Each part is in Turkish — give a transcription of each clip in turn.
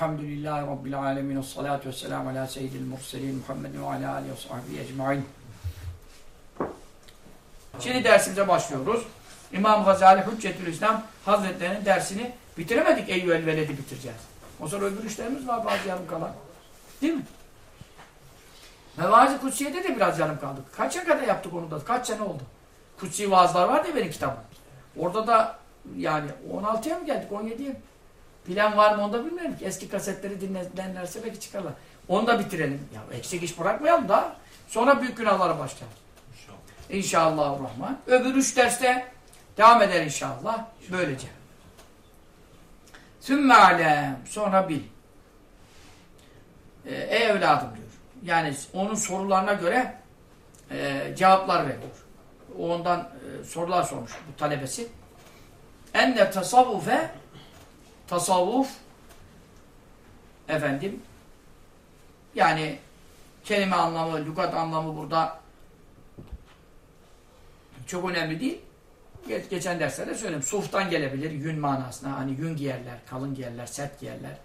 Elhamdülillahi Rabbil alemin. Salatu vesselamu ala seyyidil murselin Muhammedin ve ala alihi ve sahbihi ecma'in. Şimdi dersimize başlıyoruz. İmam Gazali Hüccetül İslam Hazretleri'nin dersini bitiremedik. Eyyüel Veled'i bitireceğiz. O sonra öbür işlerimiz var bazı yarım kalan. Değil mi? Mevazi Kutsiye'de de biraz yarım kaldık. Kaça kadar yaptık onu da? Kaç sene oldu? Kutsi vaazlar var ya benim kitabım. Orada da yani 16'ya mı geldik? 17'ye mi? Bilen var mı onu da bilmiyorum ki. Eski kasetleri dinlerlerse belki çıkarlar. Onu da bitirelim. Ya eksik iş bırakmayalım da. Sonra büyük günahlara başlayalım. İnşallah. Rahman. Öbür üç derste devam eder inşallah. Böylece. Sümme alem. Sonra bil. Ee, ey evladım diyor. Yani onun sorularına göre e, cevaplar veriyor. O ondan e, sorular sormuş bu talebesi. Enne tasavvufe tasavvuf efendim yani kelime anlamı, lügat anlamı burada çok önemli değil. Geç, geçen derslerde söyledim. Suftan gelebilir yün manasına. Hani yün giyerler, kalın giyerler, sert giyerler.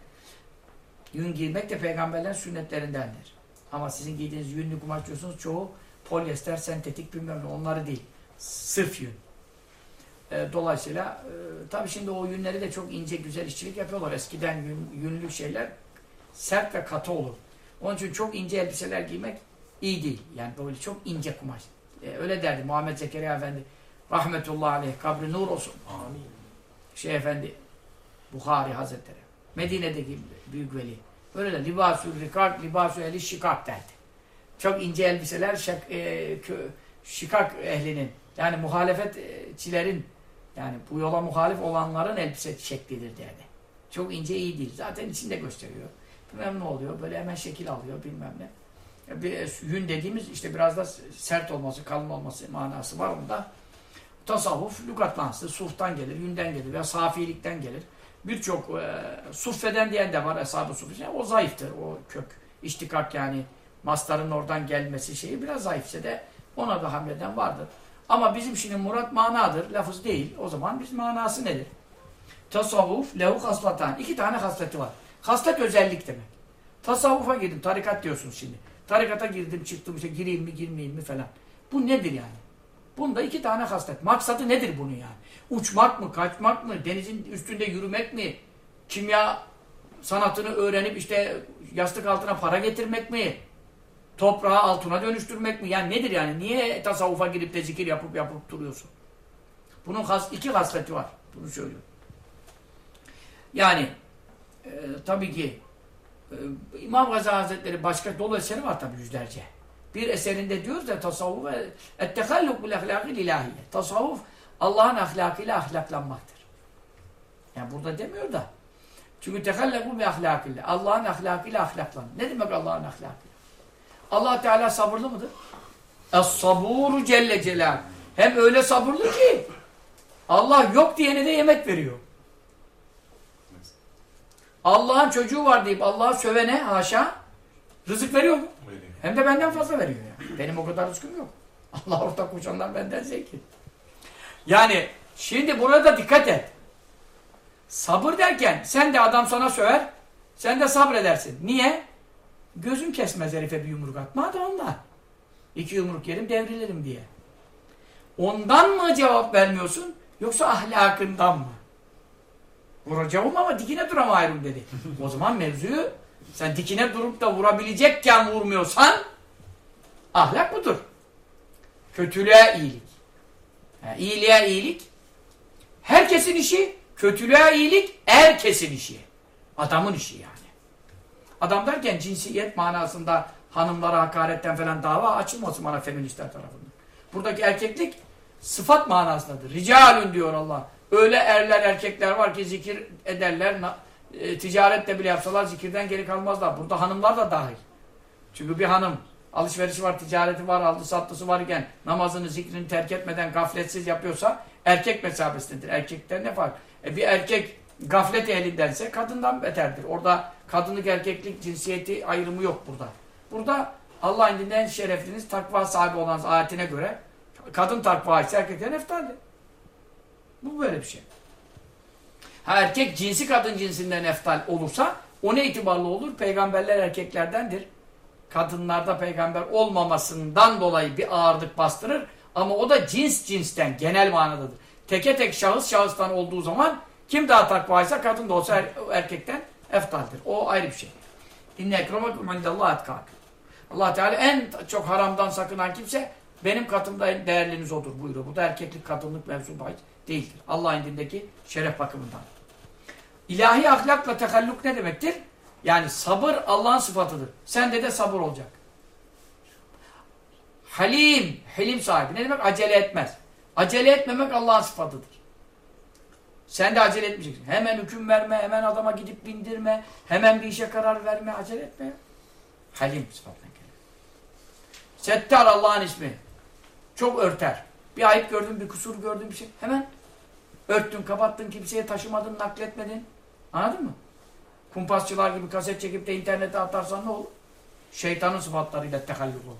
Yün giymek de peygamberlerin sünnetlerindendir. Ama sizin giydiğiniz yünlü kumaş diyorsunuz çoğu polyester, sentetik bilmem ne onları değil. Sırf yün. E, dolayısıyla e, tabii şimdi o yünleri de çok ince güzel işçilik yapıyorlar. Eskiden yün, yünlü şeyler sert ve katı olur. Onun için çok ince elbiseler giymek iyi değil. Yani böyle çok ince kumaş. E, öyle derdi Muhammed Zekeriya Efendi. Rahmetullahi aleyh. Kabri nur olsun. Amin. Şey Efendi Bukhari Hazretleri. Medine'deki büyük veli. Öyle de libasü rikak, libasü eli şikak derdi. Çok ince elbiseler şak, e, kö, şikak ehlinin yani muhalefetçilerin yani bu yola muhalif olanların elbise şeklidir derdi. Çok ince iyi değil. Zaten içinde gösteriyor. Bilmem ne oluyor. Böyle hemen şekil alıyor bilmem ne. Bir, yün dediğimiz işte biraz da sert olması, kalın olması manası var onda. Tasavvuf lügatlansı, suftan gelir, yünden gelir veya safilikten gelir. Birçok e, suffeden diyen de var eshab-ı sufi. O zayıftır o kök. İştikak yani mastarın oradan gelmesi şeyi biraz zayıfse de ona da hamleden vardır. Ama bizim şimdi murat manadır, lafız değil. O zaman biz manası nedir? Tasavvuf, lehu haslatan. İki tane hasleti var. Haslet özellik demek. Tasavvufa girdim, tarikat diyorsunuz şimdi. Tarikata girdim, çıktım, işte gireyim mi, girmeyeyim mi falan. Bu nedir yani? Bunda iki tane haslet. Maksadı nedir bunun yani? Uçmak mı, kaçmak mı, denizin üstünde yürümek mi, kimya sanatını öğrenip işte yastık altına para getirmek mi, toprağı altına dönüştürmek mi? Yani nedir yani? Niye tasavvufa girip de zikir yapıp yapıp duruyorsun? Bunun has, iki hasleti var. Bunu söylüyorum. Yani e, tabii ki e, İmam Gazali Hazretleri başka dolu eseri var tabii yüzlerce. Bir eserinde diyor da tasavvuf ettehalluk bil ahlakil ilahiye. Tasavvuf Allah'ın ahlakıyla ahlaklanmaktır. Yani burada demiyor da. Çünkü tehallaku bi ahlakille. Allah'ın ahlakıyla ahlaklan. Ne demek Allah'ın ahlakıyla? Allah Teala sabırlı mıdır? Es-saburu celle celal. Hem öyle sabırlı ki Allah yok diyene de yemek veriyor. Allah'ın çocuğu var deyip Allah'a sövene haşa rızık veriyor mu? Veriyor. Hem de benden fazla veriyor. Yani. Benim o kadar rızkım yok. Allah ortak koşanlar benden zengin. Yani şimdi burada dikkat et. Sabır derken sen de adam sana söver, sen de sabredersin. Niye? Gözüm kesmez herife bir yumruk atma da ondan. İki yumruk yerim devrilirim diye. Ondan mı cevap vermiyorsun yoksa ahlakından mı? Vuracağım ama dikine duramayırım dedi. o zaman mevzuyu sen dikine durup da vurabilecekken vurmuyorsan ahlak budur. Kötülüğe iyilik. Yani iyiliğe iyilik herkesin işi, kötülüğe iyilik herkesin işi. Adamın işi yani. Adam derken cinsiyet manasında hanımlara hakaretten falan dava açılmasın bana feministler tarafından. Buradaki erkeklik sıfat manasındadır. Ricalün diyor Allah. Öyle erler erkekler var ki zikir ederler. E, ticarette bile yapsalar zikirden geri kalmazlar. Burada hanımlar da dahil. Çünkü bir hanım alışverişi var, ticareti var, aldı sattısı varken namazını, zikrini terk etmeden gafletsiz yapıyorsa erkek mesabesindedir. Erkekten ne fark? E, bir erkek gaflet ehlindense kadından beterdir. Orada kadınlık, erkeklik, cinsiyeti ayrımı yok burada. Burada Allah'ın indinde en şerefliniz takva sahibi olan ayetine göre kadın takva ise erkekten eftaldir. Bu böyle bir şey. Ha erkek cinsi kadın cinsinden eftal olursa O ne itibarlı olur? Peygamberler erkeklerdendir. Kadınlarda peygamber olmamasından dolayı bir ağırlık bastırır. Ama o da cins cinsten, genel manadadır. Teke tek şahıs şahıstan olduğu zaman kim daha takvaysa kadın da olsa er, erkekten eftaldir. O ayrı bir şey. İnne ekremekum indallah etkâk. Allah Teala en çok haramdan sakınan kimse benim katımda değerliniz odur buyuruyor. Bu da erkeklik kadınlık mevzu bahis değildir. Allah indindeki şeref bakımından. İlahi ahlakla tekalluk ne demektir? Yani sabır Allah'ın sıfatıdır. Sende de sabır olacak. Halim, halim sahibi. Ne demek? Acele etmez. Acele etmemek Allah'ın sıfatıdır. Sen de acele etmeyeceksin. Hemen hüküm verme, hemen adama gidip bindirme, hemen bir işe karar verme, acele etme. Halim sıfatına gelir. Settar Allah'ın ismi. Çok örter. Bir ayıp gördün, bir kusur gördün bir şey. Hemen örttün, kapattın, kimseye taşımadın, nakletmedin. Anladın mı? Kumpasçılar gibi kaset çekip de internete atarsan ne olur? Şeytanın sıfatlarıyla tekallük olur.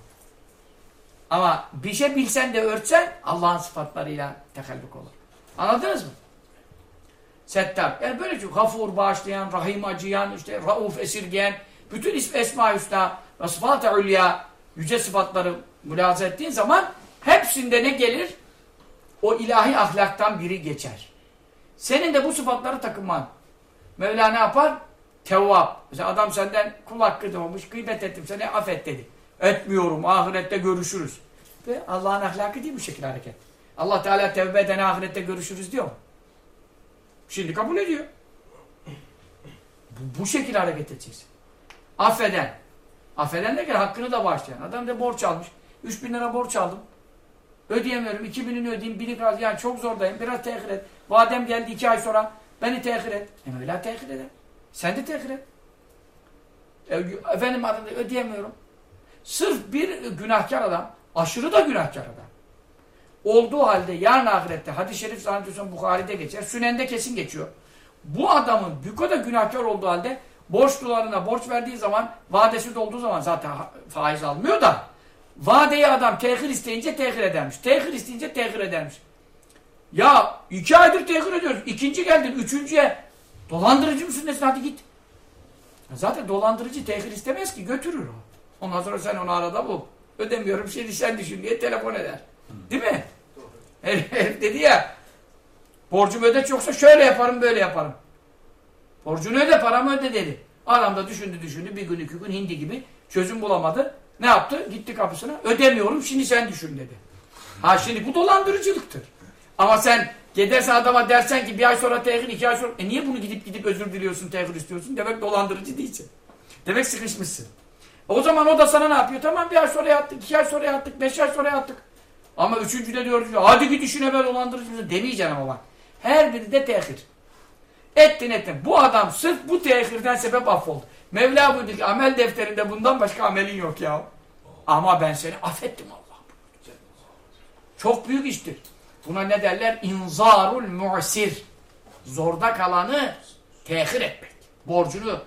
Ama bir şey bilsen de örtsen Allah'ın sıfatlarıyla tekallük olur. Anladınız mı? Settar. Yani böyle çok gafur bağışlayan, rahim acıyan, işte rauf esirgeyen, bütün ism esma hüsna ve sıfat-ı ulya, yüce sıfatları mülahaza ettiğin zaman hepsinde ne gelir? O ilahi ahlaktan biri geçer. Senin de bu sıfatları takınman. Mevla ne yapar? Tevvab. Mesela adam senden kul hakkı doğmuş, gıybet ettim, seni affet dedi. Etmiyorum, ahirette görüşürüz. Ve Allah'ın ahlakı değil bu şekilde hareket. Allah Teala tevbe edene ahirette görüşürüz diyor mu? Şimdi kabul ediyor. Bu, bu şekilde hareket edeceksin. Affeden. Affeden de ki hakkını da bağışlayan. Adam da borç almış. 3 bin lira borç aldım. Ödeyemiyorum. 2 binini ödeyeyim. Bini kaldı. Yani çok zordayım. Biraz tehir et. Vadem geldi 2 ay sonra. Beni tehir et. E Mevla tehir eder. Sen de tehir et. E, efendim adını ödeyemiyorum. Sırf bir günahkar adam, aşırı da günahkar adam. Olduğu halde yarın ahirette hadis-i şerif zannediyorsan Bukhari'de geçer. Sünen'de kesin geçiyor. Bu adamın bu kadar günahkar olduğu halde borçlularına borç verdiği zaman vadesi dolduğu zaman zaten faiz almıyor da vadeyi adam tehir isteyince tehir edermiş. Tehir isteyince tehir edermiş. Ya iki aydır tehir ediyoruz. İkinci geldin. Üçüncüye dolandırıcı mısın desin hadi git. Zaten dolandırıcı tehir istemez ki götürür o. Ondan sonra sen onu arada bul. Ödemiyorum şimdi sen düşün diye telefon eder. Değil mi? Herif dedi ya borcum öde çoksa şöyle yaparım böyle yaparım. Borcunu öde paramı öde dedi. Adam da düşündü düşündü bir gün iki gün hindi gibi çözüm bulamadı. Ne yaptı? Gitti kapısına. Ödemiyorum şimdi sen düşün dedi. Ha şimdi bu dolandırıcılıktır. Ama sen giderse adama dersen ki bir ay sonra tehir iki ay sonra e niye bunu gidip gidip özür diliyorsun tehir istiyorsun? Demek dolandırıcı değilsin. Demek sıkışmışsın. O zaman o da sana ne yapıyor? Tamam bir ay sonra yattık, iki ay sonra yattık, beş ay sonra yattık. Ama üçüncüde diyor hadi git işine böyle dolandırıcı demeyeceksin ama bak. Her biri de tehir. Ettin ettin. Bu adam sırf bu tehirden sebep affoldu. Mevla buyurdu ki amel defterinde bundan başka amelin yok ya. Ama ben seni affettim Allah. Çok büyük iştir. Buna ne derler? İnzarul mu'sir. Zorda kalanı tehir etmek. Borcunu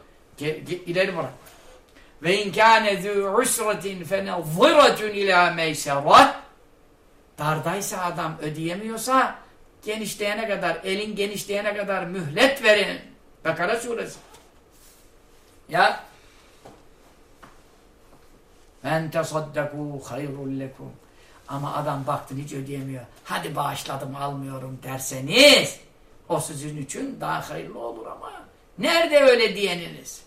ileri bırak. Ve in kâne zû usratin fenezziratun ilâ meyserah Dardaysa adam ödeyemiyorsa genişleyene kadar, elin genişleyene kadar mühlet verin. Bakara suresi. Ya men tesaddakû hayrul lekum. Ama adam baktın hiç ödeyemiyor. Hadi bağışladım almıyorum derseniz o sizin için daha hayırlı olur ama nerede öyle diyeniniz?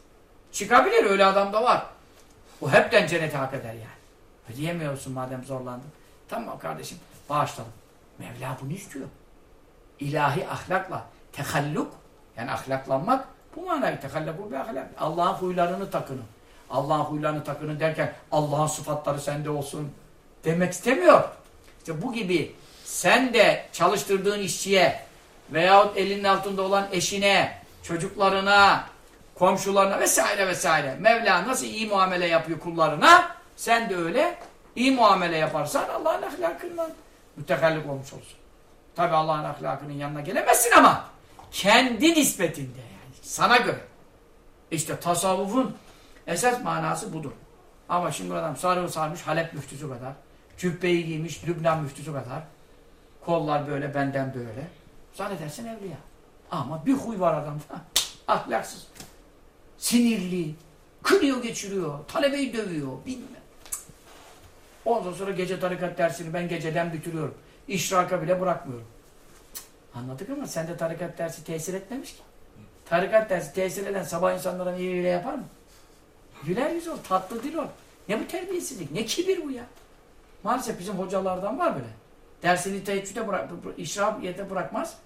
Çıkabilir öyle adam da var. O hepten cennete hak eder yani. Ödeyemiyorsun madem zorlandın. Tamam kardeşim bağışladım. Mevla bunu istiyor. İlahi ahlakla tehalluk yani ahlaklanmak bu manayı tehallaku bir ahlak. Allah'ın huylarını takının. Allah'ın huylarını takının derken Allah'ın sıfatları sende olsun demek istemiyor. İşte bu gibi sen de çalıştırdığın işçiye veyahut elinin altında olan eşine, çocuklarına, komşularına vesaire vesaire Mevla nasıl iyi muamele yapıyor kullarına sen de öyle iyi muamele yaparsan Allah'ın ahlakından mütekallik olmuş olsun. Tabi Allah'ın ahlakının yanına gelemezsin ama kendi nispetinde yani sana göre. İşte tasavvufun esas manası budur. Ama şimdi adam sarı sarmış Halep müftüsü kadar, cübbeyi giymiş Lübnan müftüsü kadar, kollar böyle benden böyle. Zannedersin evliya. Ama bir huy var adamda. Ahlaksız. Sinirli. Kırıyor geçiriyor. Talebeyi dövüyor. Bilmem. Ondan sonra gece tarikat dersini ben geceden bitiriyorum. İşraka bile bırakmıyorum. Anladık ama sende tarikat dersi tesir etmemiş ki. Tarikat dersi tesir eden sabah insanlara iyi yapar mı? Güler yüz ol, tatlı dil ol. Ne bu terbiyesizlik, ne kibir bu ya? Maalesef bizim hocalardan var böyle. Dersini teheccüde bırak, işrabiyete bırakmaz.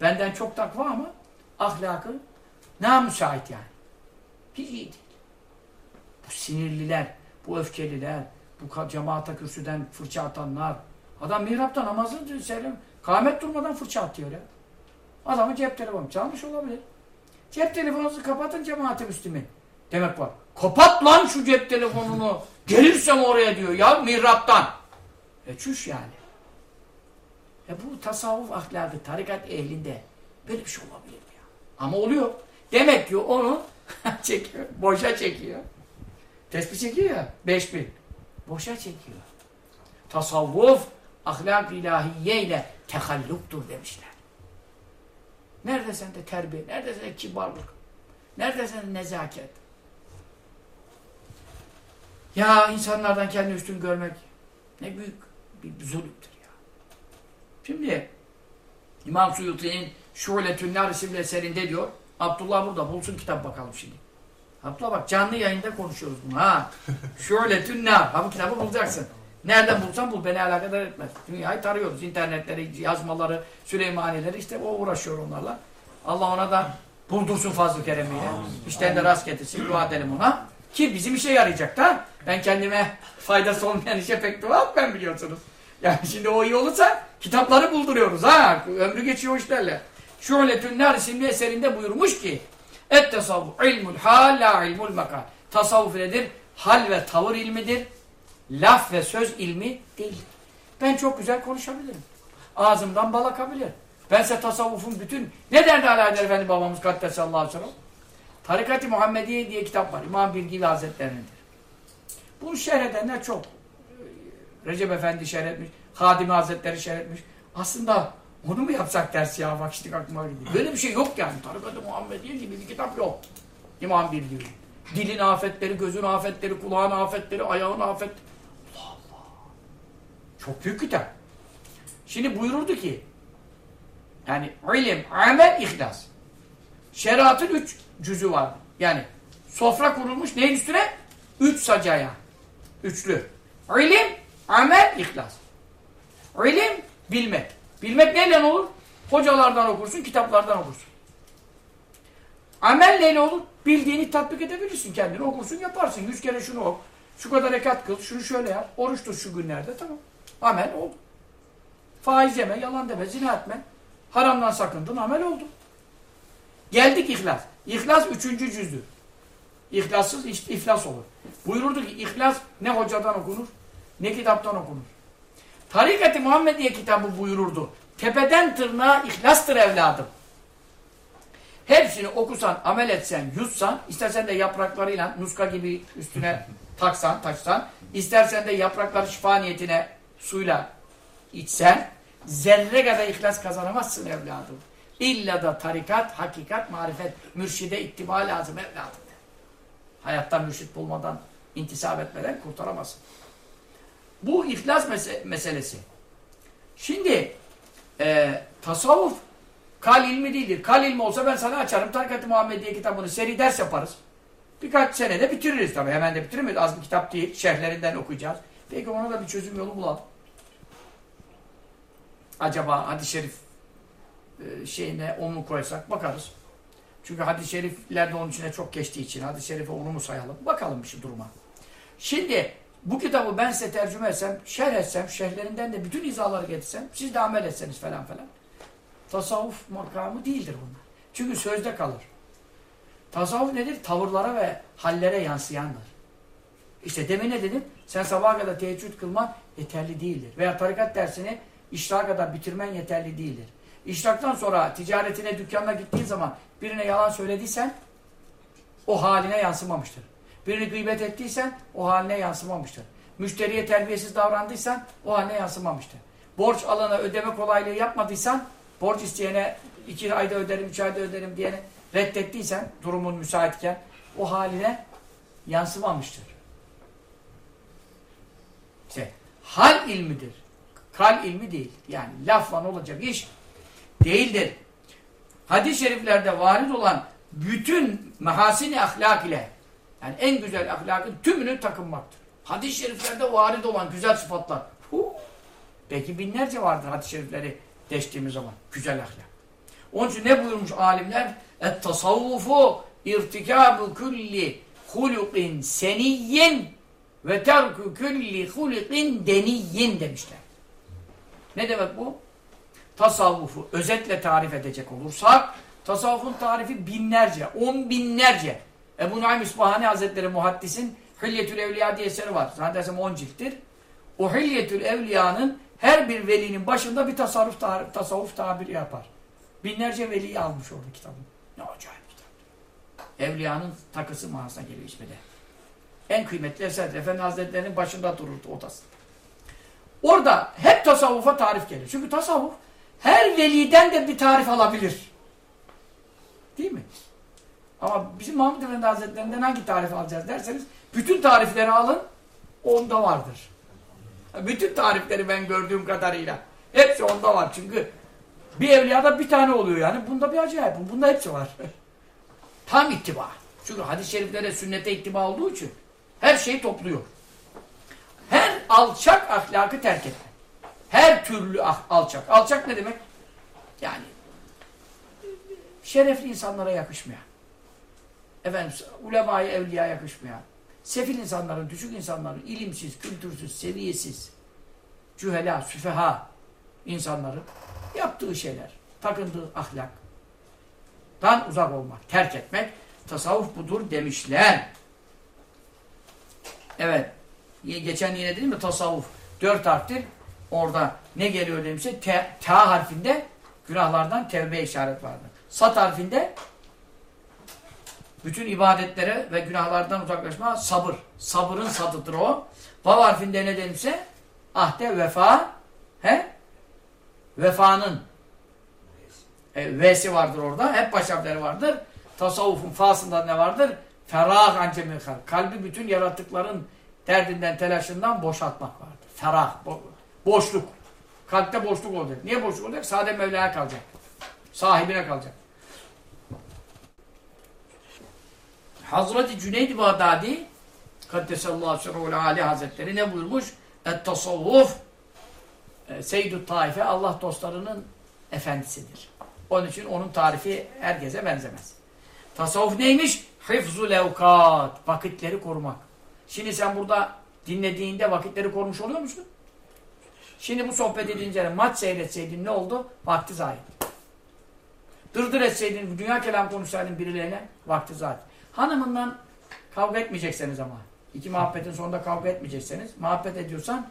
Benden çok takva ama ahlakı namüsait yani. Hiç iyi değil. Bu sinirliler, bu öfkeliler, bu cemaate kürsüden fırça atanlar. Adam mihrapta namazı selam, kâhmet durmadan fırça atıyor ya. Adamın cep telefonu çalmış olabilir. Cep telefonunuzu kapatın cemaate müslümin. Demek var. Kapat lan şu cep telefonunu. Gelirsem oraya diyor ya mihraptan. E çüş yani. E bu tasavvuf ahlakı, tarikat ehlinde böyle bir şey olabilir ya? Ama oluyor. Demek ki onu çekiyor, boşa çekiyor. Tespih çekiyor ya, 5000. Boşa çekiyor. Tasavvuf, ahlak ilahiye ile tehalluktur demişler. Nerede sende terbiye, nerede sende kibarlık, nerede sende nezaket? Ya insanlardan kendi üstün görmek ne büyük bir zulümdür ya. Şimdi İmam Suyuti'nin Şuletün Nar isimli eserinde diyor. Abdullah burada bulsun kitap bakalım şimdi. Abdullah bak canlı yayında konuşuyoruz bunu ha. Şuletün Nar. Ha bu kitabı bulacaksın. Nereden bulsan bul beni alakadar etmez. Dünyayı tarıyoruz. internetleri, yazmaları, Süleymaniyeleri işte o uğraşıyor onlarla. Allah ona da buldursun fazl-ı keremiyle. İşten de rast getirsin. Dua edelim ona. Ki bizim işe yarayacak da. Ben kendime faydası olmayan işe pek dua etmem biliyorsunuz. Yani şimdi o iyi olursa kitapları bulduruyoruz ha. Ömrü geçiyor işlerle. Şuletün Nar isimli eserinde buyurmuş ki Et tasavvuf ilmul hal la ilmul makal. Tasavvuf nedir? Hal ve tavır ilmidir. Laf ve söz ilmi değil. Ben çok güzel konuşabilirim. Ağzımdan bal akabilir. Bense tasavvufun bütün... Ne derdi Ala Efendi babamız Kaddesallahu aleyhi? Tarikat-ı Muhammediye diye kitap var. İmam Bilgili Hazretleri'nindir. Bunu şerh edenler çok. Recep Efendi şerh etmiş. Hadimi Hazretleri şerh etmiş. Aslında onu mu yapsak ders ya? Bak işte aklıma gidiyor. Böyle bir şey yok yani. Tarikat-ı Muhammediye gibi bir kitap yok. İmam Bilgili. Dilin afetleri, gözün afetleri, kulağın afetleri, ayağın afetleri. Allah Allah. Çok büyük kitap. Şimdi buyururdu ki yani ilim, amel, ihlas. Şeriatın üç cüzü var. Yani sofra kurulmuş neyin üstüne? Üç sacaya. Üçlü. İlim, amel, ihlas. İlim, bilmek. Bilmek neyle olur? Hocalardan okursun, kitaplardan okursun. Amel neyle olur? Bildiğini tatbik edebilirsin kendini. Okursun, yaparsın. Yüz kere şunu ok. Şu kadar rekat kıl, şunu şöyle yap. Oruç tut şu günlerde, tamam. Amel oldu. Faiz yeme, yalan deme, zina etme. Haramdan sakındın, amel oldu. Geldik ihlas. İhlas üçüncü cüzdür. İhlassız iflas olur. Buyururdu ki ihlas ne hocadan okunur, ne kitaptan okunur. Tarikat-ı Muhammediye kitabı buyururdu. Tepeden tırnağa ihlastır evladım. Hepsini okusan, amel etsen, yutsan, istersen de yapraklarıyla nuska gibi üstüne taksan, taşsan, istersen de yaprakları şifa niyetine suyla içsen, zerre kadar ihlas kazanamazsın evladım. İlla da tarikat, hakikat, marifet, mürşide ittiba lazım evladım. Hayatta mürşit bulmadan, intisap etmeden kurtaramazsın. Bu ihlas mes meselesi. Şimdi e, tasavvuf kal ilmi değildir. Kal ilmi olsa ben sana açarım. Tarikat-ı Muhammediye kitabını seri ders yaparız. Birkaç senede bitiririz tabii. Hemen de bitiremeyiz. Az bir kitap değil. Şerhlerinden okuyacağız. Peki ona da bir çözüm yolu bulalım. Acaba hadis-i şerif e, şeyine onu mu koysak bakarız. Çünkü hadis-i şerifler de onun içine çok geçtiği için hadis-i şerife onu mu sayalım? Bakalım şey duruma. Şimdi bu kitabı ben size tercüme etsem, şerh etsem, şerhlerinden de bütün izahları getirsem, siz de amel etseniz falan falan. Tasavvuf makamı değildir bunlar. Çünkü sözde kalır. Tasavvuf nedir? Tavırlara ve hallere yansıyandır. İşte demin ne dedim? Sen sabaha kadar teheccüd kılman yeterli değildir. Veya tarikat dersini işrağa kadar bitirmen yeterli değildir. İşraktan sonra ticaretine, dükkanına gittiğin zaman birine yalan söylediysen o haline yansımamıştır. Birini gıybet ettiysen o haline yansımamıştır. Müşteriye terbiyesiz davrandıysan o haline yansımamıştır. Borç alana ödeme kolaylığı yapmadıysan borç isteyene iki ayda öderim, üç ayda öderim diyene reddettiysen durumun müsaitken o haline yansımamıştır. İşte hal ilmidir. Kal ilmi değil. Yani lafla olacak iş değildir. Hadis-i şeriflerde varid olan bütün mahasini ahlak ile yani en güzel ahlakın tümünü takınmaktır. Hadis-i şeriflerde varid olan güzel sıfatlar. Hu. Belki binlerce vardır hadis-i şerifleri deştiğimiz zaman. Güzel ahlak. Onun için ne buyurmuş alimler? Et-tasavvufu irtikabu kulli hulukin seniyyin ve terku kulli hulukin deniyyin demişler. Ne demek bu? Tasavvufu özetle tarif edecek olursak tasavvufun tarifi binlerce, on binlerce. Ebu Naim İsbahani Hazretleri Muhaddis'in Hilyetül Evliya diye eseri var. Zannedersem on cilttir. O Hilyetül Evliya'nın her bir velinin başında bir tasarruf tar tasavvuf tabiri yapar. Binlerce veliyi almış orada kitabın. Ne acayip kitap. Evliyanın takısı manasına geliyor ismi de. En kıymetli eserdir. Efendi Hazretleri'nin başında dururdu odası. Orada hep tasavvufa tarif gelir. Çünkü tasavvuf her veliden de bir tarif alabilir. Değil mi? Ama bizim Mahmud Efendi Hazretlerinden hangi tarif alacağız derseniz bütün tarifleri alın onda vardır. Bütün tarifleri ben gördüğüm kadarıyla hepsi onda var. Çünkü bir evliyada bir tane oluyor yani. Bunda bir acayip. Bunda hepsi var. Tam ittiba. Çünkü hadis-i şeriflere sünnete ittiba olduğu için her şeyi topluyor. Her alçak ahlakı terk etme. Her türlü ah, alçak. Alçak ne demek? Yani şerefli insanlara yakışmayan. Efendim ulemayı evliya yakışmayan. Sefil insanların, düşük insanların, ilimsiz, kültürsüz, seviyesiz, cühela, süfeha insanların yaptığı şeyler, takındığı ahlaktan uzak olmak, terk etmek tasavvuf budur demişler. Evet. Geçen yine dedim mi tasavvuf dört harftir. Orada ne geliyor demişse te, ta harfinde günahlardan tevbe işaret vardır. Sat harfinde bütün ibadetlere ve günahlardan uzaklaşma sabır. Sabırın sadıdır o. Vav harfinde ne denirse ahde vefa he? Vefanın e, V'si vardır orada. Hep baş harfleri vardır. Tasavvufun fasında ne vardır? Ferah ancemil Kalbi bütün yaratıkların derdinden, telaşından boşaltmak vardır. Ferah, bo boşluk. Kalpte boşluk olacak. Niye boşluk olacak? Sade Mevla'ya kalacak. Sahibine kalacak. Hazreti Cüneyd Bağdadi Kaddesallahu sirruhul Ali Hazretleri ne buyurmuş? Et-tasavvuf e, Seyyid-i Taife Allah dostlarının efendisidir. Onun için onun tarifi herkese benzemez. Tasavvuf neymiş? Hıfzul evkat. Vakitleri korumak. Şimdi sen burada dinlediğinde vakitleri korumuş oluyor musun? Şimdi bu sohbet edince maç seyretseydin ne oldu? Vakti zayi. Dırdır etseydin, dünya kelam konuşsaydın birilerine vakti zayi. Hanımından kavga etmeyecekseniz ama. iki muhabbetin sonunda kavga etmeyecekseniz. Muhabbet ediyorsan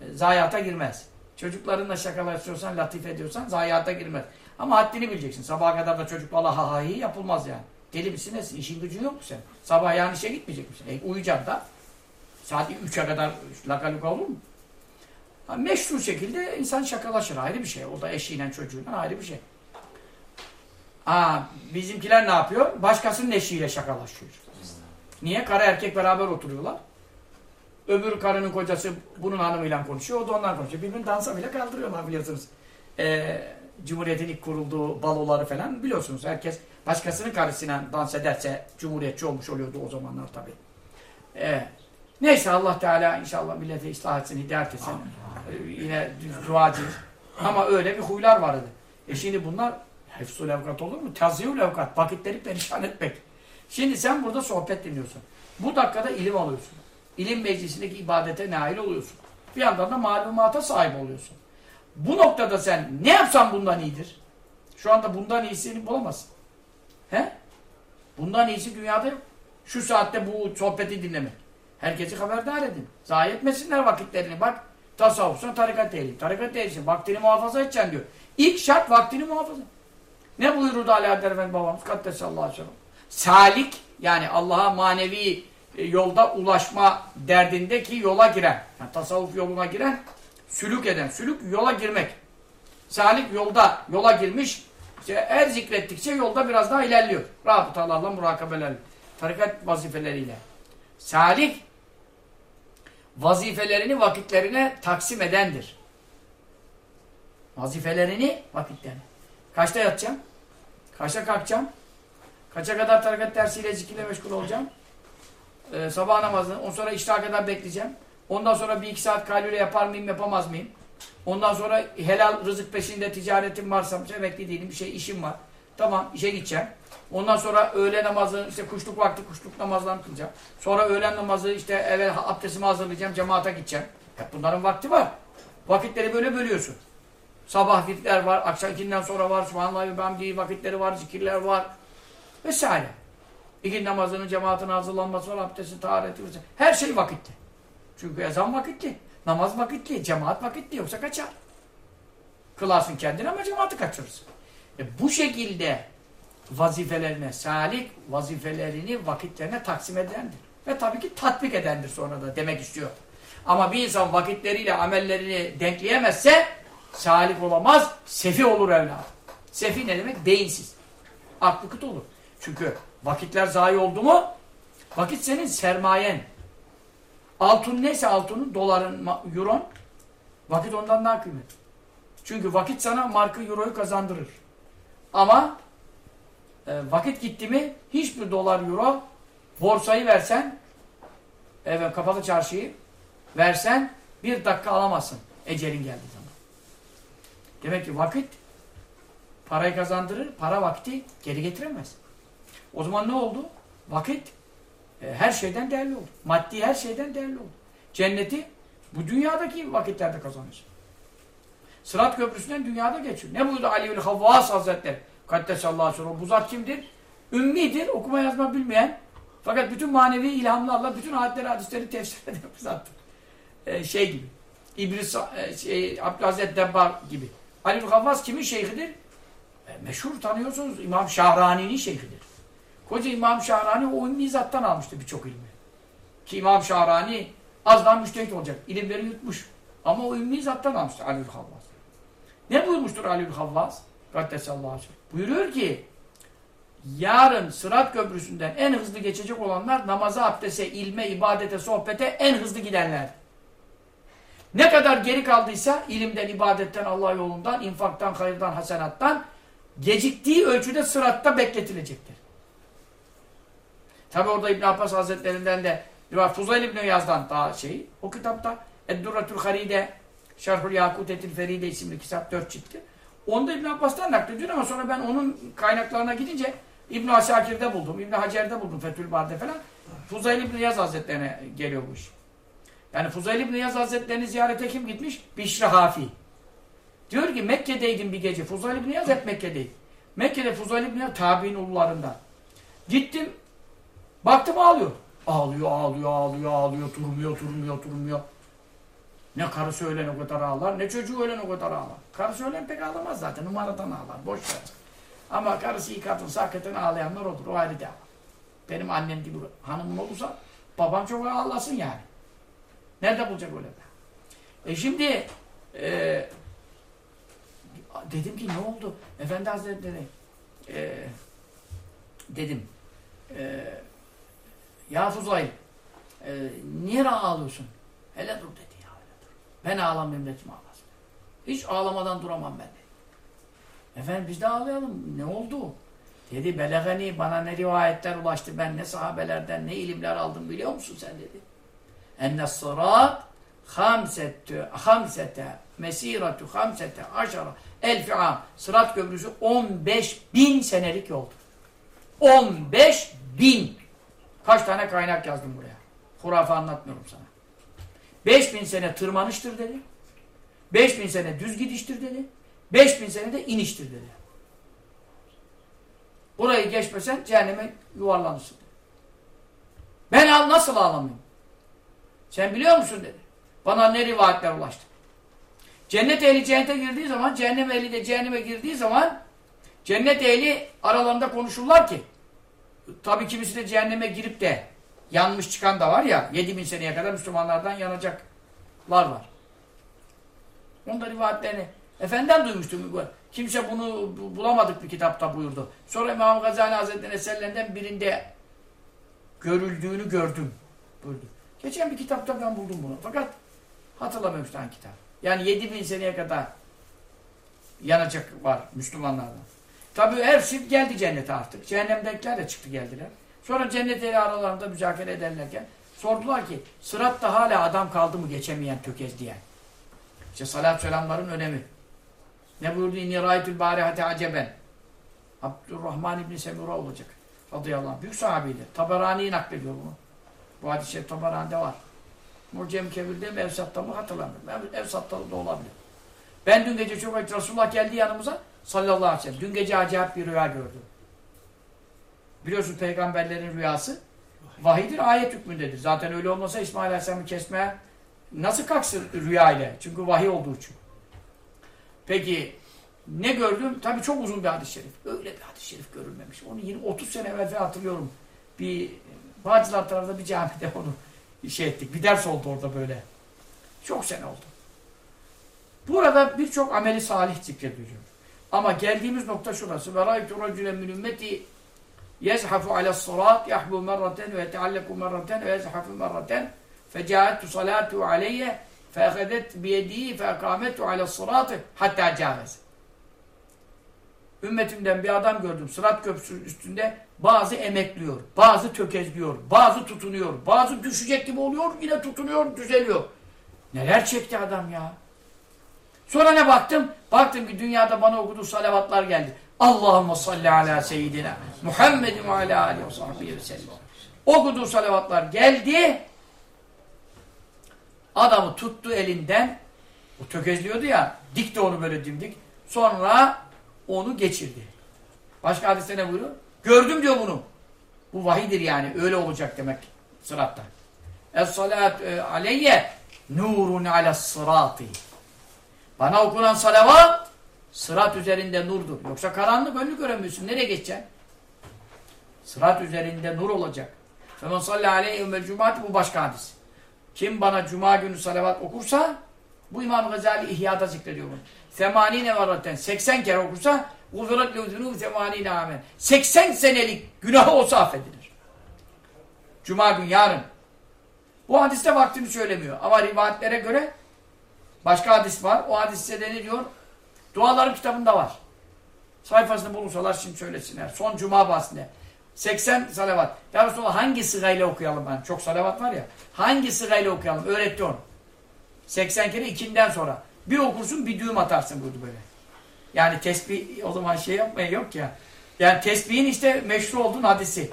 e, zayiata girmez. Çocuklarınla şakalaşıyorsan, latif ediyorsan zayiata girmez. Ama haddini bileceksin. Sabaha kadar da çocuklarla ha ha hi yapılmaz yani. Deli misin nesin? İşin gücün yok mu sen? Sabah yani işe gitmeyecek misin? E, uyuyacaksın da. Saat 3'e kadar lakaluka olur mu? Ha, meşru şekilde insan şakalaşır. Ayrı bir şey. O da eşiyle çocuğuyla ayrı bir şey. Aa, bizimkiler ne yapıyor? Başkasının eşiyle şakalaşıyor. Niye? Karı erkek beraber oturuyorlar. Öbür karının kocası bunun hanımıyla konuşuyor. O da ondan konuşuyor. Birbirini dansa bile kaldırıyorlar biliyorsunuz. Ee, Cumhuriyet'in ilk kurulduğu baloları falan biliyorsunuz. Herkes başkasının karısıyla dans ederse Cumhuriyetçi olmuş oluyordu o zamanlar tabii. Ee, neyse Allah Teala inşallah millete ıslah etsin, hidayet etsin. Ee, yine duacı. Ama öyle bir huylar vardı. E şimdi bunlar Hefsul evkat olur mu? Taziyul evkat. Vakitleri perişan etmek. Şimdi sen burada sohbet dinliyorsun. Bu dakikada ilim alıyorsun. İlim meclisindeki ibadete nail oluyorsun. Bir yandan da malumata sahip oluyorsun. Bu noktada sen ne yapsan bundan iyidir? Şu anda bundan iyisini bulamazsın. He? Bundan iyisi dünyada yok. Şu saatte bu sohbeti dinlemek. Herkesi haberdar edin. Zayi etmesinler vakitlerini. Bak tasavvufsan tarikat değil. Tarikat değilsin. Vaktini muhafaza edeceksin diyor. İlk şart vaktini muhafaza. Ne buyurdu Ali Adder Efendi babamız? Kaddesallahu aleyhi ve. Salik yani Allah'a manevi e, yolda ulaşma derdindeki yola giren, yani tasavvuf yoluna giren, sülük eden, sülük yola girmek. Salik yolda, yola girmiş, işte her zikrettikçe yolda biraz daha ilerliyor. Rabıtalarla, murakabelerle. tarikat vazifeleriyle. Salik vazifelerini vakitlerine taksim edendir. Vazifelerini vakitlerine. Kaçta yatacağım? Kaçta kalkacağım? Kaça kadar tarikat dersiyle zikirle meşgul olacağım? Ee, sabah namazını, ondan sonra iştaha kadar bekleyeceğim. Ondan sonra bir iki saat kalüle yapar mıyım, yapamaz mıyım? Ondan sonra helal rızık peşinde ticaretim varsa, emekli değilim, bir şey işim var. Tamam, işe gideceğim. Ondan sonra öğle namazı, işte kuşluk vakti kuşluk namazlarını kılacağım. Sonra öğlen namazı, işte eve abdestimi hazırlayacağım, cemaate gideceğim. Hep bunların vakti var. Vakitleri böyle bölüyorsun. Sabah vakitler var, akşam ikinden sonra var, subhanallah ve hamdi vakitleri var, zikirler var. Vesaire. İki namazının cemaatine hazırlanması var, abdesti, tahareti vesaire. Her şey vakitli. Çünkü ezan vakitli, namaz vakitli, cemaat vakitli yoksa kaçar. Kılarsın kendini ama cemaati kaçırırsın. E bu şekilde vazifelerine, salik vazifelerini vakitlerine taksim edendir. Ve tabii ki tatbik edendir sonra da demek istiyor. Ama bir insan vakitleriyle amellerini denkleyemezse salik olamaz, sefi olur evlat. Sefi ne demek? Beyinsiz. Aklı kıt olur. Çünkü vakitler zayi oldu mu vakit senin sermayen. Altın neyse altının, doların, euron vakit ondan daha kıymetli. Çünkü vakit sana markı euroyu kazandırır. Ama e, vakit gitti mi hiçbir dolar euro borsayı versen evet kapalı çarşıyı versen bir dakika alamazsın ecelin geldiği zaman. Demek ki vakit parayı kazandırır, para vakti geri getiremez. O zaman ne oldu? Vakit e, her şeyden değerli oldu. Maddi her şeyden değerli oldu. Cenneti bu dünyadaki vakitlerde kazanır. Sırat Köprüsü'nden dünyada geçiyor. Ne buyurdu Aliül Havvas Hazretleri? Kaddesallahu aleyhi Bu zat kimdir? Ümmidir, okuma yazma bilmeyen. Fakat bütün manevi ilhamlarla bütün ayetleri, hadisleri tefsir eden bir zattır. Ee, şey gibi. İbris, e, şey, Abdülhazret Debbar gibi. Aliül Havvas kimin şeyhidir? E, meşhur tanıyorsunuz. İmam Şahrani'nin şeyhidir. Koca İmam Şahrani o ümmi almıştı birçok ilmi. Ki İmam Şahrani azdan müştehit olacak. İlimleri yutmuş. Ama o ümmi zattan almıştı Aliül Havvas. Ne buyurmuştur Aliül Havvas? Kaddesallahu aleyhi Buyuruyor ki yarın Sırat Köprüsü'nden en hızlı geçecek olanlar namaza, abdese, ilme, ibadete, sohbete en hızlı gidenler. Ne kadar geri kaldıysa ilimden, ibadetten, Allah yolundan, infaktan, hayırdan, hasenattan geciktiği ölçüde sıratta bekletilecektir. Tabi orada İbn Abbas Hazretlerinden de. Fuzayl İbn Yaz'dan daha şey. O kitapta Eddurratül Haride Şerhül Yakutetil Feride isimli kitap dört ciltti. Onda İbn Abbas'tan naklediyor ama sonra ben onun kaynaklarına gidince İbn Asakir'de buldum, İbn Hacer'de buldum Fethül Bar'de falan. Fuzayl İbn Yaz Hazretlerine geliyor bu iş. Yani Fuzayl İbn Yaz Hazretlerini ziyarete kim gitmiş? Bişri Hafi. Diyor ki Mekke'deydim bir gece. Fuzayl İbn Yaz hep Mekke'deydi. Mekke'de Fuzayl İbn Yaz tabi'in ullarından. Gittim Baktım ağlıyor. Ağlıyor, ağlıyor, ağlıyor, ağlıyor, durmuyor, durmuyor, durmuyor. Ne karısı ölen o kadar ağlar, ne çocuğu ölen o kadar ağlar. Karısı ölen pek ağlamaz zaten, numaradan ağlar, boş ver. Ama karısı iyi kadınsa hakikaten ağlayanlar olur, o ayrı dava. Benim annem gibi hanımım olursa, babam çok ağlasın yani. Nerede bulacak öyle? E şimdi, e, dedim ki ne oldu? Efendi Hazretleri, e, dedim, e, ya Fuzayl, e, niye ağlıyorsun? Hele dur dedi ya. Hele dur. Ben ağlamayayım dedim ağlasın. Hiç ağlamadan duramam ben dedi. Efendim biz de ağlayalım. Ne oldu? Dedi belegani bana ne rivayetler ulaştı. Ben ne sahabelerden ne ilimler aldım biliyor musun sen dedi. Enne sırat hamsetü hamsete mesiratu hamsete aşara elfi am. Sırat köprüsü 15 bin senelik yoldur. 15 bin. Kaç tane kaynak yazdım buraya. Hurafe anlatmıyorum sana. 5000 sene tırmanıştır dedi. 5000 sene düz gidiştir dedi. 5000 sene de iniştir dedi. Burayı geçmesen cehenneme yuvarlanırsın. Ben al nasıl ağlamayayım? Sen biliyor musun dedi. Bana ne rivayetler ulaştı. Cennet ehli cennete girdiği zaman, cehennem ehli de cehenneme girdiği zaman cennet ehli aralarında konuşurlar ki Tabii kimisi de cehenneme girip de yanmış çıkan da var ya 7000 seneye kadar Müslümanlardan yanacaklar var. Onda rivayetlerini Efendiden duymuştum. Kimse bunu bulamadık bir kitapta buyurdu. Sonra İmam Gazali Hazretleri'nin eserlerinden birinde görüldüğünü gördüm. Buyurdu. Geçen bir kitapta ben buldum bunu. Fakat hatırlamıyorum an kitap. Yani 7000 seneye kadar yanacak var Müslümanlardan. Tabi hepsi geldi cennete artık. Cehennemdekiler de çıktı geldiler. Sonra cennet eli aralarında müzakere ederlerken sordular ki sıratta hala adam kaldı mı geçemeyen tökezleyen. İşte salat selamların önemi. Ne buyurdu? İnni râitül bârihate aceben. Abdurrahman İbni Semura olacak. Radıyallahu anh. Büyük sahabeydi. Taberani'yi naklediyor bunu. Bu hadis-i şerif var. Mucem Kebir'de mi Evsat'ta mı hatırlamıyorum. Ev, Evsat'ta da olabilir. Ben dün gece çok acı Resulullah geldi yanımıza sallallahu aleyhi ve sellem. Dün gece acayip bir rüya gördüm. Biliyorsun peygamberlerin rüyası vahidir, ayet hükmündedir. Zaten öyle olmasa İsmail Aleyhisselam'ı kesmeye nasıl kalksın rüya ile? Çünkü vahiy olduğu için. Peki ne gördüm? Tabii çok uzun bir hadis-i şerif. Öyle bir hadis-i şerif görülmemiş. Onu 20-30 sene evvel hatırlıyorum. Bir Bağcılar tarafında bir camide onu şey ettik. Bir ders oldu orada böyle. Çok sene oldu. Burada birçok ameli salih zikrediliyor. Ama geldiğimiz nokta şurası. Ve râytu racülen min ümmeti yezhafu alas-sırat yahbu merraten ve yetealleku merraten ve yezhafu merraten feca'ettu salatu aleyye feehedet biyedihi feekametu alas-sıratı hatta cavez. Ümmetimden bir adam gördüm. Sırat köprüsü üstünde bazı emekliyor, bazı tökezliyor, bazı tutunuyor, bazı düşecek gibi oluyor, yine tutunuyor, düzeliyor. Neler çekti adam ya? Sonra ne baktım? Baktım ki dünyada bana okuduğu salavatlar geldi. Allahümme salli ala seyyidina Muhammedin ve ala aleyhi ve sahbihi ve sellem. Okuduğu salavatlar geldi. Adamı tuttu elinden. O tökezliyordu ya. Dikti onu böyle dimdik. Sonra onu geçirdi. Başka hadiste ne buyuruyor? Gördüm diyor bunu. Bu vahidir yani. Öyle olacak demek sıratta. Es-salat aleyye nurun alas sırati. Bana okunan salavat sırat üzerinde nurdur. Yoksa karanlık önünü göremiyorsun. Nereye geçeceksin? Sırat üzerinde nur olacak. Femen salli aleyhi ve bu başka hadis. Kim bana cuma günü salavat okursa bu İmam Gazali İhya'da zikrediyor bunu. Semanine varaten 80 kere okursa Gufirat lehuzunûb semanine amen. 80 senelik günahı olsa affedilir. Cuma gün yarın. Bu hadiste vaktini söylemiyor. Ama rivayetlere göre başka hadis var. O hadiste de ne diyor? Duaların kitabında var. Sayfasını bulursalar şimdi söylesinler. Son cuma bahsinde. 80 salavat. Ya Resulallah hangi sırayla okuyalım ben? Çok salavat var ya. Hangi sırayla okuyalım? Öğretti onu. 80 kere ikinden sonra. Bir okursun bir düğüm atarsın buyurdu böyle. Yani tesbih o zaman şey yapmaya yok ya. Yani tesbihin işte meşru olduğun hadisi.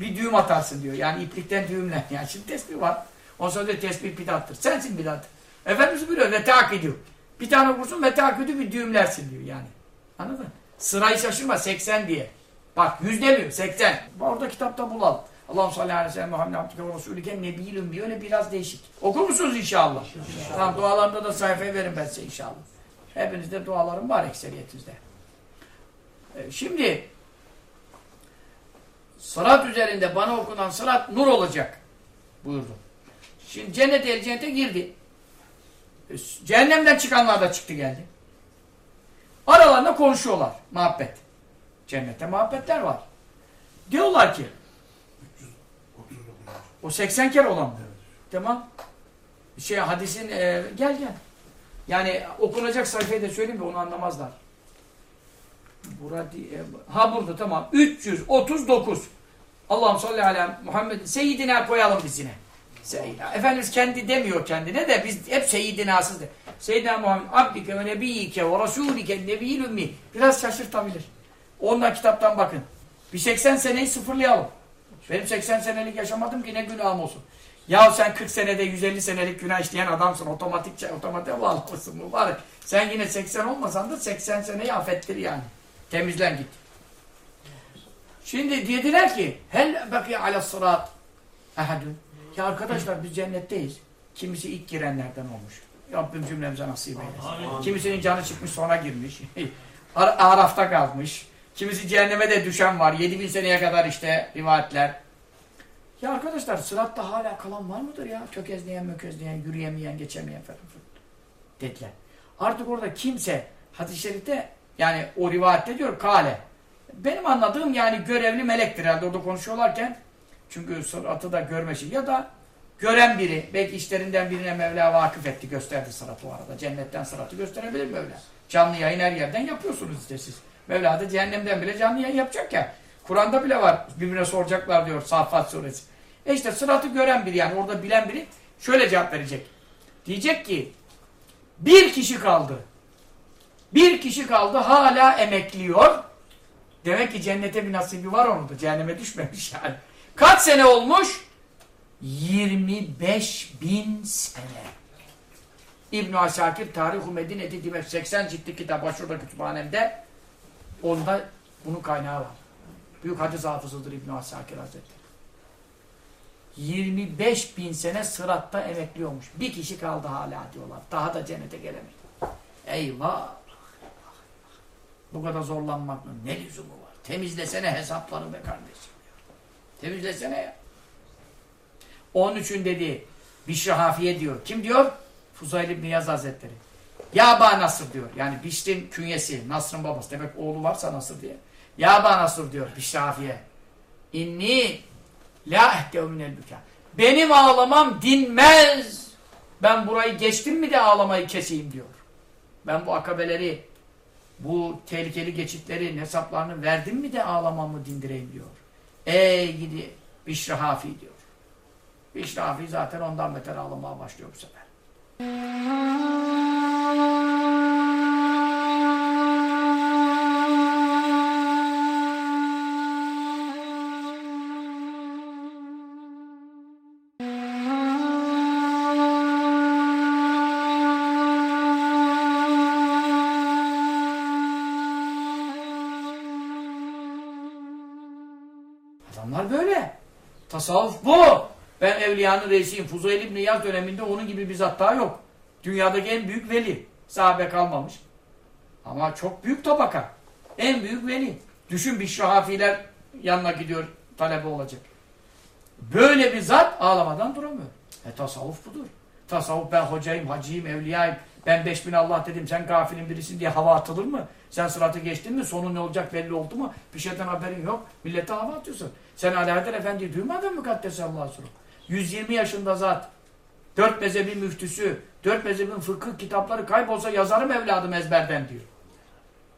Bir düğüm atarsın diyor. Yani iplikten düğümle. Yani şimdi tesbih var. O sonra diyor tesbih bidattır. Sensin bidat. Efendimiz biliyor ve ediyor. Bir tane okursun ve ediyor bir düğümlersin diyor yani. Anladın Sırayı şaşırma 80 diye. Bak yüz demiyorum 80. Orada kitapta bulalım. Allah'ım salli aleyhi ve sellem Muhammed Abdülke ve Resulüke Nebiyyülüm diyor. Öyle biraz değişik. Okur musunuz inşallah? inşallah. Tamam dualarında da sayfaya verin ben size inşallah. Hepinizde dualarım var ekseriyetinizde. Ee, şimdi sırat üzerinde bana okunan sırat nur olacak buyurdu. Şimdi cennet el cennete girdi. Ee, cehennemden çıkanlar da çıktı geldi. Aralarında konuşuyorlar. Muhabbet. Cennette muhabbetler var. Diyorlar ki o 80 kere olan? Tamam. Şey hadisin e, gel gel. Yani okunacak sayfayı da söyleyeyim de onu anlamazlar. Burada, ha burada tamam. 339. Allah'ım salli ala Muhammed. Seyyidina koyalım bizine. Seyyidina. Efendimiz kendi demiyor kendine de biz hep seyyidinasız de. Seyyidina Muhammed abdike ve nebiyike ve rasulike nebiyyil ümmi. Biraz şaşırtabilir. Ondan kitaptan bakın. Bir 80 seneyi sıfırlayalım. Benim 80 senelik yaşamadım ki ne günahım olsun. Ya sen 40 senede 150 senelik günah işleyen adamsın. Otomatik otomatiğe bağlamışsın mübarek. Sen yine 80 olmasan da 80 seneyi affettir yani. Temizlen git. Şimdi dediler ki hel baki ala sırat ehadun. Ya arkadaşlar biz cennetteyiz. Kimisi ilk girenlerden olmuş. Rabbim cümlemize nasip eylesin. Kimisinin canı çıkmış sonra girmiş. Araf'ta kalmış. Kimisi cehenneme de düşen var. 7000 seneye kadar işte rivayetler. Ya arkadaşlar sıratta hala kalan var mıdır ya? Tökezleyen, mökezleyen, yürüyemeyen, geçemeyen falan dediler. Artık orada kimse hadis-i şerifte yani o rivayette diyor kale. Benim anladığım yani görevli melektir herhalde orada konuşuyorlarken. Çünkü sıratı da görmesi ya da gören biri, belki işlerinden birine Mevla vakıf etti, gösterdi sıratı o arada. Cennetten sıratı gösterebilir Mevla. Canlı yayın her yerden yapıyorsunuz işte siz. Mevla da cehennemden bile canlı yayın yapacak ya. Kur'an'da bile var. Birbirine soracaklar diyor Safat suresi. E işte sıratı gören biri yani orada bilen biri şöyle cevap verecek. Diyecek ki bir kişi kaldı. Bir kişi kaldı hala emekliyor. Demek ki cennete bir nasibi var onun da. Cehenneme düşmemiş yani. Kaç sene olmuş? 25 bin sene. İbn-i Asakir Tarih-i Medine'de Dimeşk 80 ciltli kitap şurada kütüphanemde. Onda bunun kaynağı var. Büyük hadis hafızıdır İbn-i Asakir Hazretleri. 25 bin sene sıratta emekliyormuş. Bir kişi kaldı hala diyorlar. Daha da cennete gelemedi. Eyvah! Bu kadar zorlanmak? Ne lüzumu var? Temizlesene hesapları be kardeşim. Temizlesene ya. Onun için dedi Bişri Hafiye diyor. Kim diyor? Fuzayl İbni Yaz Hazretleri. Ya Ba Nasır diyor. Yani Bişr'in künyesi. Nasr'ın babası. Demek oğlu varsa Nasır diye. Ya Ba Nasır diyor Bişri Hafiye. İnni la ehdeu minel büka. Benim ağlamam dinmez. Ben burayı geçtim mi de ağlamayı keseyim diyor. Ben bu akabeleri, bu tehlikeli geçitlerin hesaplarını verdim mi de ağlamamı dindireyim diyor. Ey gidi Bişri Hafi diyor. Bişri Hafi zaten ondan beter ağlamaya başlıyor bu sefer. Adamlar böyle. Tasavvuf bu. Ben evliyanın reisiyim. Fuzayl İbni Yaz döneminde onun gibi bir zat daha yok. Dünyadaki en büyük veli. Sahabe kalmamış. Ama çok büyük tabaka. En büyük veli. Düşün bir şahafiler yanına gidiyor talebe olacak. Böyle bir zat ağlamadan duramıyor. E tasavvuf budur. Tasavvuf ben hocayım, hacıyım, evliyayım. Ben 5000 Allah dedim sen gafilin birisin diye hava atılır mı? Sen sıratı geçtin mi? Sonu ne olacak belli oldu mu? Bir şeyden haberin yok. Millete hava atıyorsun. Sen Alaaddin Efendi'yi duymadın mı Mukaddes Allah'a 120 yaşında zat. Dört mezhebin müftüsü, dört mezhebin fıkıh kitapları kaybolsa yazarım evladım ezberden diyor.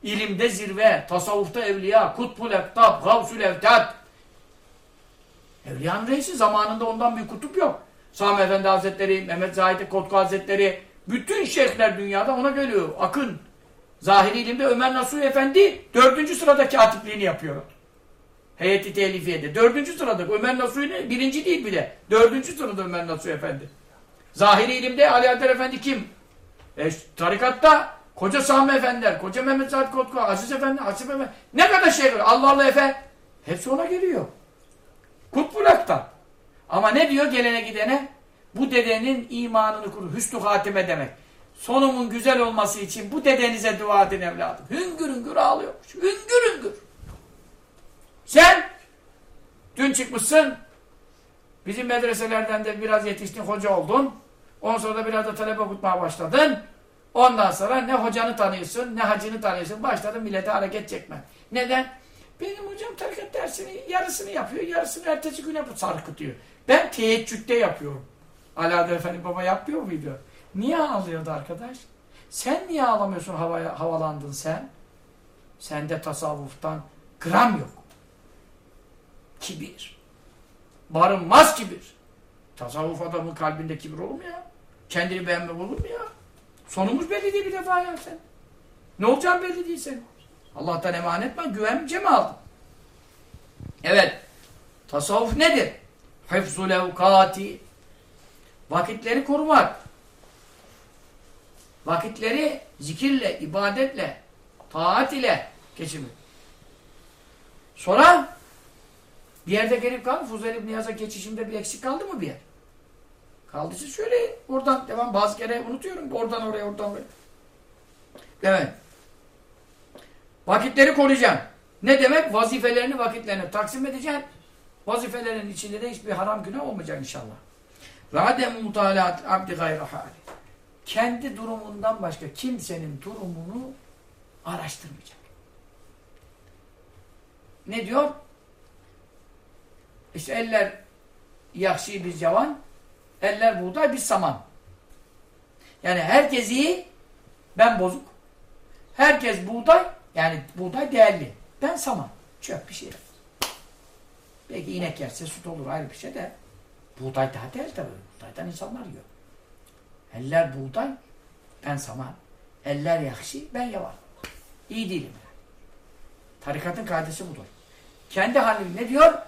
İlimde zirve, tasavvufta evliya, kutbul eftap, gavsül evtat. Evliyanın reisi zamanında ondan bir kutup yok. Sami Efendi Hazretleri, Mehmet Zahid Kotku Hazretleri, bütün şeyhler dünyada ona geliyor. Akın. Zahiri ilimde Ömer Nasuhi Efendi dördüncü sırada katipliğini yapıyor. Heyeti Tehlifiye'de. Dördüncü sırada. Ömer Nasuhi birinci değil bile. Dördüncü sırada Ömer Nasuhi Efendi. Zahiri ilimde Ali Adel Efendi kim? E, tarikatta Koca Sami Efendiler, Koca Mehmet Saad Kotku, Aziz Efendi, Asif Efendi. Ne kadar şey var. Allah Allah Efe. Hepsi ona geliyor. Kutbulak'tan. Ama ne diyor gelene gidene? Bu dedenin imanını kurur. Hüsnü hatime demek. Sonumun güzel olması için bu dedenize dua edin evladım. Hüngür hüngür ağlıyormuş. Hüngür hüngür. Sen dün çıkmışsın bizim medreselerden de biraz yetiştin hoca oldun. Ondan sonra da biraz da talep okutmaya başladın. Ondan sonra ne hocanı tanıyorsun ne hacını tanıyorsun. Başladın millete hareket çekme. Neden? Benim hocam tarikat dersini yarısını yapıyor, yarısını ertesi güne sarkıtıyor. Ben teheccüde yapıyorum. Alaeddin Efendi baba yapmıyor muydu? Niye ağlıyordu arkadaş? Sen niye ağlamıyorsun havaya, havalandın sen? Sende tasavvuftan gram yok. Kibir. Barınmaz kibir. Tasavvuf adamın kalbinde kibir olur mu ya? Kendini beğenme olur mu ya? Sonumuz belli değil bir defa ya sen. Ne olacağın belli değil senin. Allah'tan emanet mi? Güvence mi aldın? Evet. Tasavvuf nedir? Hıfzul evkati. Vakitleri korumak. Vakitleri zikirle, ibadetle, taat ile geçirmek. Sonra bir yerde gelip kaldı. Fuzayl İbni Yaz'a geçişimde bir eksik kaldı mı bir yer? Kaldıysa şöyle oradan devam. Bazı kere unutuyorum. Oradan oraya, oradan oraya. Evet. Vakitleri koruyacaksın. Ne demek? Vazifelerini vakitlerini taksim edeceksin. Vazifelerin içinde de hiçbir haram günah olmayacak inşallah. Radem mutalat abdi gayri hali. Kendi durumundan başka kimsenin durumunu araştırmayacak. Ne diyor? İşte eller yakşı bir cavan, eller buğday, biz saman. Yani herkes iyi, ben bozuk. Herkes buğday, yani buğday değerli. Ben saman. Çöp bir şey. Belki inek yerse süt olur ayrı bir şey de. Buğday daha değerli tabii. Buğdaydan insanlar yiyor. Eller buğday, ben saman. Eller yakşı, ben yavan. İyi değilim. Yani. Tarikatın kaidesi budur. Kendi halini ne diyor?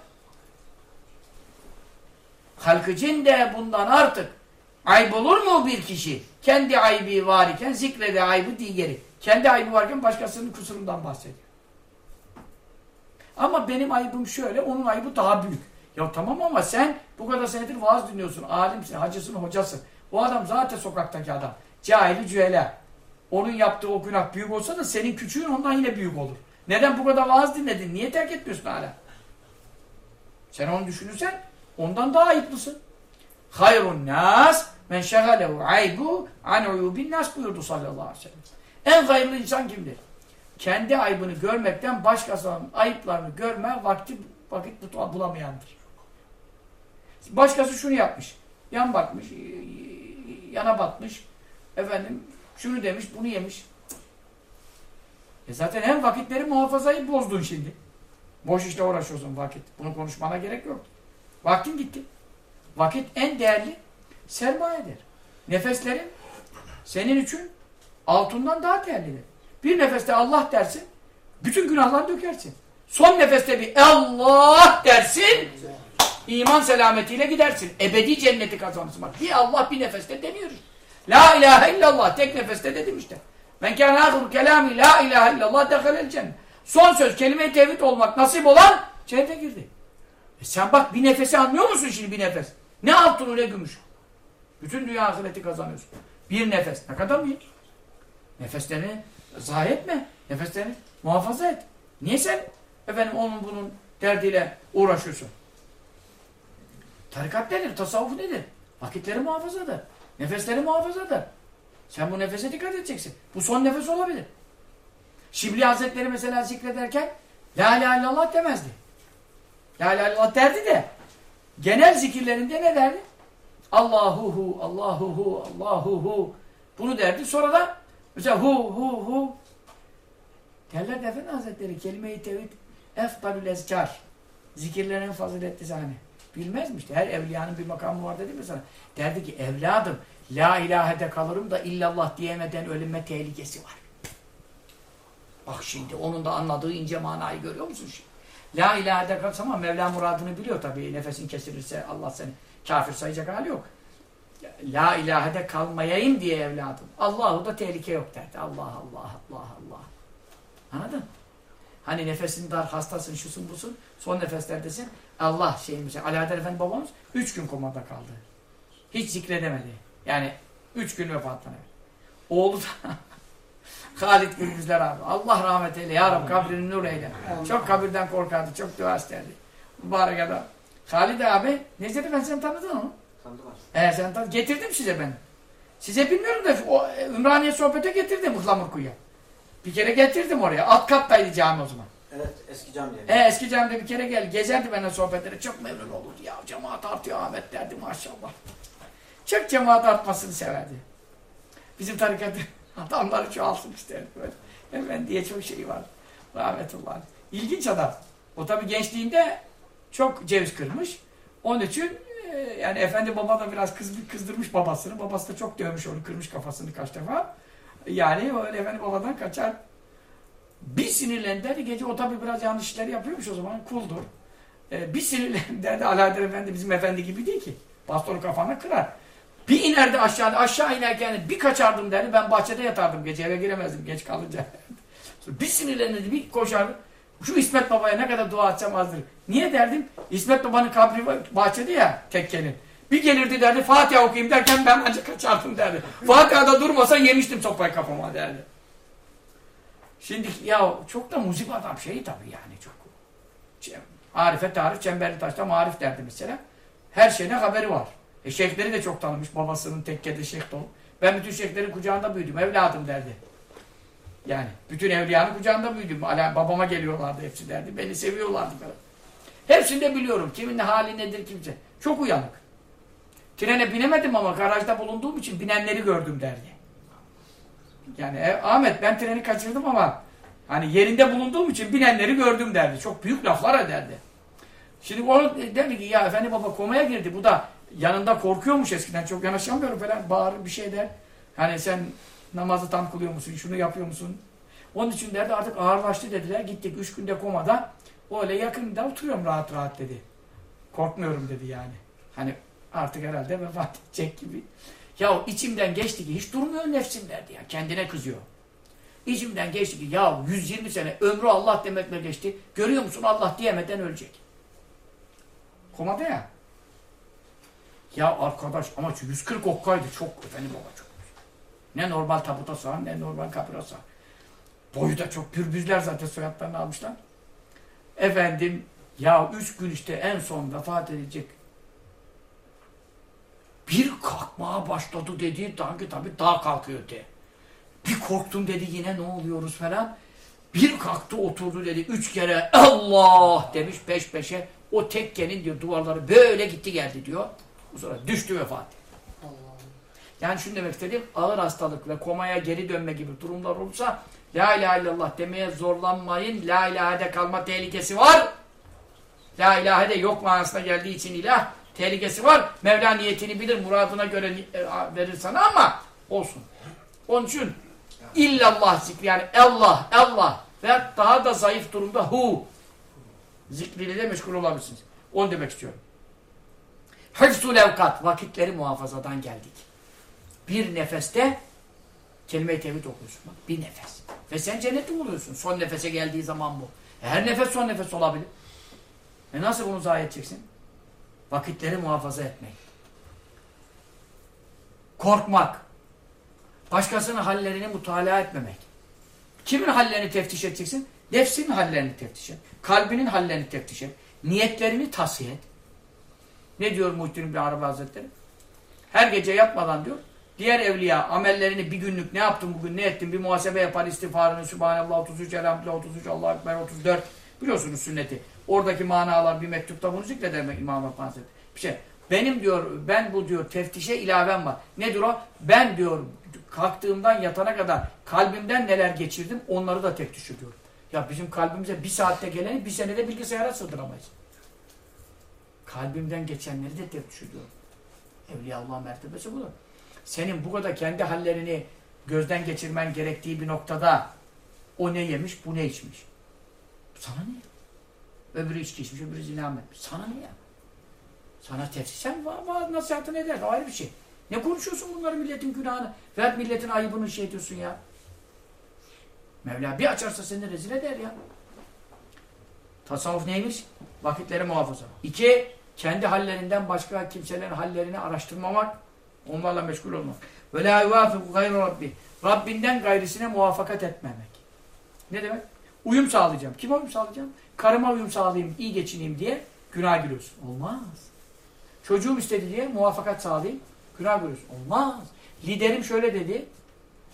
Halkıcın de bundan artık ayıp olur mu bir kişi? Kendi ayıbı var iken zikrede ayıbı digeri. Kendi ayıbı varken başkasının kusurundan bahsediyor. Ama benim ayıbım şöyle, onun ayıbı daha büyük. Ya tamam ama sen bu kadar senedir vaaz dinliyorsun, alimsin, hacısın, hocasın. O adam zaten sokaktaki adam. Cahili cühele. Onun yaptığı o günah büyük olsa da senin küçüğün ondan yine büyük olur. Neden bu kadar vaaz dinledin? Niye terk etmiyorsun hala? Sen onu düşünürsen ondan daha ayıplısın. Hayrun nas men şegalehu aybu an uyubin nas buyurdu sallallahu aleyhi ve sellem. En hayırlı insan kimdir? Kendi aybını görmekten başkasının ayıplarını görme vakti vakit bulamayandır. Başkası şunu yapmış. Yan bakmış, yana batmış. Efendim şunu demiş, bunu yemiş. E zaten hem vakitleri muhafazayı bozdun şimdi. Boş işle uğraşıyorsun vakit. Bunu konuşmana gerek yok. Vaktin gitti. Vakit en değerli sermayedir. Nefeslerin senin için altından daha değerlidir. Bir nefeste Allah dersin, bütün günahları dökersin. Son nefeste bir Allah dersin, iman selametiyle gidersin. Ebedi cenneti kazanırsın. Bak bir Allah bir nefeste deniyoruz. La ilahe illallah tek nefeste dedim işte. Men kâne âhir kelâmi la ilahe illallah dehalel cennet. Son söz kelime-i tevhid olmak nasip olan cennete girdi. E sen bak bir nefesi anlıyor musun şimdi bir nefes? Ne altını ne gümüş. Bütün dünya ahireti kazanıyorsun. Bir nefes. Ne kadar büyük? Nefeslerini zayi etme. Nefeslerini muhafaza et. Niye sen efendim onun bunun derdiyle uğraşıyorsun? Tarikat nedir? Tasavvuf nedir? Vakitleri muhafazadır. Nefesleri muhafazadır. Sen bu nefese dikkat edeceksin. Bu son nefes olabilir. Şibli Hazretleri mesela zikrederken La ilahe illallah demezdi. La ilahe illallah derdi de genel zikirlerinde ne derdi? Allahuhu, Allahuhu, Allahuhu bunu derdi. Sonra da mesela hu hu hu derler de Efendi Hazretleri kelime-i tevhid eftalül ezkar zikirlerin faziletlisi hani. Bilmez işte? Her evliyanın bir makamı var dedi mi sana? Derdi ki evladım la ilahede kalırım da illallah diyemeden ölüme tehlikesi var. Bak şimdi onun da anladığı ince manayı görüyor musun şimdi? La ilahede kalsa ama Mevla muradını biliyor tabii. Nefesin kesilirse Allah seni kafir sayacak hali yok. La ilahede kalmayayım diye evladım. Allahu da tehlike yok derdi. Allah Allah Allah Allah. Anladın? Hani nefesin dar, hastasın, şusun busun. Son nefeslerdesin. Allah şeyimiz. Alaeddin Efendi babamız üç gün komada kaldı. Hiç zikredemedi. Yani üç gün vefatına. Oğlu da Halit Gürbüzler abi. Allah rahmet eyle. Ya Rab kabrini nur eyle. Çok kabirden korkardı. Çok dua isterdi. Mübarek adam. Halid abi. Necdet ben seni tanıdın mı? Tanıdım Ee, sen tanıdın. Getirdim size ben. Size bilmiyorum da o e, Ümraniye sohbete getirdim Ihlamurkuyu'ya. Bir kere getirdim oraya. Alt kattaydı cami o zaman. Evet eski cami E, eski camide bir kere gel. Gezerdi benimle sohbetlere. Çok memnun olurdu. Ya cemaat artıyor Ahmet derdi maşallah. Çok cemaat artmasını severdi. Bizim tarikatı adamları çoğalsın isterdi böyle. Efendiye çok şey var. Rahmetullah. İlginç adam. O tabi gençliğinde çok ceviz kırmış. Onun için e, yani efendi baba da biraz kız, kızdırmış babasını. Babası da çok dövmüş onu, kırmış kafasını kaç defa. Yani öyle efendi babadan kaçar. Bir sinirlendi. Gece o tabi biraz yanlış işler yapıyormuş o zaman. Kuldur. E, bir sinirlendi derdi. Alaeddin Efendi bizim efendi gibi değil ki. Bastonu kafana kırar. Bir inerdi aşağıda. Aşağı inerken bir kaçardım derdi. Ben bahçede yatardım. Gece eve giremezdim geç kalınca. bir sinirlenirdi. Bir koşardı. Şu İsmet Baba'ya ne kadar dua etsem azdır. Niye derdim? İsmet Baba'nın kabri bahçede ya tekkenin. Bir gelirdi derdi Fatiha okuyayım derken ben ancak kaçardım derdi. Fatiha'da durmasa yemiştim sopayı kafama derdi. Şimdi ya çok da muzip adam şey tabii yani çok. Arife tarif çemberli taşta marif derdi mesela. Her şeyine haberi var. E şeyhleri de çok tanımış babasının tekkede şeyh dolu. Ben bütün şeyhlerin kucağında büyüdüm evladım derdi. Yani bütün evliyanın kucağında büyüdüm. Ala, babama geliyorlardı hepsi derdi. Beni seviyorlardı. Hepsini de biliyorum. Kimin hali nedir kimse. Çok uyanık. Trene binemedim ama garajda bulunduğum için binenleri gördüm derdi. Yani e, Ahmet ben treni kaçırdım ama hani yerinde bulunduğum için binenleri gördüm derdi. Çok büyük laflar ederdi. Şimdi onu dedi ki ya efendi baba komaya girdi. Bu da yanında korkuyormuş eskiden. Çok yanaşamıyorum falan. Bağırır bir şey der. Hani sen namazı tam kılıyor musun? Şunu yapıyor musun? Onun için derdi artık ağırlaştı dediler. Gittik üç günde komada. Öyle yakında oturuyorum rahat rahat dedi. Korkmuyorum dedi yani. Hani artık herhalde vefat edecek gibi. Ya içimden geçti ki hiç durmuyor nefsim derdi ya. Kendine kızıyor. İçimden geçti ki ya 120 sene ömrü Allah demekle geçti. Görüyor musun Allah diyemeden ölecek. Komada ya. Ya arkadaş ama 140 okkaydı çok efendim baba çok. Ne normal tabuta sığar ne normal kapıra sığar. Boyu da çok pürbüzler zaten soyadlarını almışlar. Efendim ya üç gün işte en son vefat edecek. Bir kalkmaya başladı dedi. Sanki tabii daha kalkıyor dedi. Bir korktum dedi yine ne oluyoruz falan. Bir kalktı oturdu dedi. Üç kere Allah demiş peş peşe. O tekkenin diyor duvarları böyle gitti geldi diyor. Sonra düştü vefat. Yani şunu demek istedim. Ağır hastalık ve komaya geri dönme gibi durumlar olursa La ilahe illallah demeye zorlanmayın. La ilahede kalma tehlikesi var. La ilahe de yok manasına geldiği için ilah tehlikesi var. Mevla niyetini bilir. Muradına göre e, verir sana ama olsun. Onun için illallah zikri yani Allah, Allah ve daha da zayıf durumda hu zikriyle de meşgul olabilirsiniz. Onu demek istiyorum. Hıfzul evkat vakitleri muhafazadan geldik. Bir nefeste kelime-i tevhid okuyorsun. Bak, bir nefes. Ve sen cenneti buluyorsun. Son nefese geldiği zaman bu. Her nefes son nefes olabilir. E nasıl bunu zayi edeceksin? Vakitleri muhafaza etmek. Korkmak. Başkasının hallerini mutalaa etmemek. Kimin hallerini teftiş edeceksin? Nefsinin hallerini teftiş et. Kalbinin hallerini teftiş et. Niyetlerini tasih et. Ne diyor Muhittin bin Arabi Hazretleri? Her gece yatmadan diyor, diğer evliya amellerini bir günlük ne yaptın bugün ne ettin bir muhasebe yapar istiğfarını Sübhanallah 33, Elhamdülillah 33, Allah Ekber 34 biliyorsunuz sünneti. Oradaki manalar bir mektupta bunu zikreder İmam Rabbani Hazretleri. Bir şey. Benim diyor ben bu diyor teftişe ilavem var. Nedir o? Ben diyor kalktığımdan yatana kadar kalbimden neler geçirdim onları da teftiş ediyorum. Ya bizim kalbimize bir saatte geleni bir senede bilgisayara sığdıramayız. Kalbimden geçenleri de teftiş ediyorum. Evliya Allah mertebesi budur. Senin bu kadar kendi hallerini gözden geçirmen gerektiği bir noktada o ne yemiş, bu ne içmiş. Sana ne? Öbürü içki içmiş, öbürü zina etmiş. Sana ne ya? Sana tefsir, sen nasihatını eder, ayrı bir şey. Ne konuşuyorsun bunları milletin günahını? Ver milletin ayıbını şey ediyorsun ya. Mevla bir açarsa seni rezil eder ya. Tasavvuf neymiş? Vakitleri muhafaza. İki, kendi hallerinden başka kimselerin hallerini araştırmamak, onlarla meşgul olmak. Ve la yuvafiku gayru rabbi. Rabbinden gayrisine muvaffakat etmemek. Ne demek? Uyum sağlayacağım. Kime uyum sağlayacağım? Karıma uyum sağlayayım, iyi geçineyim diye günah giriyorsun. Olmaz. Çocuğum istedi diye muvaffakat sağlayayım, günah giriyorsun. Olmaz. Liderim şöyle dedi,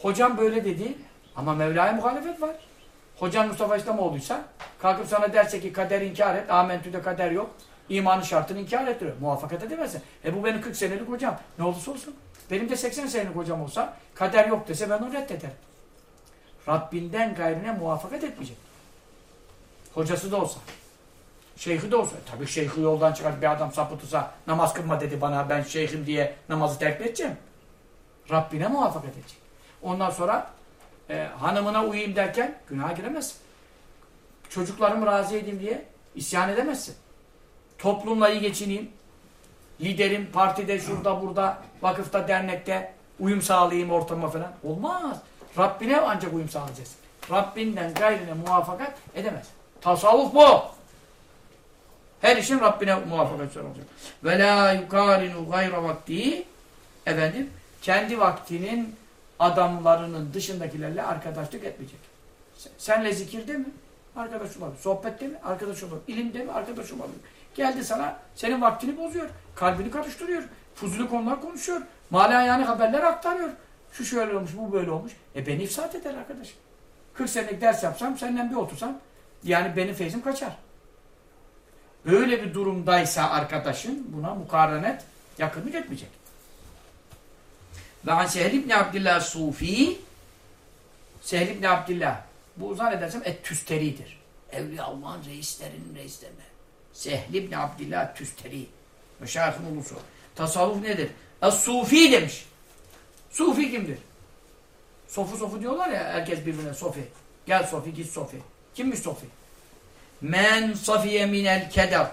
hocam böyle dedi ama Mevla'ya muhalefet var. Hocan Mustafa İslamoğlu'ysa kalkıp sana derse ki kader inkar et, amentüde kader yok. İmanın şartını inkar ettiriyor. Muvaffakat edemezsin. E bu benim 40 senelik hocam. Ne olursa olsun. Benim de 80 senelik hocam olsa kader yok dese ben onu reddederim. Rabbinden gayrine muvaffakat etmeyecek. Hocası da olsa. Şeyhi de olsa. Tabii şeyhi yoldan çıkar bir adam sapıtırsa namaz kılma dedi bana ben şeyhim diye namazı terk edeceğim. Rabbine muvaffakat edecek. Ondan sonra e, hanımına uyuyayım derken günaha giremezsin. Çocuklarımı razı edeyim diye isyan edemezsin. Toplumla iyi geçineyim. Liderim partide, şurada, burada, vakıfta, dernekte uyum sağlayayım ortama falan. Olmaz. Rabbine ancak uyum sağlayacağız. Rabbinden gayrine muvaffakat edemez. Tasavvuf bu. Her işin Rabbine muvaffakat olacak. Ve la yukarinu gayra vakti efendim kendi vaktinin adamlarının dışındakilerle arkadaşlık etmeyecek. Senle zikirde mi? Arkadaş olabilir. Sohbette mi? Arkadaş olabilir. İlimde mi? Arkadaş olabilir. Geldi sana senin vaktini bozuyor. Kalbini karıştırıyor. Fuzuli konular konuşuyor. Mala yani haberler aktarıyor. Şu şöyle olmuş, bu böyle olmuş. E beni ifsat eder arkadaş. 40 senelik ders yapsam, senden bir otursam yani benim feyzim kaçar. Böyle bir durumdaysa arkadaşın buna mukarenet yakınlık etmeyecek. Ve an Sehl ibn Abdillah Sufi Sehl ibn Abdillah bu zannedersem et-tüsteridir. Evliya Allah'ın reislerinin reislerinden. Sehl ibn Abdillah Tüsteri. Meşayihın ulusu. Tasavvuf nedir? Es-Sufi demiş. Sufi kimdir? Sofu sofu diyorlar ya herkes birbirine sofi. Gel sofi git sofi. Kimmiş sofi? Men safiye minel keder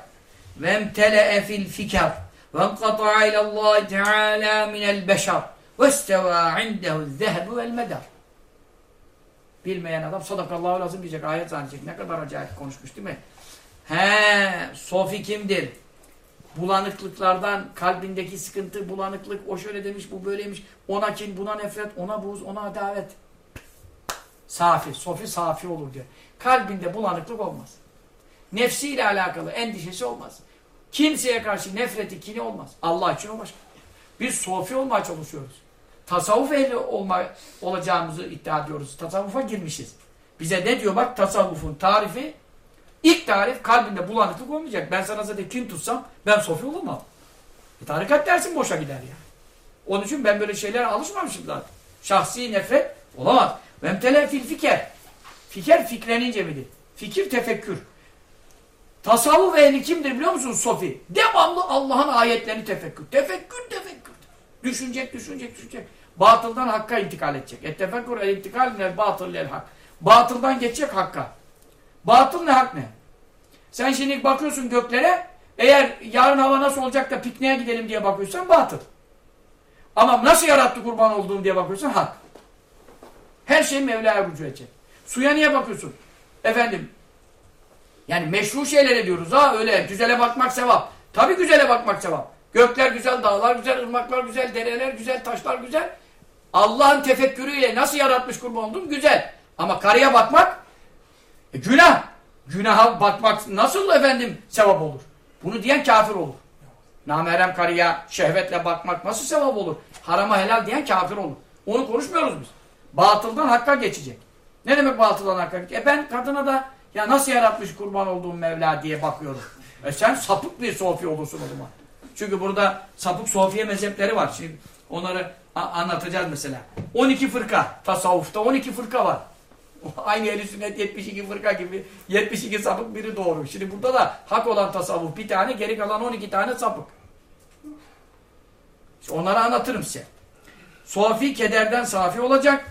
ve emtele'e fil fikar ve enkata'a ilallahi teala minel beşer ve isteva indehu zehebu vel medar. Bilmeyen adam sadakallahu lazım diyecek. Ayet zannedecek. Ne kadar acayip konuşmuş değil mi? He, Sofi kimdir? Bulanıklıklardan, kalbindeki sıkıntı, bulanıklık, o şöyle demiş, bu böyleymiş, ona kin, buna nefret, ona buz, ona adavet. Safi, Sofi safi olur diyor. Kalbinde bulanıklık olmaz. Nefsiyle alakalı endişesi olmaz. Kimseye karşı nefreti, kini olmaz. Allah için o başka. Biz Sofi olmaya çalışıyoruz. Tasavvuf ehli olma, olacağımızı iddia ediyoruz. Tasavvufa girmişiz. Bize ne diyor bak tasavvufun tarifi İlk tarif kalbinde bulanıklık olmayacak. Ben sana zaten kin tutsam ben sofi olamam. E, tarikat dersin boşa gider ya. Onun için ben böyle şeylere alışmamışım zaten. Şahsi nefret olamaz. Vemtele fil fiker. Fiker fikrenince midir? Fikir tefekkür. Tasavvuf ehli kimdir biliyor musun Sofi? Devamlı Allah'ın ayetlerini tefekkür. Tefekkür tefekkür. Düşünecek düşünecek düşünecek. Batıldan hakka intikal edecek. Et tefekkür el intikal minel batıl lel hak. Batıldan geçecek hakka. Batıl ne hak ne? Sen şimdi bakıyorsun göklere eğer yarın hava nasıl olacak da pikniğe gidelim diye bakıyorsan batıl. Ama nasıl yarattı kurban olduğum diye bakıyorsan hak. Her şey Mevla'ya rücu edecek. Suya niye bakıyorsun? Efendim yani meşru şeylere diyoruz ha öyle güzele bakmak sevap. Tabi güzele bakmak sevap. Gökler güzel, dağlar güzel, ırmaklar güzel, dereler güzel, taşlar güzel. Allah'ın tefekkürüyle nasıl yaratmış kurban olduğum güzel. Ama karıya bakmak e, günah. Günaha bakmak nasıl efendim sevap olur? Bunu diyen kafir olur. Namerem karıya şehvetle bakmak nasıl sevap olur? Harama helal diyen kafir olur. Onu konuşmuyoruz biz. Batıldan hakka geçecek. Ne demek batıldan hakka geçecek? E ben kadına da ya nasıl yaratmış kurban olduğum Mevla diye bakıyorum. E sen sapık bir sofi olursun o zaman. Çünkü burada sapık sofiye mezhepleri var. Şimdi onları anlatacağız mesela. 12 fırka. Tasavvufta 12 fırka var. Aynı ehl sünnet 72 fırka gibi 72 sapık biri doğru. Şimdi burada da hak olan tasavvuf bir tane geri kalan 12 tane sapık. İşte onları anlatırım size. Sofi kederden safi olacak.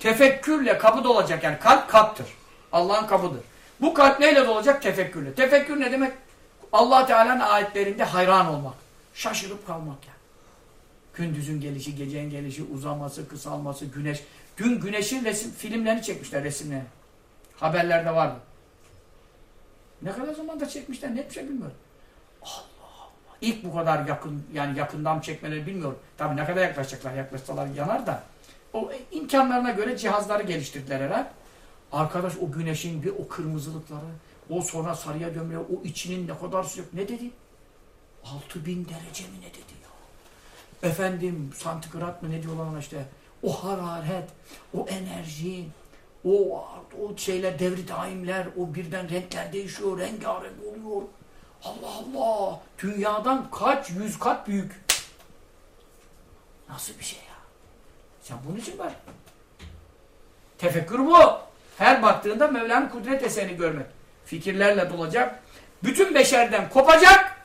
Tefekkürle kapı dolacak. Yani kalp kaptır. Allah'ın kapıdır. Bu kalp neyle dolacak? Tefekkürle. Tefekkür ne demek? allah Teala'nın ayetlerinde hayran olmak. Şaşırıp kalmak yani. Gündüzün gelişi, gecenin gelişi, uzaması, kısalması, güneş. Dün güneşin resim, filmlerini çekmişler resimlerini. Haberlerde vardı. Ne kadar zamanda çekmişler net bir şey bilmiyorum. Allah Allah. İlk bu kadar yakın yani yakından çekmeleri bilmiyorum. Tabii ne kadar yaklaşacaklar yaklaşsalar yanar da. O imkanlarına göre cihazları geliştirdiler herhalde. Arkadaş o güneşin bir o kırmızılıkları, o sonra sarıya dönmeye, o içinin ne kadar sıcak. Ne dedi? 6000 derece mi ne dedi ya? Efendim santigrat mı ne diyorlar ona işte o hararet, o enerji, o, o şeyler, devri daimler, o birden renkler değişiyor, rengarenk oluyor. Allah Allah! Dünyadan kaç yüz kat büyük. Nasıl bir şey ya? Sen bunun için var. Tefekkür bu. Her baktığında Mevla'nın kudret eserini görmek. Fikirlerle dolacak. Bütün beşerden kopacak.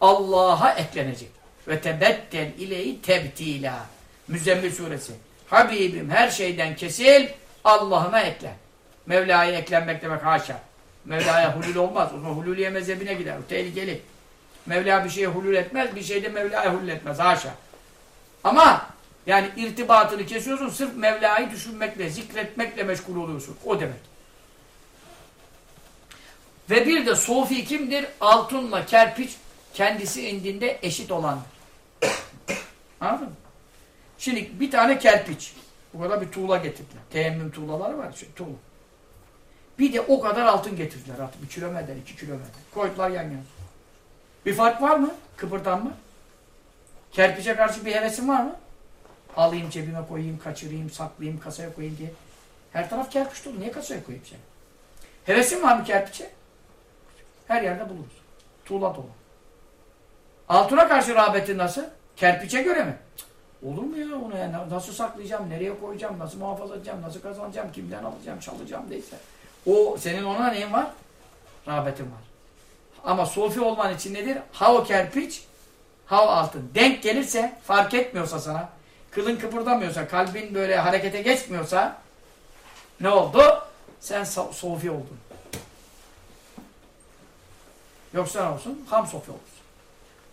Allah'a eklenecek. Ve tebettel ileyi tebtila. Müzzemmil suresi. Habibim her şeyden kesil, Allah'ına ekle. Mevla'ya eklenmek demek haşa. Mevla'ya hulul olmaz. O zaman hululiye mezhebine gider. O tehlikeli. Mevla bir şeye hulul etmez, bir şeyde Mevla'ya hulul etmez. Haşa. Ama yani irtibatını kesiyorsun, sırf Mevla'yı düşünmekle, zikretmekle meşgul oluyorsun. O demek. Ve bir de sofi kimdir? Altınla kerpiç kendisi indinde eşit olandır. Anladın mı? Şimdi bir tane kerpiç. Bu kadar bir tuğla getirdiler. Teyemmüm tuğlaları var. Şey, tuğla. Bir de o kadar altın getirdiler artık. Bir kilometre, iki kilometre. Koydular yan yana. Bir fark var mı? Kıpırdanma. Kerpiçe karşı bir hevesin var mı? Alayım cebime koyayım, kaçırayım, saklayayım, kasaya koyayım diye. Her taraf kerpiç dolu. Niye kasaya koyayım seni? Hevesin var mı kerpiçe? Her yerde buluruz. Tuğla dolu. Altına karşı rağbetin nasıl? Kerpiçe göre mi? Cık, Olur mu ya onu ya? Nasıl saklayacağım? Nereye koyacağım? Nasıl muhafaza edeceğim? Nasıl kazanacağım? Kimden alacağım? Çalacağım neyse. O senin ona neyin var? Rağbetin var. Ama sofi olman için nedir? Ha o kerpiç, ha o altın. Denk gelirse, fark etmiyorsa sana, kılın kıpırdamıyorsa, kalbin böyle harekete geçmiyorsa ne oldu? Sen so- sofi oldun. Yoksa ne olsun? Ham sofi olursun.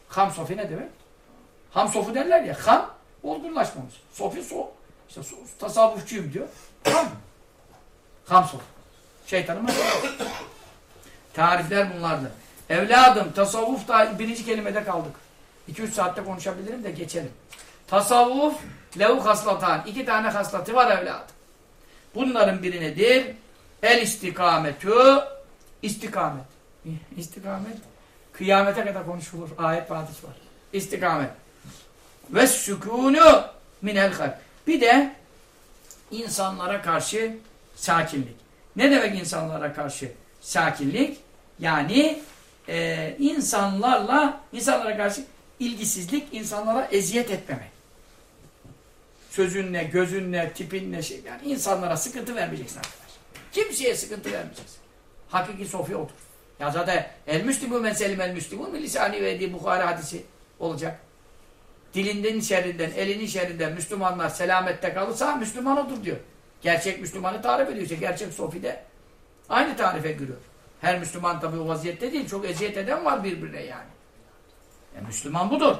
Ham sofi ne demek? Ham sofu derler ya. Ham olgunlaşmamış. Sofi so. İşte so, tasavvufçuyum diyor. Ham. Ham sofi. Şeytanın mesela. Tarifler bunlardır. Evladım tasavvuf da birinci kelimede kaldık. 2-3 saatte konuşabilirim de geçelim. Tasavvuf lehu haslatan. İki tane haslatı var evladım. Bunların biri nedir? El istikametü istikamet. İstikamet kıyamete kadar konuşulur. Ayet ve var. İstikamet. Ve sükûnü minel halk. Bir de insanlara karşı sakinlik. Ne demek insanlara karşı sakinlik? Yani e, insanlarla insanlara karşı ilgisizlik, insanlara eziyet etmemek. Sözünle, gözünle, tipinle şey yani insanlara sıkıntı vermeyeceksin arkadaş. Kimseye sıkıntı vermeyeceksin. Hakiki sofi odur. Ya zaten el müslimu men selim el müslimu lisani ve edi Bukhari hadisi olacak. Dilinden şerrinden, elinin şerrinden Müslümanlar selamette kalırsa Müslüman odur diyor. Gerçek Müslümanı tarif ediyor. İşte gerçek sofi de aynı tarife giriyor. Her Müslüman tabi o vaziyette değil. Çok eziyet eden var birbirine yani. yani Müslüman budur.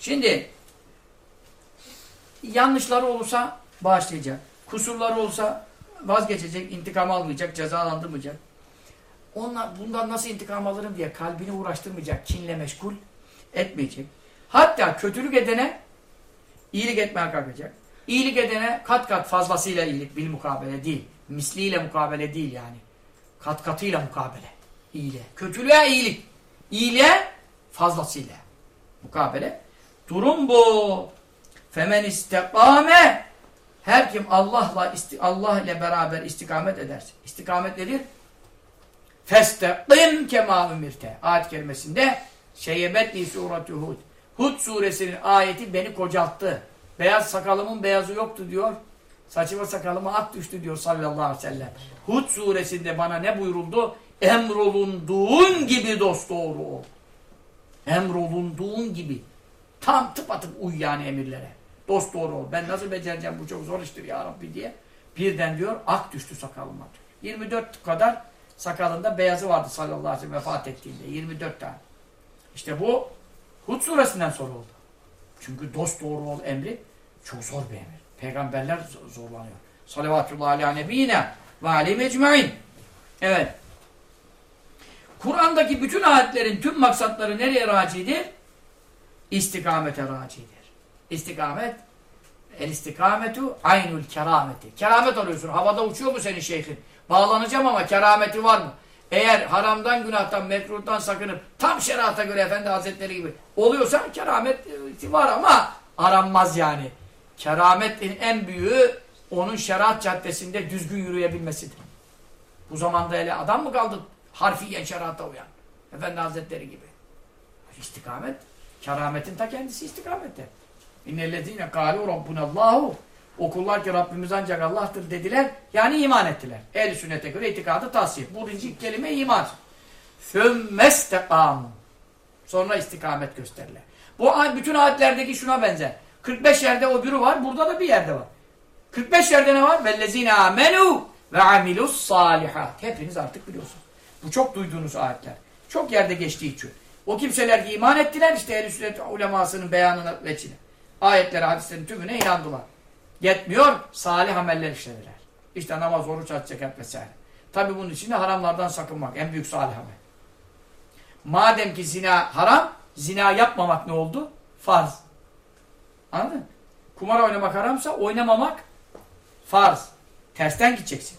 Şimdi yanlışları olursa bağışlayacak. Kusurları olsa vazgeçecek, intikam almayacak, cezalandırmayacak. Onlar bundan nasıl intikam alırım diye kalbini uğraştırmayacak, kinle meşgul etmeyecek. Hatta kötülük edene iyilik etmeye kalkacak. İyilik edene kat kat fazlasıyla iyilik, bil mukabele değil. Misliyle mukabele değil yani. Kat katıyla mukabele. İyiliğe. Kötülüğe iyilik. İyiliğe fazlasıyla. Mukabele. Durum bu. Femen istekame her kim Allah'la Allah ile beraber istikamet ederse. İstikamet nedir? Festeqim kema ümirte. Ayet kelimesinde şeyebetli sureti Hud. Hud suresinin ayeti beni kocalttı. Beyaz sakalımın beyazı yoktu diyor. Saçıma sakalıma ak düştü diyor sallallahu aleyhi ve sellem. Hud suresinde bana ne buyuruldu? Emrolunduğun gibi dosdoğru ol. Emrolunduğun gibi. Tam tıpatıp uy yani emirlere. Dost doğru ol. Ben nasıl becereceğim bu çok zor iştir ya Rabbi diye. Birden diyor ak düştü sakalıma diyor. 24 kadar sakalında beyazı vardı sallallahu aleyhi ve sellem vefat ettiğinde. 24 tane. İşte bu Hud suresinden sonra oldu. Çünkü dost doğru ol emri çok zor bir emir. Peygamberler zorlanıyor. Salavatullahi ala nebiyine ve aleyhi ecmain. Evet. Kur'an'daki bütün ayetlerin tüm maksatları nereye racidir? İstikamete racidir. İstikamet el istikametu aynul kerameti. Keramet alıyorsun. Havada uçuyor mu senin şeyhin? Bağlanacağım ama kerameti var mı? Eğer haramdan, günahtan, mekruhtan sakınıp tam şerata göre Efendi Hazretleri gibi oluyorsa keramet var ama aranmaz yani. Kerametin en büyüğü onun şeriat caddesinde düzgün yürüyebilmesidir. Bu zamanda hele adam mı kaldı harfiyen şerata uyan? Efendi Hazretleri gibi. İstikamet, kerametin ta kendisi istikamette. İnnellezine kâlu rabbunallahu o kullar ki Rabbimiz ancak Allah'tır dediler. Yani iman ettiler. Ehl-i sünnete göre itikadı. Bu birinci kelime iman. Fümmestekâmû Sonra istikamet gösterirler. Bu bütün ayetlerdeki şuna benzer. 45 yerde o biri var. Burada da bir yerde var. 45 yerde ne var? Vellezine amenu ve amilus salihat. Hepiniz artık biliyorsunuz. Bu çok duyduğunuz ayetler. Çok yerde geçtiği için. O kimseler ki iman ettiler işte ehl-i sünnet ulemasının beyanına veçine. Ayetlere, hadislerin tümüne inandılar. Yetmiyor, salih ameller işlediler. İşte namaz, oruç, hac, zekat vesaire. Tabi bunun için de haramlardan sakınmak. En büyük salih amel. Madem ki zina haram, zina yapmamak ne oldu? Farz. Anladın? Kumar oynamak haramsa oynamamak farz. Tersten gideceksin.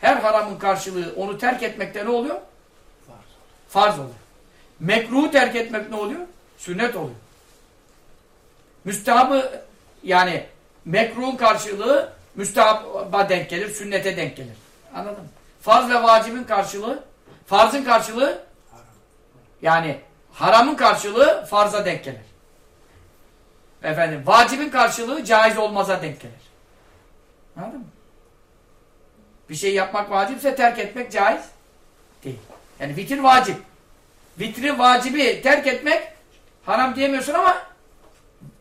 Her haramın karşılığı onu terk etmekte ne oluyor? Farz. Farz oluyor. Mekruhu terk etmek ne oluyor? Sünnet oluyor. Müstehabı yani mekruhun karşılığı müstehaba denk gelir, sünnete denk gelir. Anladın mı? Farz ve vacibin karşılığı, farzın karşılığı Yani haramın karşılığı farza denk gelir. Efendim vacibin karşılığı caiz olmaza denk gelir. Anladın mı? Bir şey yapmak vacipse terk etmek caiz değil. Yani vitir vacip. Vitri vacibi terk etmek haram diyemiyorsun ama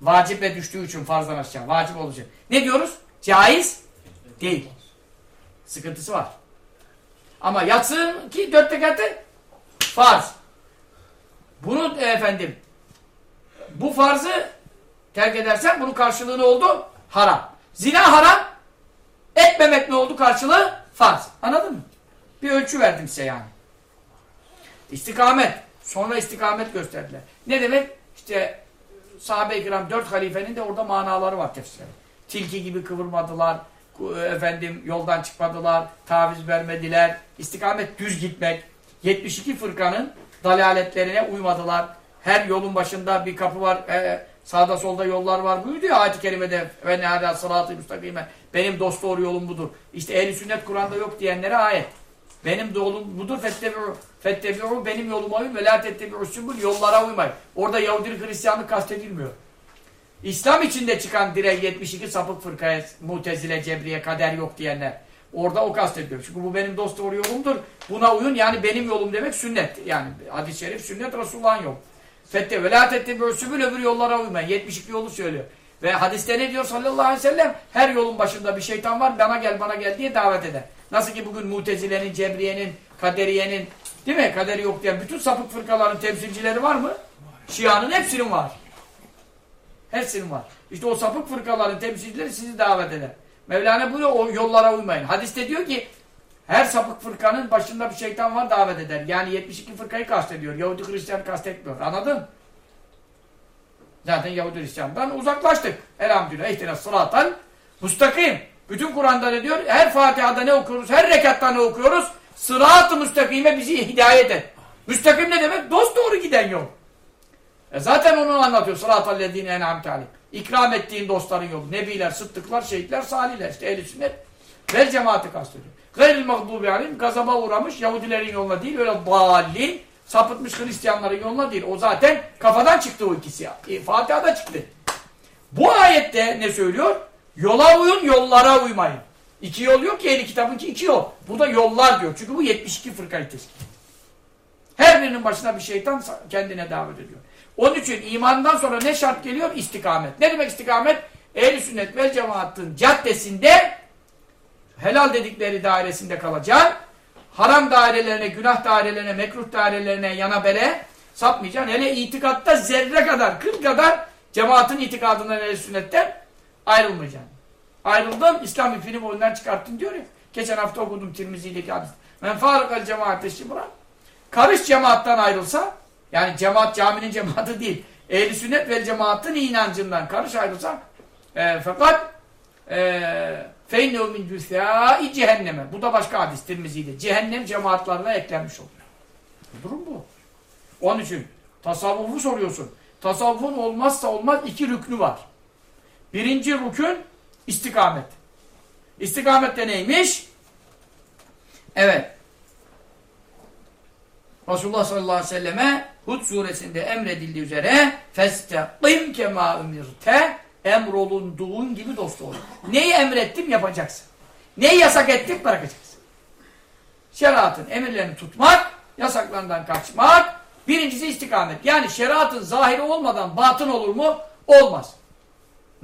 vaciple düştüğü için farzdan aşağı. Vacip olacak. Ne diyoruz? Caiz değil. Sıkıntısı var. Ama yatsın ki dört rekatı farz. Bunu e, efendim bu farzı terk edersen bunun karşılığı ne oldu? Haram. Zina haram. Etmemek ne oldu karşılığı? Farz. Anladın mı? Bir ölçü verdim size yani. İstikamet. Sonra istikamet gösterdiler. Ne demek? İşte sahabe-i kiram dört halifenin de orada manaları var tefsirde. Tilki gibi kıvırmadılar. Efendim yoldan çıkmadılar. Taviz vermediler. İstikamet düz gitmek. 72 fırkanın dalaletlerine uymadılar. Her yolun başında bir kapı var. E, sağda solda yollar var. Buyurdu ya ayet-i kerimede ve ne hala sıratı müstakime. Benim dost doğru yolum budur. İşte ehli sünnet Kur'an'da yok diyenlere ayet. Benim yolum budur fettebi'u. Fettebi'u benim yoluma uyun ve la tettebi'u sübül yollara uymayın. Orada Yahudilik Hristiyanlık kastedilmiyor. İslam içinde çıkan direk 72 sapık fırkaya, mutezile, cebriye, kader yok diyenler. Orada o kastediyor. Çünkü bu benim dost doğru yolumdur. Buna uyun yani benim yolum demek sünnet. Yani hadis-i şerif sünnet Resulullah'ın yolu. Fette ve la tettebi'u sübül öbür yollara uymayın. 72 yolu söylüyor. Ve hadiste ne diyor sallallahu aleyhi ve sellem? Her yolun başında bir şeytan var. Bana gel bana gel diye davet eder. Nasıl ki bugün Mutezile'nin, Cebriye'nin, Kaderiye'nin değil mi? Kaderi yok diyen bütün sapık fırkaların temsilcileri var mı? Şia'nın hepsinin var. Hepsinin var. İşte o sapık fırkaların temsilcileri sizi davet eder. Mevlana buyuruyor o yollara uymayın. Hadiste diyor ki her sapık fırkanın başında bir şeytan var davet eder. Yani 72 fırkayı kastediyor. Yahudi Hristiyan kastetmiyor. Anladın? Zaten Yahudi Hristiyan'dan uzaklaştık. Elhamdülillah. İhtine sıratan müstakim. Bütün Kur'an'da ne diyor? Her Fatiha'da ne okuyoruz? Her rekatta ne okuyoruz? Sırat-ı müstakime bizi hidayet et. Müstakim ne demek? Dost doğru giden yol. E zaten onu anlatıyor. Sırat-ı lezine en'amte aleyhim. İkram ettiğin dostların yolu. Nebiler, sıddıklar, şehitler, salihler. İşte ehl sünnet vel cemaati kastediyor. Gayril mağdubi aleyhim gazaba uğramış Yahudilerin yoluna değil öyle dalli sapıtmış Hristiyanların yoluna değil. O zaten kafadan çıktı o ikisi. E, Fatiha'da çıktı. Bu ayette ne söylüyor? Yola uyun, yollara uymayın. İki yol yok ki ehli kitabın ki iki yol. Burada yollar diyor. Çünkü bu 72 fırkayı teşkil. Her birinin başına bir şeytan kendine davet ediyor. Onun için imandan sonra ne şart geliyor? İstikamet. Ne demek istikamet? Ehl-i sünnet vel cemaatın caddesinde helal dedikleri dairesinde kalacaksın. Haram dairelerine, günah dairelerine, mekruh dairelerine yana bere sapmayacaksın. Hele itikatta zerre kadar, kıl kadar cemaatin itikadından ehl sünnetten ayrılmayacaksın. Ayrıldın, İslam ipini boyundan çıkarttın diyor ya. Geçen hafta okudum Tirmizi'deki hadis. Men farikal cemaat şibran. Karış cemaattan ayrılsa, yani cemaat caminin cemaati değil, ehli sünnet ve cemaatin inancından karış ayrılsa, e, fakat e, feynev min cüthâi cehenneme. Bu da başka hadis Tirmizi'de. Cehennem cemaatlarına eklenmiş oluyor. Durum bu. Onun için tasavvufu soruyorsun. Tasavvufun olmazsa olmaz iki rüknü var. Birinci rükün istikamet. İstikamet de neymiş? Evet. Resulullah sallallahu aleyhi ve selleme Hud suresinde emredildiği üzere فَاسْتَقِمْ كَمَا اُمِرْتَ Emrolunduğun gibi dost ol. Neyi emrettim yapacaksın. Neyi yasak ettik bırakacaksın. Şeriatın emirlerini tutmak, yasaklarından kaçmak, birincisi istikamet. Yani şeriatın zahiri olmadan batın olur mu? Olmaz.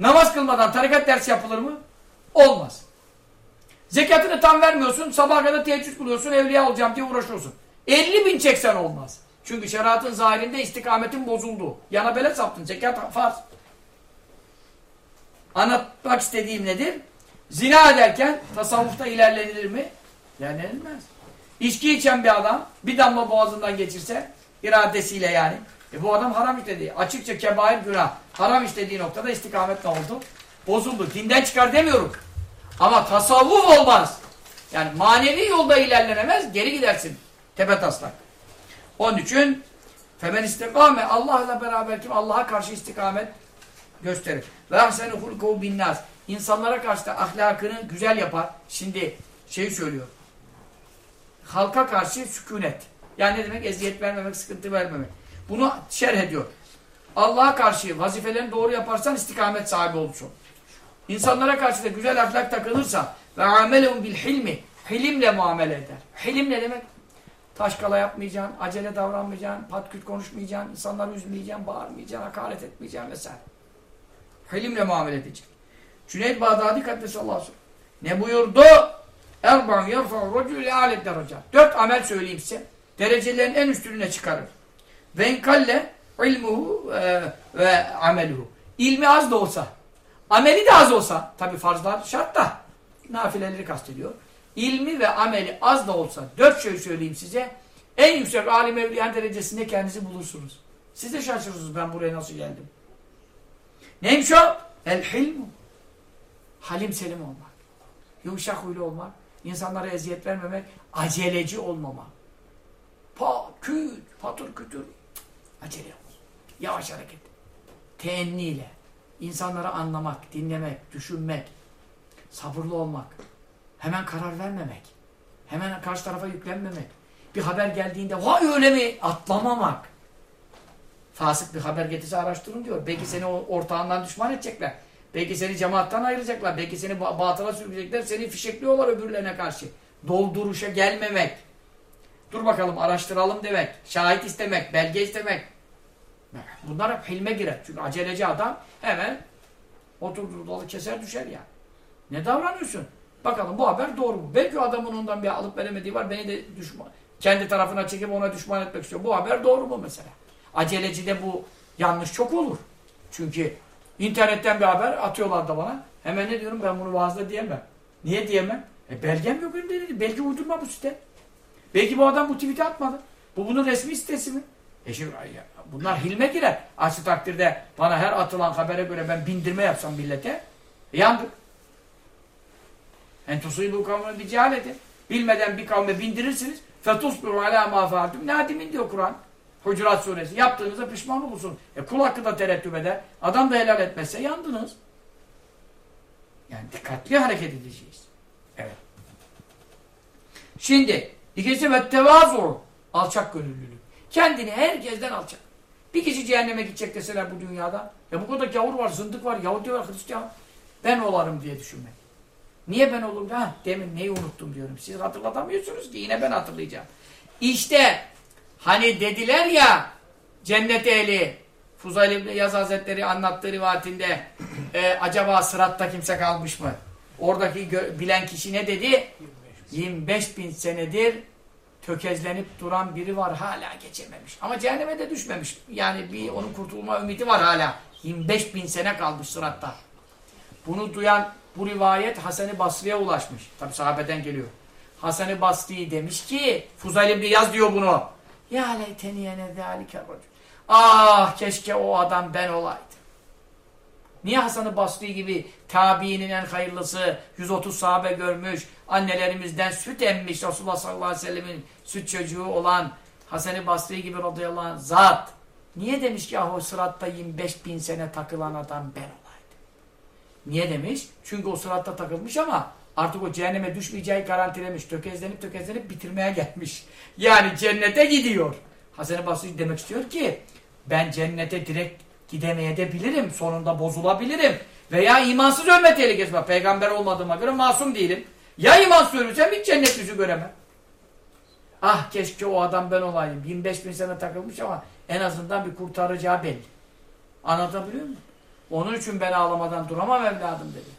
Namaz kılmadan tarikat dersi yapılır mı? Olmaz. Zekatını tam vermiyorsun, sabah kadar teheccüd kılıyorsun, evliya olacağım diye uğraşıyorsun. 50 bin çeksen olmaz. Çünkü şeriatın zahirinde istikametin bozuldu. Yana bele saptın, zekat farz. Anlatmak istediğim nedir? Zina ederken tasavvufta ilerlenilir mi? İlerlenilmez. İçki içen bir adam bir damla boğazından geçirse iradesiyle yani. E bu adam haram işledi. Açıkça kebair günah. Haram işlediği noktada istikamet ne oldu? Bozuldu. Dinden çıkar demiyorum. Ama tasavvuf olmaz. Yani manevi yolda ilerlenemez. Geri gidersin. Tepe taslak. Onun için femen istikame Allah'la beraber kim Allah'a karşı istikamet gösterir. Ve ahsenu hulkuhu binnaz. İnsanlara karşı da ahlakını güzel yapar. Şimdi şey söylüyor. Halka karşı sükunet. Yani ne demek? Eziyet vermemek, sıkıntı vermemek. Bunu şerh ediyor. Allah'a karşı vazifelerini doğru yaparsan istikamet sahibi olursun. İnsanlara karşı da güzel ahlak takılırsa ve amelehum bil hilmi hilimle muamele eder. Hilim ne demek? Taşkala yapmayacaksın, acele davranmayacaksın, patküt konuşmayacaksın, insanları üzmeyeceksin, bağırmayacaksın, hakaret etmeyeceksin vesaire. Hilimle muamele edecek. Cüneyd Bağdadi Kaddesallahu aleyhi Ne buyurdu? Erba'un yerfa'u racülü alet derece. Dört amel söyleyeyim size. Derecelerin en üstüne çıkarır. Ve ilmuhu e, ve ameluhu. İlmi az da olsa, ameli de az olsa, tabi farzlar şart da, nafileleri kastediyor. İlmi ve ameli az da olsa, dört şey söyleyeyim size, en yüksek alim evliyan derecesinde kendinizi bulursunuz. Siz de şaşırırsınız ben buraya nasıl geldim. Neymiş o? El hilmu. Halim selim olmak. Yumuşak huylu olmak. insanlara eziyet vermemek. Aceleci olmamak. Pa, küt, patır kütür. Acele. Yavaş hareket. Teenniyle. insanları anlamak, dinlemek, düşünmek. Sabırlı olmak. Hemen karar vermemek. Hemen karşı tarafa yüklenmemek. Bir haber geldiğinde vay öyle mi? Atlamamak. Fasık bir haber getirse araştırın diyor. Belki seni ortağından düşman edecekler. Belki seni cemaattan ayıracaklar. Belki seni batıla sürükleyecekler. Seni fişekliyorlar öbürlerine karşı. Dolduruşa gelmemek. Dur bakalım araştıralım demek. Şahit istemek, belge istemek. Bunlar hep hilme girer. Çünkü aceleci adam hemen oturduğu dalı keser düşer ya. Ne davranıyorsun? Bakalım bu haber doğru mu? Belki adamın ondan bir alıp veremediği var. Beni de düşman, kendi tarafına çekip ona düşman etmek istiyor. Bu haber doğru mu mesela? Acelecide bu yanlış çok olur. Çünkü internetten bir haber atıyorlar da bana. Hemen ne diyorum ben bunu vaazda diyemem. Niye diyemem? E belgem yok elimde dedi. Belki uydurma bu site. Belki bu adam bu tweet'i atmadı. Bu bunun resmi sitesi mi? E şimdi bunlar hilme girer. Aksi takdirde bana her atılan habere göre ben bindirme yapsam millete e yandık. En bu kavme bir cehaleti. Bilmeden bir kavme bindirirsiniz. Fetusbiru alâ mâ fâtum. Nadimin diyor Kur'an. Hucurat suresi. Yaptığınızda pişman olursun. E kul hakkında tereddüt eder. Adam da helal etmezse yandınız. Yani dikkatli hareket edeceğiz. Evet. Şimdi İkincisi ve tevazu. Alçak gönüllülük. Kendini herkesten alçak. Bir kişi cehenneme gidecek deseler bu dünyada. Ya bu kadar gavur var, zındık var, Yahudi var, Hristiyan. Ben olarım diye düşünmek. Niye ben olurum? Ha, demin neyi unuttum diyorum. Siz hatırlatamıyorsunuz ki yine ben hatırlayacağım. İşte hani dediler ya cennet ehli Fuzayl İbni Yaz Hazretleri anlattığı rivayetinde e, acaba sıratta kimse kalmış mı? Oradaki bilen kişi ne dedi? 25 bin senedir tökezlenip duran biri var hala geçememiş. Ama cehenneme de düşmemiş. Yani bir onun kurtulma ümidi var hala. 25 bin sene kalmış sıratta. Bunu duyan bu rivayet Hasan-ı Basri'ye ulaşmış. Tabi sahabeden geliyor. Hasan-ı Basri demiş ki Fuzayl İbni Yaz diyor bunu. Ya leyteniyene zâlike Ah keşke o adam ben olaydım. Niye Hasan-ı Basri gibi tabiinin en hayırlısı 130 sahabe görmüş, annelerimizden süt emmiş Resulullah sallallahu aleyhi ve sellemin süt çocuğu olan Hasan-ı Basri gibi radıyallahu anh zat. Niye demiş ki o sıratta 25 bin sene takılan adam ben olaydım. Niye demiş? Çünkü o sıratta takılmış ama artık o cehenneme düşmeyeceği garantilemiş. Tökezlenip tökezlenip bitirmeye gelmiş. Yani cennete gidiyor. Hasan-ı Basri demek istiyor ki ben cennete direkt gidemeye de bilirim. Sonunda bozulabilirim. Veya imansız ölme tehlikesi var. Peygamber olmadığıma göre masum değilim. Ya iman söylüyorsam hiç cennet yüzü göremem. Ah keşke o adam ben olayım. 25 bin sene takılmış ama en azından bir kurtaracağı belli. Anlatabiliyor muyum? Onun için ben ağlamadan duramam evladım dedi.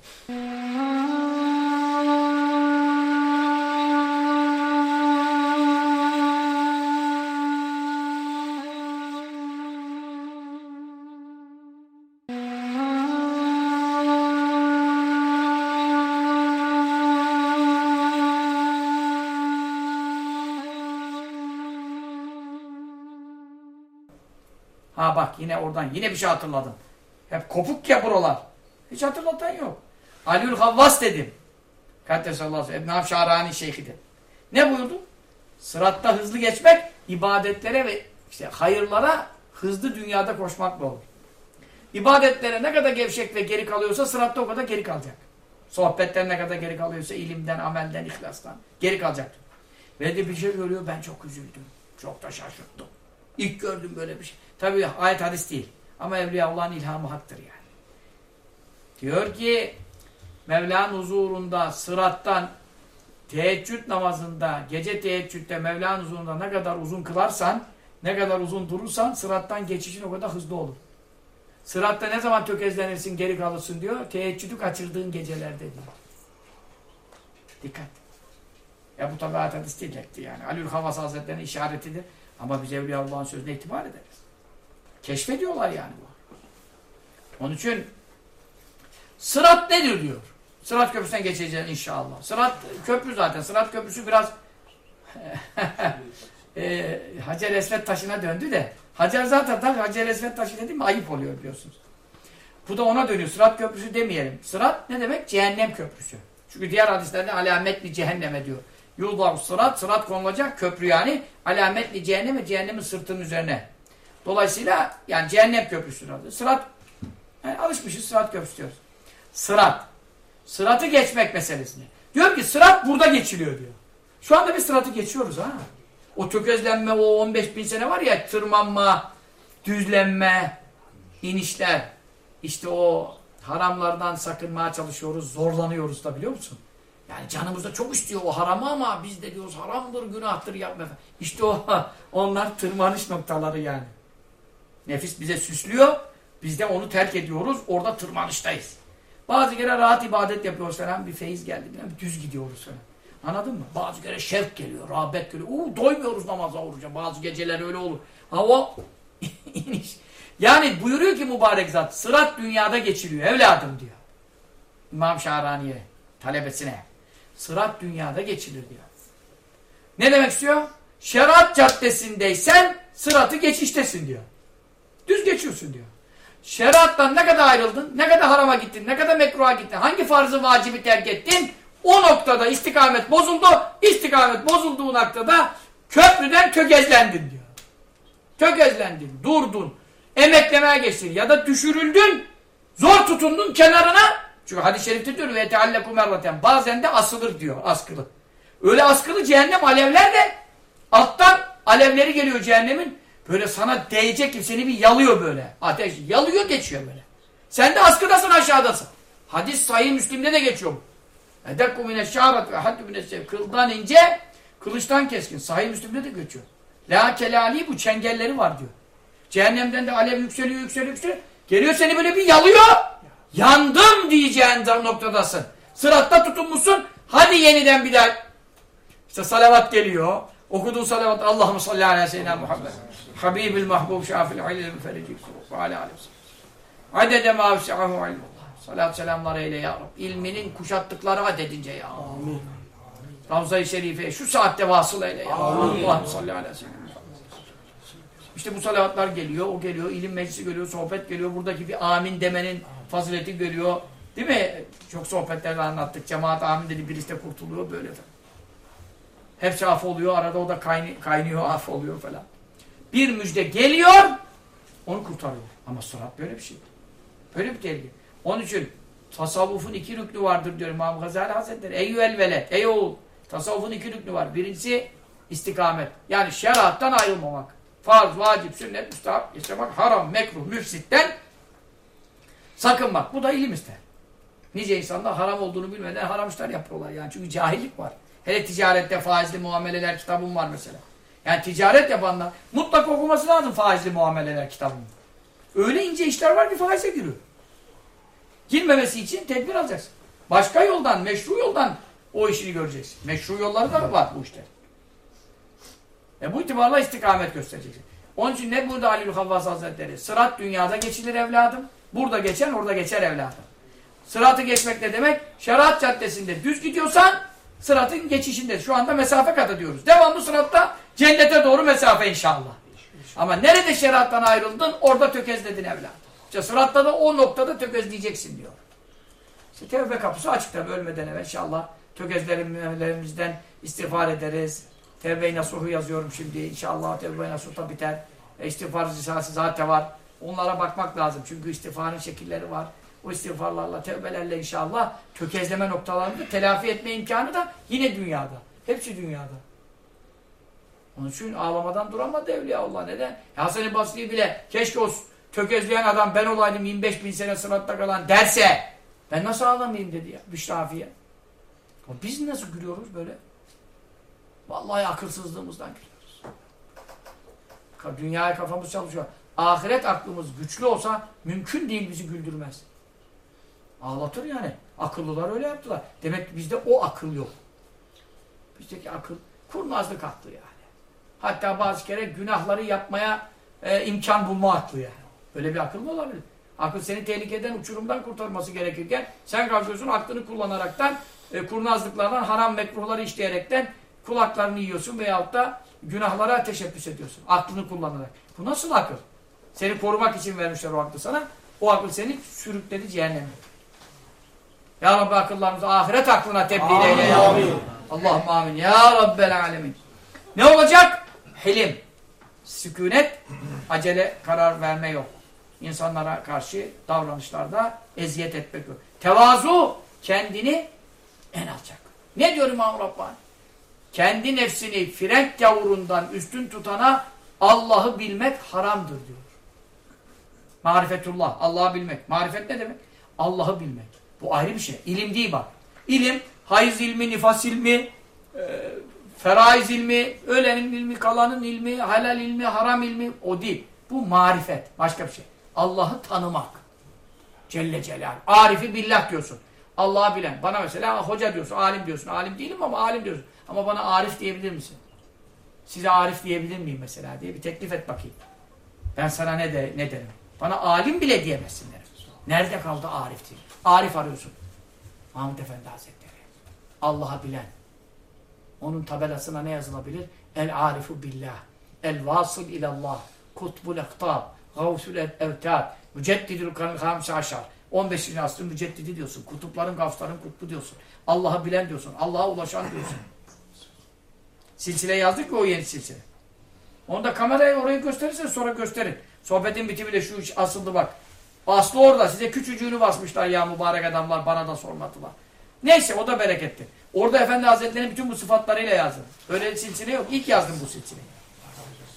Bak yine oradan yine bir şey hatırladım. Hep kopuk ya buralar. Hiç hatırlatan yok. Aliül Havvas dedim. Kaddesallahu aleyhi ve sellem. Şeyhidir. Ne buyurdu? Sıratta hızlı geçmek ibadetlere ve işte hayırlara hızlı dünyada koşmakla olur. İbadetlere ne kadar gevşek ve geri kalıyorsa sıratta o kadar geri kalacak. Sohbetten ne kadar geri kalıyorsa ilimden, amelden, ihlastan geri kalacak. Ve de bir şey görüyor ben çok üzüldüm. Çok da şaşırttım. İlk gördüm böyle bir şey. Tabii ayet hadis değil. Ama Evliya Allah'ın ilhamı haktır yani. Diyor ki Mevla'nın huzurunda sırattan teheccüd namazında, gece teheccüdde Mevla'nın huzurunda ne kadar uzun kılarsan, ne kadar uzun durursan sırattan geçişin o kadar hızlı olur. Sıratta ne zaman tökezlenirsin, geri kalırsın diyor. Teheccüdü kaçırdığın gecelerde diyor. Dikkat. Ya bu tabi hadis değil yani. Aliül Havas Hazretleri'nin işaretidir. Ama biz Evliya Allah'ın sözüne itibar ederiz. Keşfediyorlar yani bu. Onun için sırat nedir diyor. Sırat köprüsünden geçeceğiz inşallah. Sırat köprü zaten. Sırat köprüsü biraz e, Hacer Esvet taşına döndü de Hacer zaten tabii Hacer Esvet taşı dedi mi ayıp oluyor biliyorsunuz. Bu da ona dönüyor. Sırat köprüsü demeyelim. Sırat ne demek? Cehennem köprüsü. Çünkü diğer hadislerde alametli cehenneme diyor. Yuldav sırat, sırat konulacak köprü yani. Alametli cehenneme, cehennemin sırtının üzerine. Dolayısıyla yani cehennem köprüsü adı. Sırat, yani alışmışız sırat köprüsü diyoruz. Sırat. Sıratı geçmek meselesini. Diyor ki sırat burada geçiliyor diyor. Şu anda bir sıratı geçiyoruz ha. O tökezlenme, o 15 bin sene var ya tırmanma, düzlenme, inişler. İşte o haramlardan sakınmaya çalışıyoruz, zorlanıyoruz da biliyor musun? Yani canımızda çok istiyor o haramı ama biz de diyoruz haramdır, günahtır yapma. İşte o onlar tırmanış noktaları yani. Nefis bize süslüyor, biz de onu terk ediyoruz, orada tırmanıştayız. Bazı kere rahat ibadet yapıyoruz falan, bir feyiz geldi, bir düz gidiyoruz falan. Anladın mı? Bazı kere şevk geliyor, rağbet geliyor. Uuu doymuyoruz namaza oruca. Bazı geceler öyle olur. Hava iniş. Yani buyuruyor ki mübarek zat, sırat dünyada geçiliyor evladım diyor. İmam Şahrani'ye, talebesine. Sırat dünyada geçilir diyor. Ne demek istiyor? Şeriat caddesindeysen sıratı geçiştesin diyor. Düz geçiyorsun diyor. Şeriattan ne kadar ayrıldın, ne kadar harama gittin, ne kadar mekruha gittin, hangi farzı vacibi terk ettin, o noktada istikamet bozuldu, istikamet bozulduğu noktada köprüden tökezlendin diyor. Tökezlendin, durdun, emeklemeye geçtin ya da düşürüldün, zor tutundun kenarına. Çünkü hadis-i şerifte diyor ve tealleku merraten. Bazen de asılır diyor, askılı. Öyle askılı cehennem alevler de alttan alevleri geliyor cehennemin. Böyle sana değecek gibi seni bir yalıyor böyle. Ateş yalıyor geçiyor böyle. Sen de askıdasın aşağıdasın. Hadis sahih Müslim'de de geçiyor bu. Edekku mine şarat ve haddu mine sev. Kıldan ince, kılıçtan keskin. Sahih Müslim'de de geçiyor. La kelali bu çengelleri var diyor. Cehennemden de alev yükseliyor, yükseliyor, yükseliyor. Geliyor seni böyle bir yalıyor. Yandım diyeceğin noktadasın. Sıratta tutunmuşsun. Hadi yeniden bir daha. İşte salavat geliyor. Okuduğun salavat Allah'ım salli ve sellem Muhammed. Habibil mahbub şafil ilil müfericik. Ve aleyhi ve sellem. Adede mavşa'ahu illallah. Salat selamlar eyle ya Rabbi. İlminin kuşattıkları adedince ya Amin. Ravza-i Şerife'ye şu saatte vasıl eyle ya Amin. Allah'ım salli aleyhi ve sellem. İşte bu salavatlar geliyor, o geliyor, ilim meclisi geliyor, sohbet geliyor. Buradaki bir amin demenin fazileti görüyor. Değil mi? Çok sohbetlerde anlattık. Cemaat amin dedi, birisi de kurtuluyor böyle. Hepsi af oluyor, arada o da kaynıyor, kaynıyor af oluyor falan. Bir müjde geliyor, onu kurtarıyor. Ama surat böyle bir şey. Böyle bir tehlike. Onun için tasavvufun iki rüknü vardır diyor İmam Gazali Hazretleri. Eyyüel velet, ey oğul. Tasavvufun iki rüknü var. Birincisi istikamet. Yani şeriattan ayrılmamak. Farz, vacip, sünnet, müstahap, yaşamak, haram, mekruh, müfsitten sakınmak. Bu da ilim ister. Nice insanlar haram olduğunu bilmeden haram işler yapıyorlar yani. Çünkü cahillik var. Hele ticarette faizli muameleler kitabım var mesela. Yani ticaret yapanlar mutlaka okuması lazım faizli muameleler kitabını. Öyle ince işler var ki faize giriyor. Girmemesi için tedbir alacaksın. Başka yoldan, meşru yoldan o işini göreceksin. Meşru yolları da var bu işte. E bu itibarla istikamet göstereceksin. Onun için ne burada Ali Havvas Hazretleri? Sırat dünyada geçilir evladım. Burada geçen orada geçer evladım. Sıratı geçmek ne demek? Şeriat caddesinde düz gidiyorsan sıratın geçişinde. Şu anda mesafe kat ediyoruz. Devamlı sıratta cennete doğru mesafe inşallah. Ama nerede şeriattan ayrıldın orada tökezledin evladım. İşte sıratta da o noktada tökezleyeceksin diyor. İşte tevbe kapısı açık tabi ölmeden evvel inşallah tökezlerimizden istiğfar ederiz. Tevbe-i Nasuh'u yazıyorum şimdi. İnşallah Tevbe-i Nasuh'ta biter. E, istiğfar risalesi zaten var. Onlara bakmak lazım. Çünkü istiğfarın şekilleri var. O istiğfarlarla, tevbelerle inşallah tökezleme noktalarını telafi etme imkanı da yine dünyada. Hepsi dünyada. Onun için ağlamadan duramadı Evliyaullah. Neden? Hasan-ı Basri bile keşke o tökezleyen adam ben olaydım 25 bin sene sıratta kalan derse ben nasıl ağlamayayım dedi ya Büşrafiye. Biz nasıl gülüyoruz böyle? Vallahi akılsızlığımızdan gülüyoruz. Dünyaya kafamız çalışıyor. Ahiret aklımız güçlü olsa mümkün değil bizi güldürmez. Ağlatır yani. Akıllılar öyle yaptılar. Demek ki bizde o akıl yok. Bizdeki akıl kurnazlık aklı yani. Hatta bazı kere günahları yapmaya e, imkan bulma aklı yani. Böyle bir akıl mı olabilir? Akıl seni tehlikeden, uçurumdan kurtarması gerekirken sen kalkıyorsun aklını kullanaraktan e, kurnazlıklardan, haram mekruhları işleyerekten kulaklarını yiyorsun veyahut da günahlara teşebbüs ediyorsun. Aklını kullanarak. Bu nasıl akıl? Seni korumak için vermişler o aklı sana. O akıl seni sürükledi cehenneme. Ya Rabbi akıllarımızı ahiret aklına tebliğ eyle ya Rabbi. Allah'ım amin. Ya Rabbel alemin. Ne olacak? Hilim. Sükunet, acele karar verme yok. İnsanlara karşı davranışlarda eziyet etmek yok. Tevazu, kendini en alacak. Ne diyor İmam Rabbani? Kendi nefsini frenk yavurundan üstün tutana Allah'ı bilmek haramdır diyor. Marifetullah, Allah'ı bilmek. Marifet ne demek? Allah'ı bilmek. Bu ayrı bir şey. İlim değil bak. İlim, hayız ilmi, nifas ilmi, e, feraiz ilmi, ölenin ilmi, kalanın ilmi, halal ilmi, haram ilmi o değil. Bu marifet. Başka bir şey. Allah'ı tanımak. Celle Celal. Arifi billah diyorsun. Allah'ı bilen. Bana mesela hoca diyorsun, alim diyorsun. Alim değilim ama alim diyorsun. Ama bana arif diyebilir misin? Size arif diyebilir miyim mesela diye bir teklif et bakayım. Ben sana ne de ne derim? Bana alim bile diyemezsin derim. Nerede kaldı arif diye. Arif arıyorsun. Mahmud Efendi Hazretleri. Allah'ı bilen. Onun tabelasına ne yazılabilir? El arifu billah. El vasıl ilallah. Kutbul ektab. Gavsul evtad. Müceddidül hamsi aşar. 15. asrın müceddidi diyorsun. Kutupların, gafların kutbu diyorsun. Allah'ı bilen diyorsun. Allah'a ulaşan diyorsun. Silsile yazdık mı o yeni silsile? Onu da kameraya orayı gösterirsen sonra gösterin. Sohbetin bitimiyle şu iş asıldı bak. Aslı orada. Size küçücüğünü basmışlar ya mübarek adamlar. Bana da sormadılar. Neyse o da bereketli. Orada Efendi Hazretleri'nin bütün bu sıfatlarıyla yazdım. Öyle silsile yok. İlk yazdım bu silsileyi.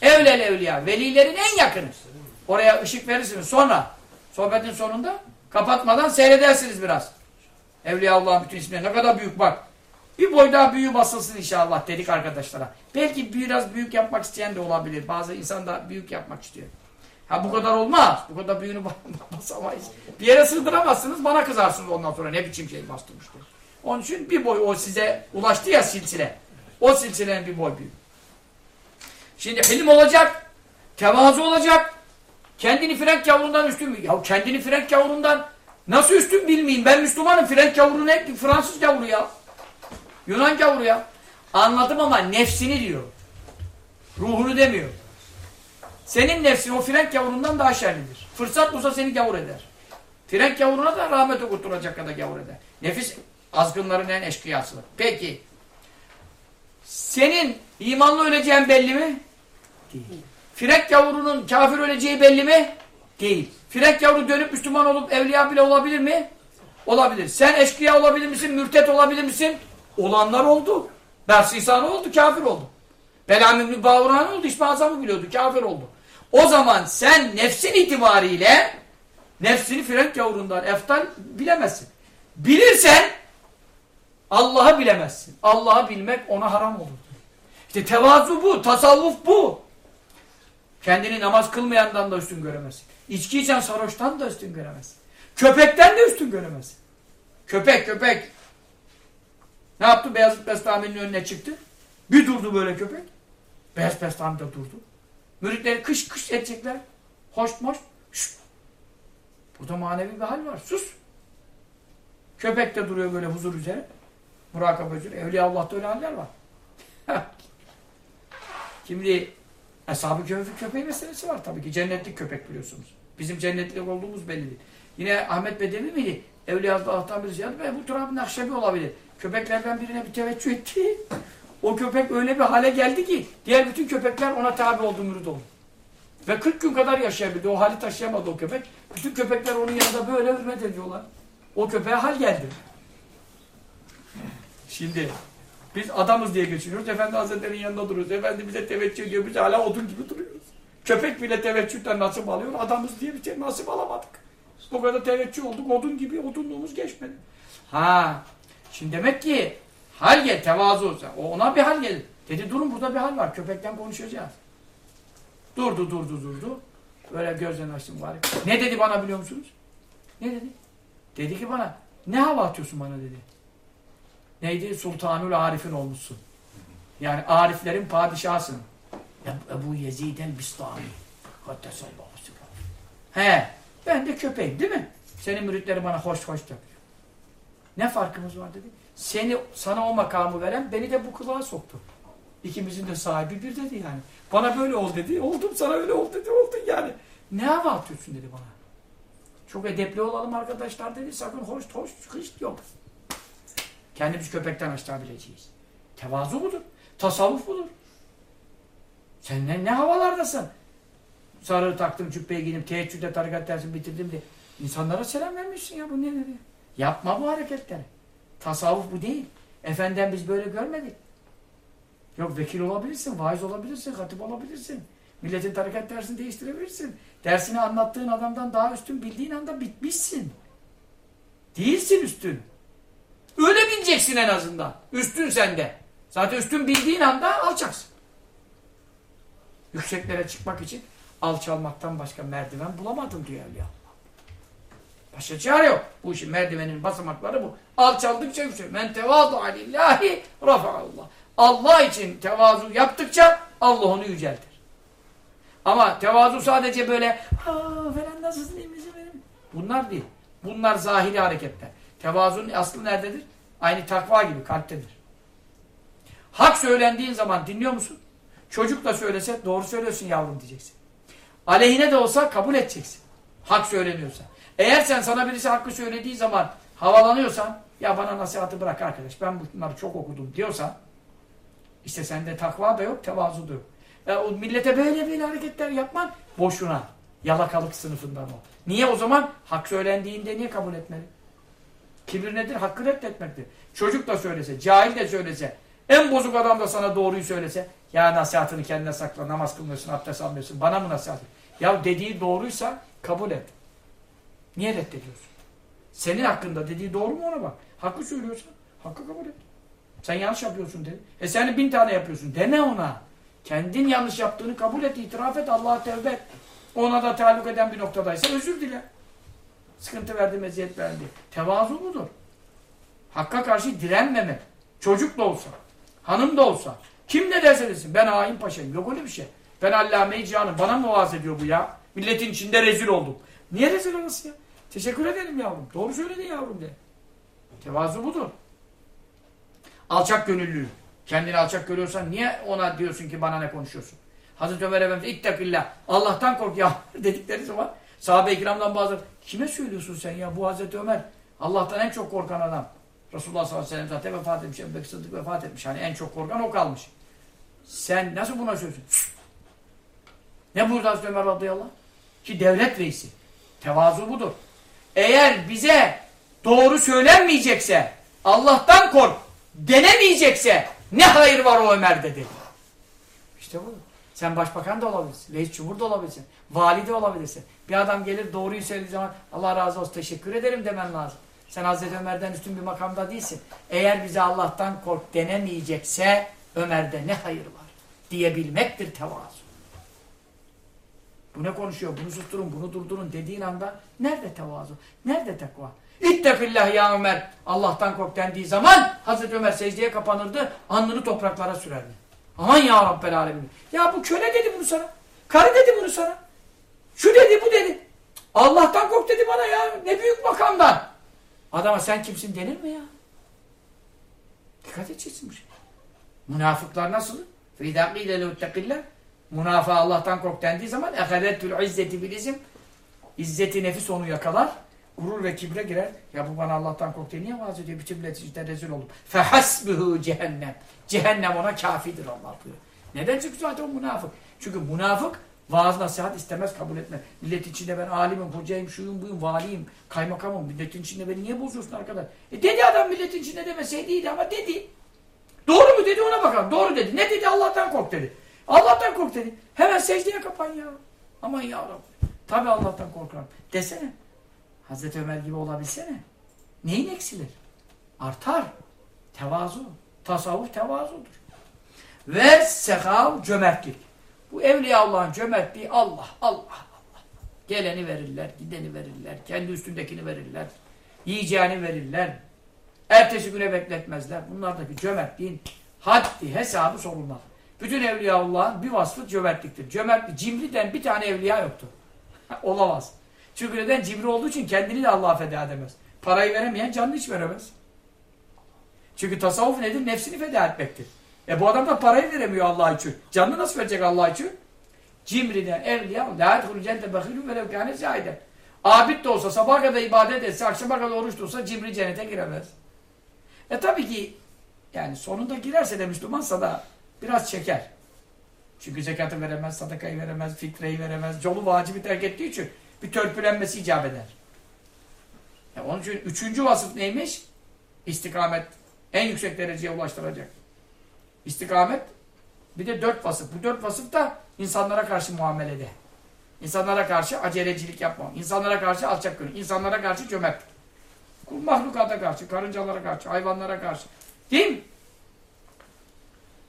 Evlel evliya. Velilerin en yakını. Oraya ışık verirsiniz. Sonra sohbetin sonunda kapatmadan seyredersiniz biraz. Evliya Allah'ın bütün isimleri. Ne kadar büyük bak. Bir boy daha büyüğü basılsın inşallah dedik arkadaşlara. Belki biraz büyük yapmak isteyen de olabilir. Bazı insan da büyük yapmak istiyor. Ha bu kadar olmaz. Bu kadar büyüğünü basamayız. Bir yere sığdıramazsınız bana kızarsınız ondan sonra ne biçim şey bastırmıştır. Onun için bir boy o size ulaştı ya silsile. O silsilenin bir boy büyük. Şimdi ilim olacak. Tevazu olacak. Kendini frenk yavrundan üstün mü? Ya kendini frenk yavrundan nasıl üstün bilmeyeyim. Ben Müslümanım. Frenk yavru ne? Fransız yavru ya. Yunan gavuru ya. Anladım ama nefsini diyor. Ruhunu demiyor. Senin nefsin o frenk yavrundan daha şerlidir. Fırsat bulsa seni gavur eder. Frenk yavruna da rahmet okutturacak kadar gavur eder. Nefis azgınların en eşkıyası. Peki. Senin imanlı öleceğin belli mi? Değil. Frenk yavrunun kafir öleceği belli mi? Değil. Frenk yavru dönüp Müslüman olup evliya bile olabilir mi? Olabilir. Sen eşkıya olabilir misin? Mürtet olabilir misin? Olanlar oldu. Bersisan oldu, kafir oldu. Belam İbni Bağuran oldu, İsmi Azam'ı biliyordu, kafir oldu. O zaman sen nefsin itibariyle nefsini frenk yavrundan eftal bilemezsin. Bilirsen Allah'ı bilemezsin. Allah'ı bilmek ona haram olur. İşte tevazu bu, tasavvuf bu. Kendini namaz kılmayandan da üstün göremezsin. İçki içen sarhoştan da üstün göremezsin. Köpekten de üstün göremezsin. Köpek, köpek. Ne yaptı? Beyazıt Bestami'nin önüne çıktı. Bir durdu böyle köpek. Beyaz Bestami de durdu. Müritleri kış kış edecekler. Hoş moş. Şşt. Burada manevi bir hal var. Sus. Köpek de duruyor böyle huzur üzere. Murakabe üzere. Evliya Allah'ta öyle haller var. Şimdi Eshab-ı Köfü köpeği meselesi var tabii ki. Cennetlik köpek biliyorsunuz. Bizim cennetlik olduğumuz belli değil. Yine Ahmet Bedevi miydi? Evliya Allah'tan birisi yazdı. Bu Turab-ı Nakşebi olabilir. Köpeklerden birine bir teveccüh etti. O köpek öyle bir hale geldi ki diğer bütün köpekler ona tabi oldu, mürid oldu. Ve 40 gün kadar yaşayabildi. O hali taşıyamadı o köpek. Bütün köpekler onun yanında böyle hürmet ediyorlar. O köpeğe hal geldi. Şimdi Biz adamız diye geçiniyoruz. Efendi Hazretleri'nin yanında duruyoruz. Efendi bize teveccüh ediyor. Biz hala odun gibi duruyoruz. Köpek bile teveccühten nasip alıyor. Adamız diye bir şey nasip alamadık. O kadar teveccüh olduk. Odun gibi odunluğumuz geçmedi. Ha. Şimdi demek ki hal gel, tevazu. O ona bir hal gelir. Dedi durun burada bir hal var. Köpekten konuşacağız. Durdu durdu durdu. Böyle gözlerini açtım bari. Ne dedi bana biliyor musunuz? Ne dedi? Dedi ki bana ne hava atıyorsun bana dedi. Neydi? Sultanul Arif'in olmuşsun. Yani Ariflerin padişahısın. Ebu Yezid el-Bistami. Kaddesallahu sirrah. He. Ben de köpeğim değil mi? Senin müritleri bana hoş hoş yapıyor. Ne farkımız var dedi. Seni, sana o makamı veren beni de bu kılığa soktu. İkimizin de sahibi bir dedi yani. Bana böyle ol dedi. Oldum sana öyle ol dedi. Oldun yani. Ne hava atıyorsun dedi bana. Çok edepli olalım arkadaşlar dedi. Sakın hoş hoş hiç yok. Kendimiz köpekten aşağı. Tevazu budur. Tasavvuf budur. Sen ne, ne havalardasın? Sarığı taktım, cübbeyi giydim, teheccüde tarikat dersini bitirdim diye. İnsanlara selam vermişsin ya bu ne dedi? Yapma bu hareketleri. Tasavvuf bu değil. Efenden biz böyle görmedik. Yok vekil olabilirsin, vaiz olabilirsin, hatip olabilirsin. Milletin tarikat dersini değiştirebilirsin. Dersini anlattığın adamdan daha üstün bildiğin anda bitmişsin. Değilsin üstün. Öyle bileceksin en azından. Üstün sende. Zaten üstün bildiğin anda alçaksın. Yükseklere çıkmak için alçalmaktan başka merdiven bulamadım diyor Evliya. Başka çare yok. Bu işin merdivenin basamakları bu. Alçaldıkça yüksek. Men tevazu alillahi rafa'allah. Allah için tevazu yaptıkça Allah onu yüceltir. Ama tevazu sadece böyle falan nasılsın iyi benim? Bunlar değil. Bunlar zahiri hareketler. Tevazunun aslı nerededir? Aynı takva gibi kalptedir. Hak söylendiğin zaman dinliyor musun? Çocuk da söylese doğru söylüyorsun yavrum diyeceksin. Aleyhine de olsa kabul edeceksin. Hak söyleniyorsa. Eğer sen sana birisi hakkı söylediği zaman havalanıyorsan ya bana nasihatı bırak arkadaş ben bunları çok okudum diyorsan işte sende takva da yok, tevazu da yok. Ya o millete böyle böyle hareketler yapman boşuna. Yalakalık sınıfından o. Niye o zaman? Hak söylendiğinde niye kabul etmeli? Kibir nedir? Hakkı reddetmektir. Çocuk da söylese, cahil de söylese, en bozuk adam da sana doğruyu söylese, ya nasihatını kendine sakla, namaz kılmıyorsun, abdest almıyorsun, bana mı nasihat? Ya dediği doğruysa kabul et. Niye reddediyorsun? Senin hakkında dediği doğru mu ona bak. Hakkı söylüyorsa hakkı kabul et. Sen yanlış yapıyorsun dedi. E sen bin tane yapıyorsun. Deme ona. Kendin yanlış yaptığını kabul et, itiraf et, Allah'a tevbe et. Ona da taalluk eden bir noktadaysa özür dile. Sıkıntı verdi, meziyet verdi. Tevazu budur. Hakka karşı direnmemek. Çocuk da olsa, hanım da olsa, kim ne derse desin, ben hain paşayım. Yok öyle bir şey. Ben allame-i. Bana mı vaaz ediyor bu ya? Milletin içinde rezil oldum. Niye rezil olmasın ya? Teşekkür ederim yavrum. Doğru söyledin yavrum de. Tevazu budur. Alçak gönüllü. Kendini alçak görüyorsan niye ona diyorsun ki bana ne konuşuyorsun? Hazreti Ömer Efendimiz ittakillah. Allah'tan kork ya dedikleri zaman sahabe-i kiramdan bazı kime söylüyorsun sen ya bu Hazreti Ömer Allah'tan en çok korkan adam. Resulullah sallallahu aleyhi ve sellem zaten vefat etmiş. Ebu Sıddık vefat etmiş. Hani en çok korkan o kalmış. Sen nasıl buna söylüyorsun? Ne buyurdu Hazreti Ömer radıyallahu anh? Ki devlet reisi. Tevazu budur. Eğer bize doğru söylenmeyecekse Allah'tan kork denemeyecekse ne hayır var o Ömer dedi. İşte bu. Sen başbakan da olabilirsin. Reis cumhur da olabilirsin. Vali de olabilirsin. Bir adam gelir doğruyu söylediği zaman Allah razı olsun teşekkür ederim demen lazım. Sen Hazreti Ömer'den üstün bir makamda değilsin. Eğer bize Allah'tan kork denemeyecekse Ömer'de ne hayır var diyebilmektir tevazu. Bu ne konuşuyor? Bunu susturun, bunu durdurun dediğin anda nerede tevazu? Nerede takva? İttekillah ya Ömer. Allah'tan kork dendiği zaman Hazreti Ömer secdeye kapanırdı, alnını topraklara sürerdi. Aman ya Rabbel Alemin. Ya bu köle dedi bunu sana. Karı dedi bunu sana. Şu dedi, bu dedi. Allah'tan kork dedi bana ya. Ne büyük makamdan. Adama sen kimsin denir mi ya? Dikkat edeceksin bu şey. Münafıklar nasıl? فَاِذَا قِيلَ لَوْ Münafa Allah'tan kork dendiği zaman egadettül izzeti bilizim izzeti nefis onu yakalar. Gurur ve kibre girer. Ya bu bana Allah'tan kork diye niye vaaz ediyor? Bütün millet işte rezil olup. Fehasbuhu cehennem. Cehennem ona kafidir Allah buyuruyor. Neden? Çünkü zaten o münafık. Çünkü münafık vaaz nasihat istemez, kabul etmez. Millet içinde ben alimim, hocayım, şuyum, buyum, valiyim, kaymakamım. Milletin içinde beni niye bozuyorsun arkadaş? E dedi adam milletin içinde demeseydi iyiydi ama dedi. Doğru mu dedi ona bakalım. Doğru dedi. Ne dedi? Allah'tan kork dedi. Allah'tan kork dedi. Hemen secdeye kapan ya. Aman ya. Tabi Allah'tan korkarım. Desene. Hazreti Ömer gibi olabilsene. Neyin eksilir? Artar. Tevazu. Tasavvuf tevazudur. Ve sehav cömertlik. Bu evliya Allah'ın cömertliği Allah, Allah, Allah. Geleni verirler, gideni verirler, kendi üstündekini verirler, yiyeceğini verirler, ertesi güne bekletmezler. Bunlardaki cömertliğin haddi, hesabı sorulmaz. Bütün evliya Allah'ın bir vasfı cömertliktir. Cömertlik, cimriden bir tane evliya yoktur. Olamaz. Çünkü neden? Cimri olduğu için kendini de Allah'a feda edemez. Parayı veremeyen canını hiç veremez. Çünkü tasavvuf nedir? Nefsini feda etmektir. E bu adam da parayı veremiyor Allah için. Canını nasıl verecek Allah için? Cimriden evliya la yedhulü cennete bakilun velev kâne. Abid de olsa, sabaha kadar ibadet etse, akşama kadar oruç tutsa cimri cennete giremez. E tabii ki yani sonunda girerse de Müslümansa da biraz çeker. Çünkü zekatı veremez, sadakayı veremez, fitreyi veremez. Colu vacibi terk ettiği için bir törpülenmesi icap eder. E onun için üçüncü vasıf neymiş? İstikamet. En yüksek dereceye ulaştıracak. İstikamet bir de dört vasıf. Bu dört vasıf da insanlara karşı muamelede. İnsanlara karşı acelecilik yapmam. İnsanlara karşı alçak gönül. İnsanlara karşı cömert. Mahlukata karşı, karıncalara karşı, hayvanlara karşı. Değil mi?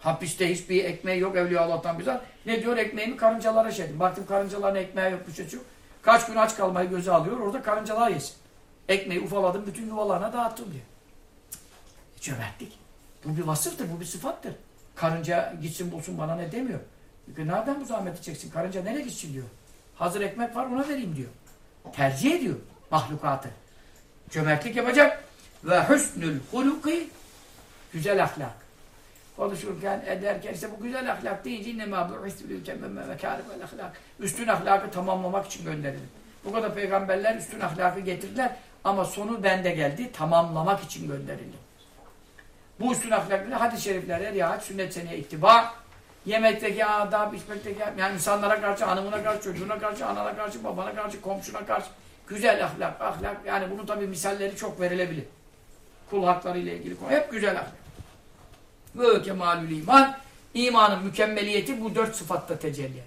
Hapiste hiçbir ekmeği yok Evliya Allah'tan bize. Ne diyor? Ekmeğimi karıncalara şeydim. Baktım karıncaların ekmeği yok, bir şey. Kaç gün aç kalmayı göze alıyor. Orada karıncalar yesin. Ekmeği ufaladım, bütün yuvalarına dağıttım diyor. Cömertlik. Bu bir vasıftır, bu bir sıfattır. Karınca gitsin bulsun bana ne demiyor. Çünkü nereden bu zahmeti çeksin? Karınca nereye gitsin diyor. Hazır ekmek var ona vereyim diyor. Tercih ediyor mahlukatı. Cömertlik yapacak. Ve hüsnül huluki güzel ahlak. Konuşurken, ederken işte bu güzel ahlak deyince innemâ bu'istülü temmemme ve kârivel ahlak. Üstün ahlakı tamamlamak için gönderilir. Bu kadar peygamberler üstün ahlakı getirdiler ama sonu bende geldi. Tamamlamak için gönderildi. Bu üstün ahlakları hadis-i şeriflere riayet, sünnet seneye ittiba, yemekteki adab, içmekteki yani insanlara karşı, hanımına karşı, çocuğuna karşı, anana karşı, babana karşı, komşuna karşı güzel ahlak, ahlak yani bunun tabi misalleri çok verilebilir. Kul hakları ile ilgili konu. Hep güzel ahlak. Ve kemalül iman imanın mükemmeliyeti bu dört sıfatta tecelli eder.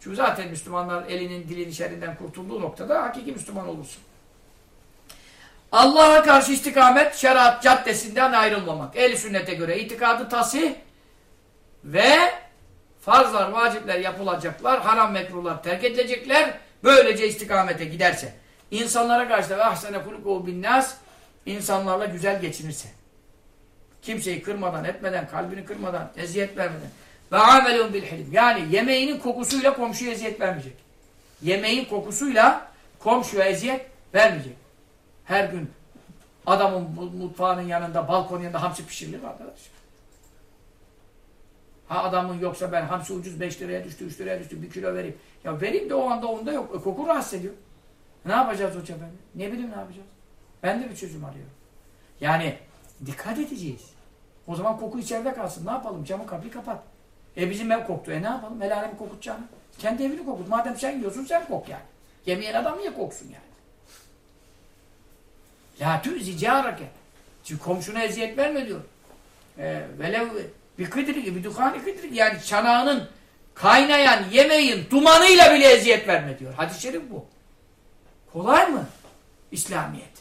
Çünkü zaten Müslümanlar elinin dilinin şerrinden kurtulduğu noktada hakiki Müslüman olursun. Allah'a karşı istikamet şeriat caddesinden ayrılmamak. El sünnete göre itikadı tasih ve farzlar, vacipler yapılacaklar, haram mekruhlar terk edilecekler. Böylece istikamete giderse. İnsanlara karşı da ahsene hulukû bin nas insanlarla güzel geçinirse. Kimseyi kırmadan, etmeden, kalbini kırmadan, eziyet vermeden. Ve amelun bil hilim. Yani yemeğinin kokusuyla komşuya eziyet vermeyecek. Yemeğin kokusuyla komşuya eziyet vermeyecek. Her gün adamın mutfağının yanında, balkonun yanında hamsi pişirilir arkadaş. Ha adamın yoksa ben hamsi ucuz 5 liraya düştü, 3 liraya düştü, 1 kilo vereyim. Ya vereyim de o anda onda yok. E, koku rahatsız ediyor. Ne yapacağız hoca ben? Ne bileyim ne yapacağız? Ben de bir çözüm arıyorum. Yani dikkat edeceğiz. O zaman koku içeride kalsın. Ne yapalım? Camı kapıyı kapat. E bizim ev koktu. E ne yapalım? El alemi kokutacağını. Kendi evini kokut. Madem sen yiyorsun sen kok yani. Yemeyen adam niye koksun yani? La tüzi carake. Çünkü komşuna eziyet verme diyor. E, velev bir kıdrik, bir duhani kıdrik. Yani çanağının kaynayan yemeğin dumanıyla bile eziyet verme diyor. Hadis-i şerif bu. Kolay mı? İslamiyet.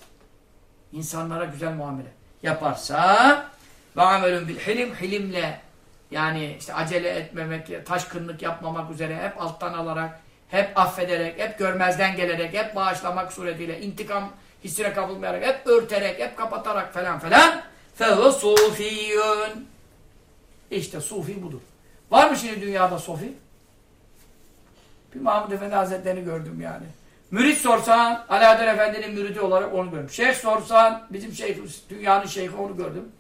İnsanlara güzel muamele yaparsa ve amelun bil hilim hilimle yani işte acele etmemek, taşkınlık yapmamak üzere hep alttan alarak, hep affederek, hep görmezden gelerek, hep bağışlamak suretiyle, intikam hissine kapılmayarak, hep örterek, hep kapatarak falan falan fehu sufiyyun İşte sufi budur. Var mı şimdi dünyada sufi? Bir Mahmud Efendi Hazretleri'ni gördüm yani. Mürit sorsan, Alaeddin Efendi'nin müridi olarak onu gördüm. Şeyh sorsan, bizim şeyh, dünyanın şeyhi onu gördüm.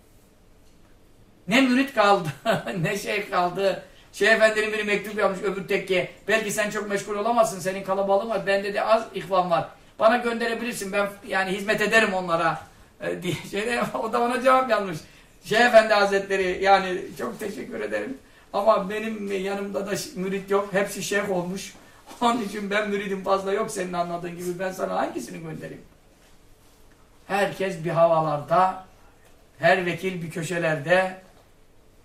Ne mürit kaldı, ne şeyh kaldı. Şeyh Efendi'nin biri mektup yapmış öbür tekke. Belki sen çok meşgul olamazsın, senin kalabalığın var. Bende de az ihvan var. Bana gönderebilirsin, ben yani hizmet ederim onlara. E, diye şeyde, o da ona cevap yazmış. Şeyh Efendi Hazretleri, yani çok teşekkür ederim. Ama benim yanımda da mürit yok, hepsi şeyh olmuş. Onun için ben müridim fazla yok senin anladığın gibi. Ben sana hangisini göndereyim? Herkes bir havalarda, her vekil bir köşelerde,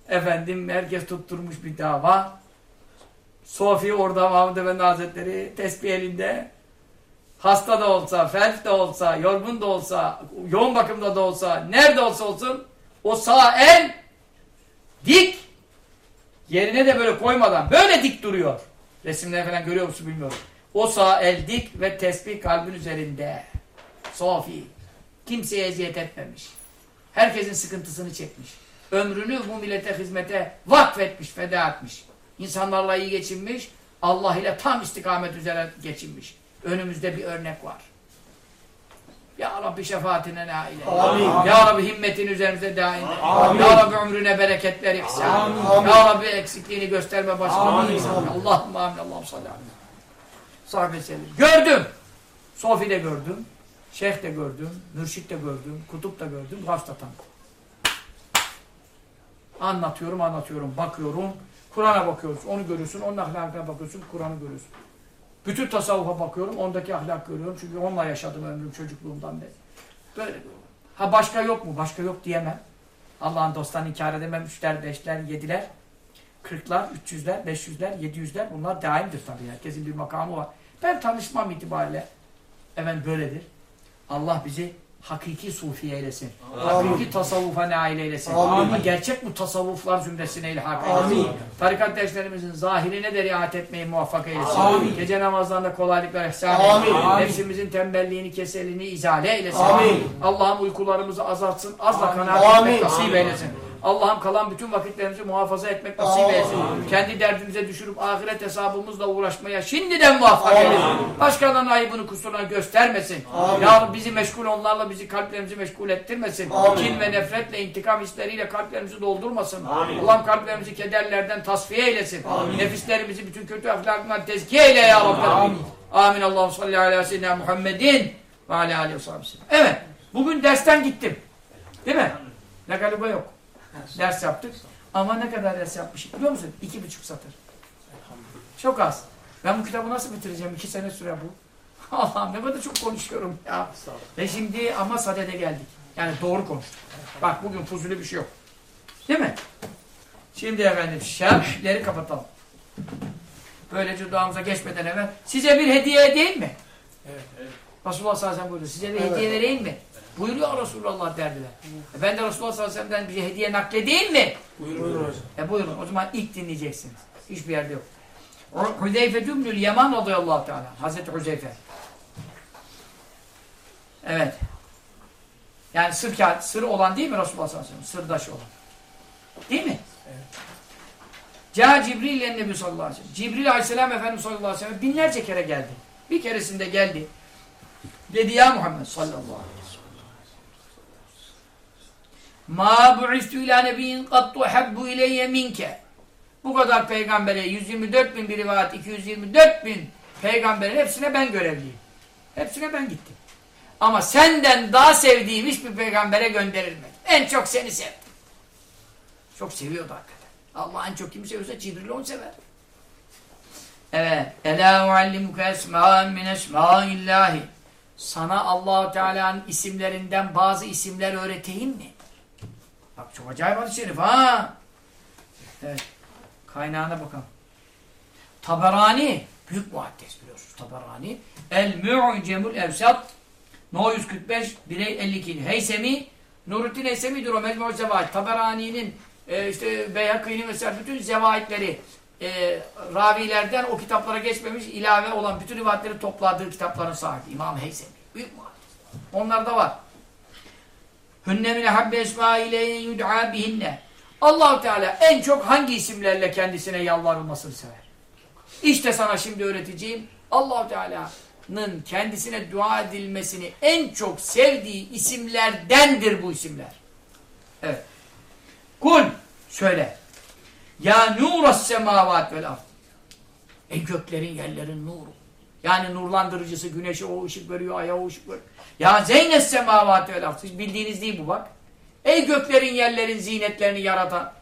Efendim herkes tutturmuş bir dava. Sofi orada Mahmud Efendi Hazretleri tesbih elinde. Hasta da olsa, felç de olsa, yorgun da olsa, yoğun bakımda da olsa, nerede olsa olsun o sağ el dik yerine de böyle koymadan böyle dik duruyor. Resimleri falan görüyor musun bilmiyorum. O sağ el dik ve tesbih kalbin üzerinde. Sofi. Kimseye eziyet etmemiş. Herkesin sıkıntısını çekmiş. Ömrünü bu millete hizmete vakfetmiş, feda etmiş. İnsanlarla iyi geçinmiş. Allah ile tam istikamet üzere geçinmiş. Önümüzde bir örnek var. Ya Rabbi şefaatine nail. Amin. Ya Rabbi himmetin üzerimize daim. Amin. Ya Rabbi ömrüne bereketler ihsan. Amin. Ya Rabbi eksikliğini gösterme başına. Amin. Allahümme amin. Allah'ım aleyhi. Sellem. Gördüm. Sofi de gördüm. Şeyh de gördüm. Mürşit de gördüm. Kutup da gördüm. Gavs da tanıdım. Anlatıyorum, anlatıyorum. Bakıyorum. Kur'an'a bakıyoruz. Onu görüyorsun. Onun ahlakına bakıyorsun. Kur'an'ı görüyorsun. Bütün tasavvufa bakıyorum. Ondaki ahlak görüyorum. Çünkü onunla yaşadım ömrüm çocukluğumdan beri. Böyle. Ha başka yok mu? Başka yok diyemem. Allah'ın dostlarını inkar edemem. Üçler, beşler, yediler. Kırklar, üç yüzler, beş yüzler, yedi yüzler. Bunlar daimdir tabii. Herkesin bir makamı var. Ben tanışmam itibariyle hemen böyledir. Allah bizi hakiki sufi eylesin. Amin. Hakiki tasavvufa nail eylesin. Amin. Ama gerçek bu tasavvuflar zümresine ilhak eylesin. Amin. Tarikat derslerimizin zahirine de riayet etmeyi muvaffak eylesin. Amin. Gece namazlarında kolaylıklar ihsan Amin. eylesin. Amin. Nefsimizin tembelliğini, keselini izale eylesin. Amin. Allah'ım uykularımızı azaltsın, azla Amin. kanaat etmek Amin. nasip Amin. Allah'ım kalan bütün vakitlerimizi muhafaza etmek nasip Amin. eylesin. Kendi derdimize düşürüp ahiret hesabımızla uğraşmaya şimdiden muvaffak Amin. eylesin. Başkalarının ayıbını kusuruna göstermesin. Amin. Ya bizi meşgul onlarla bizi kalplerimizi meşgul ettirmesin. Amin. Kin ve nefretle intikam hisleriyle kalplerimizi doldurmasın. Amin. Allah'ım kalplerimizi kederlerden tasfiye eylesin. Nefislerimizi bütün kötü ahlakından tezkiye eyle ya Rabbi. Amin. Amin. Allah'ım salli ala seyyidina Muhammedin ve ala aleyhi ve sellem. Evet. Bugün dersten gittim. Değil mi? Ne galiba yok. Ders yaptık. Ama ne kadar ders yapmışım biliyor musun? İki buçuk satır. Çok az. Ben bu kitabı nasıl bitireceğim? İki sene süre bu. Allah'ım ne kadar çok konuşuyorum ya. Ve şimdi ama sadede geldik. Yani doğru konuştuk. Bak bugün fuzuli bir şey yok. Değil mi? Şimdi efendim şerhleri kapatalım. Böylece duamıza geçmeden evvel size bir hediye edeyim mi? Evet. Resulullah sallallahu aleyhi ve sellem buyuruyor. Size bir Evet. hediye vereyim mi? Buyuruyor Resulullah derdiler. E ben de Resulullah sallallahu aleyhi ve sellem'den bir hediye nakledeyim mi? Buyurun hocam. E buyurun. O zaman ilk dinleyeceksiniz. Hiçbir yerde yok. Hüzeyfe Dümnül Yaman radıyallahu teala. Hazreti Hüzeyfe. Evet. Yani sır, kağıt, sır olan değil mi Resulullah sallallahu aleyhi ve sellem? Sırdaş olan. Değil mi? Evet. Ca Cibril ile Nebi sallallahu aleyhi ve sellem. Cibril aleyhisselam Efendimiz sallallahu aleyhi ve sellem binlerce kere geldi. Bir keresinde geldi. Dedi ya Muhammed sallallahu aleyhi ve sellem. Ma bu'istu ila nebiyyin kattu habbu ileyye minke. Bu kadar peygambere 124 bin bir rivayet 224 bin peygamberin hepsine ben görevliyim. Hepsine ben gittim. Ama senden daha sevdiğim hiçbir peygambere gönderilmedi. En çok seni sevdim. Çok seviyordu hakikaten. Allah en çok kimi seviyorsa Cibril onu sever. Evet. Ela uallimuke esma'an min esma'illahi. Sana allah Teala'nın isimlerinden bazı isimler öğreteyim mi? Bak çok acayip hadis-i şerif ha. Evet. Kaynağına bakalım. Taberani. Büyük muhaddis biliyorsunuz Taberani. El-Mu'cemul Evsat. No 145, birey 52. Heysemi, Nuruddin Heysemi'dir o Mecmu Zevahid. Taberani'nin e, işte Beyhakî'nin mesela bütün zevahitleri e, ravilerden o kitaplara geçmemiş ilave olan bütün rivayetleri topladığı kitapların sahibi. İmam Heysemi. Büyük muhaddis. Onlar da var. Hünne min habbe esma ileyne yud'a bihinne. allah Teala en çok hangi isimlerle kendisine yalvarılmasını sever? İşte sana şimdi öğreteceğim. allah Teala'nın kendisine dua edilmesini en çok sevdiği isimlerdendir bu isimler. Evet. Kul söyle. Ya nuras semavat vel ard. Ey göklerin yerlerin nuru. Yani nurlandırıcısı güneşe o ışık veriyor, aya o ışık veriyor. Ya zeynes semavat vel ard. Bildiğiniz değil bu bak. Ey göklerin yerlerin zinetlerini yaratan.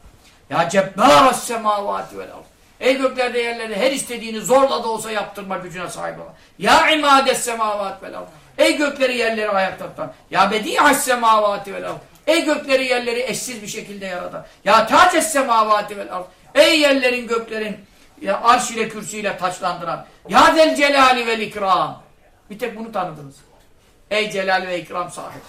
Ya cebbaras semavat vel ard. Ey göklerde yerleri her istediğini zorla da olsa yaptırma gücüne sahip olan. Ya imades semavat vel ard. Ey gökleri yerleri ayakta tutan. Ya bedi'as semavati vel ard. Ey gökleri yerleri eşsiz bir şekilde yaratan. Ya taces semavati vel ard. Ey yerlerin göklerin ya arş ile kürsüyle taçlandıran. Ya del celali vel ikram. Bir tek bunu tanıdınız. Ey celal ve ikram sahibi.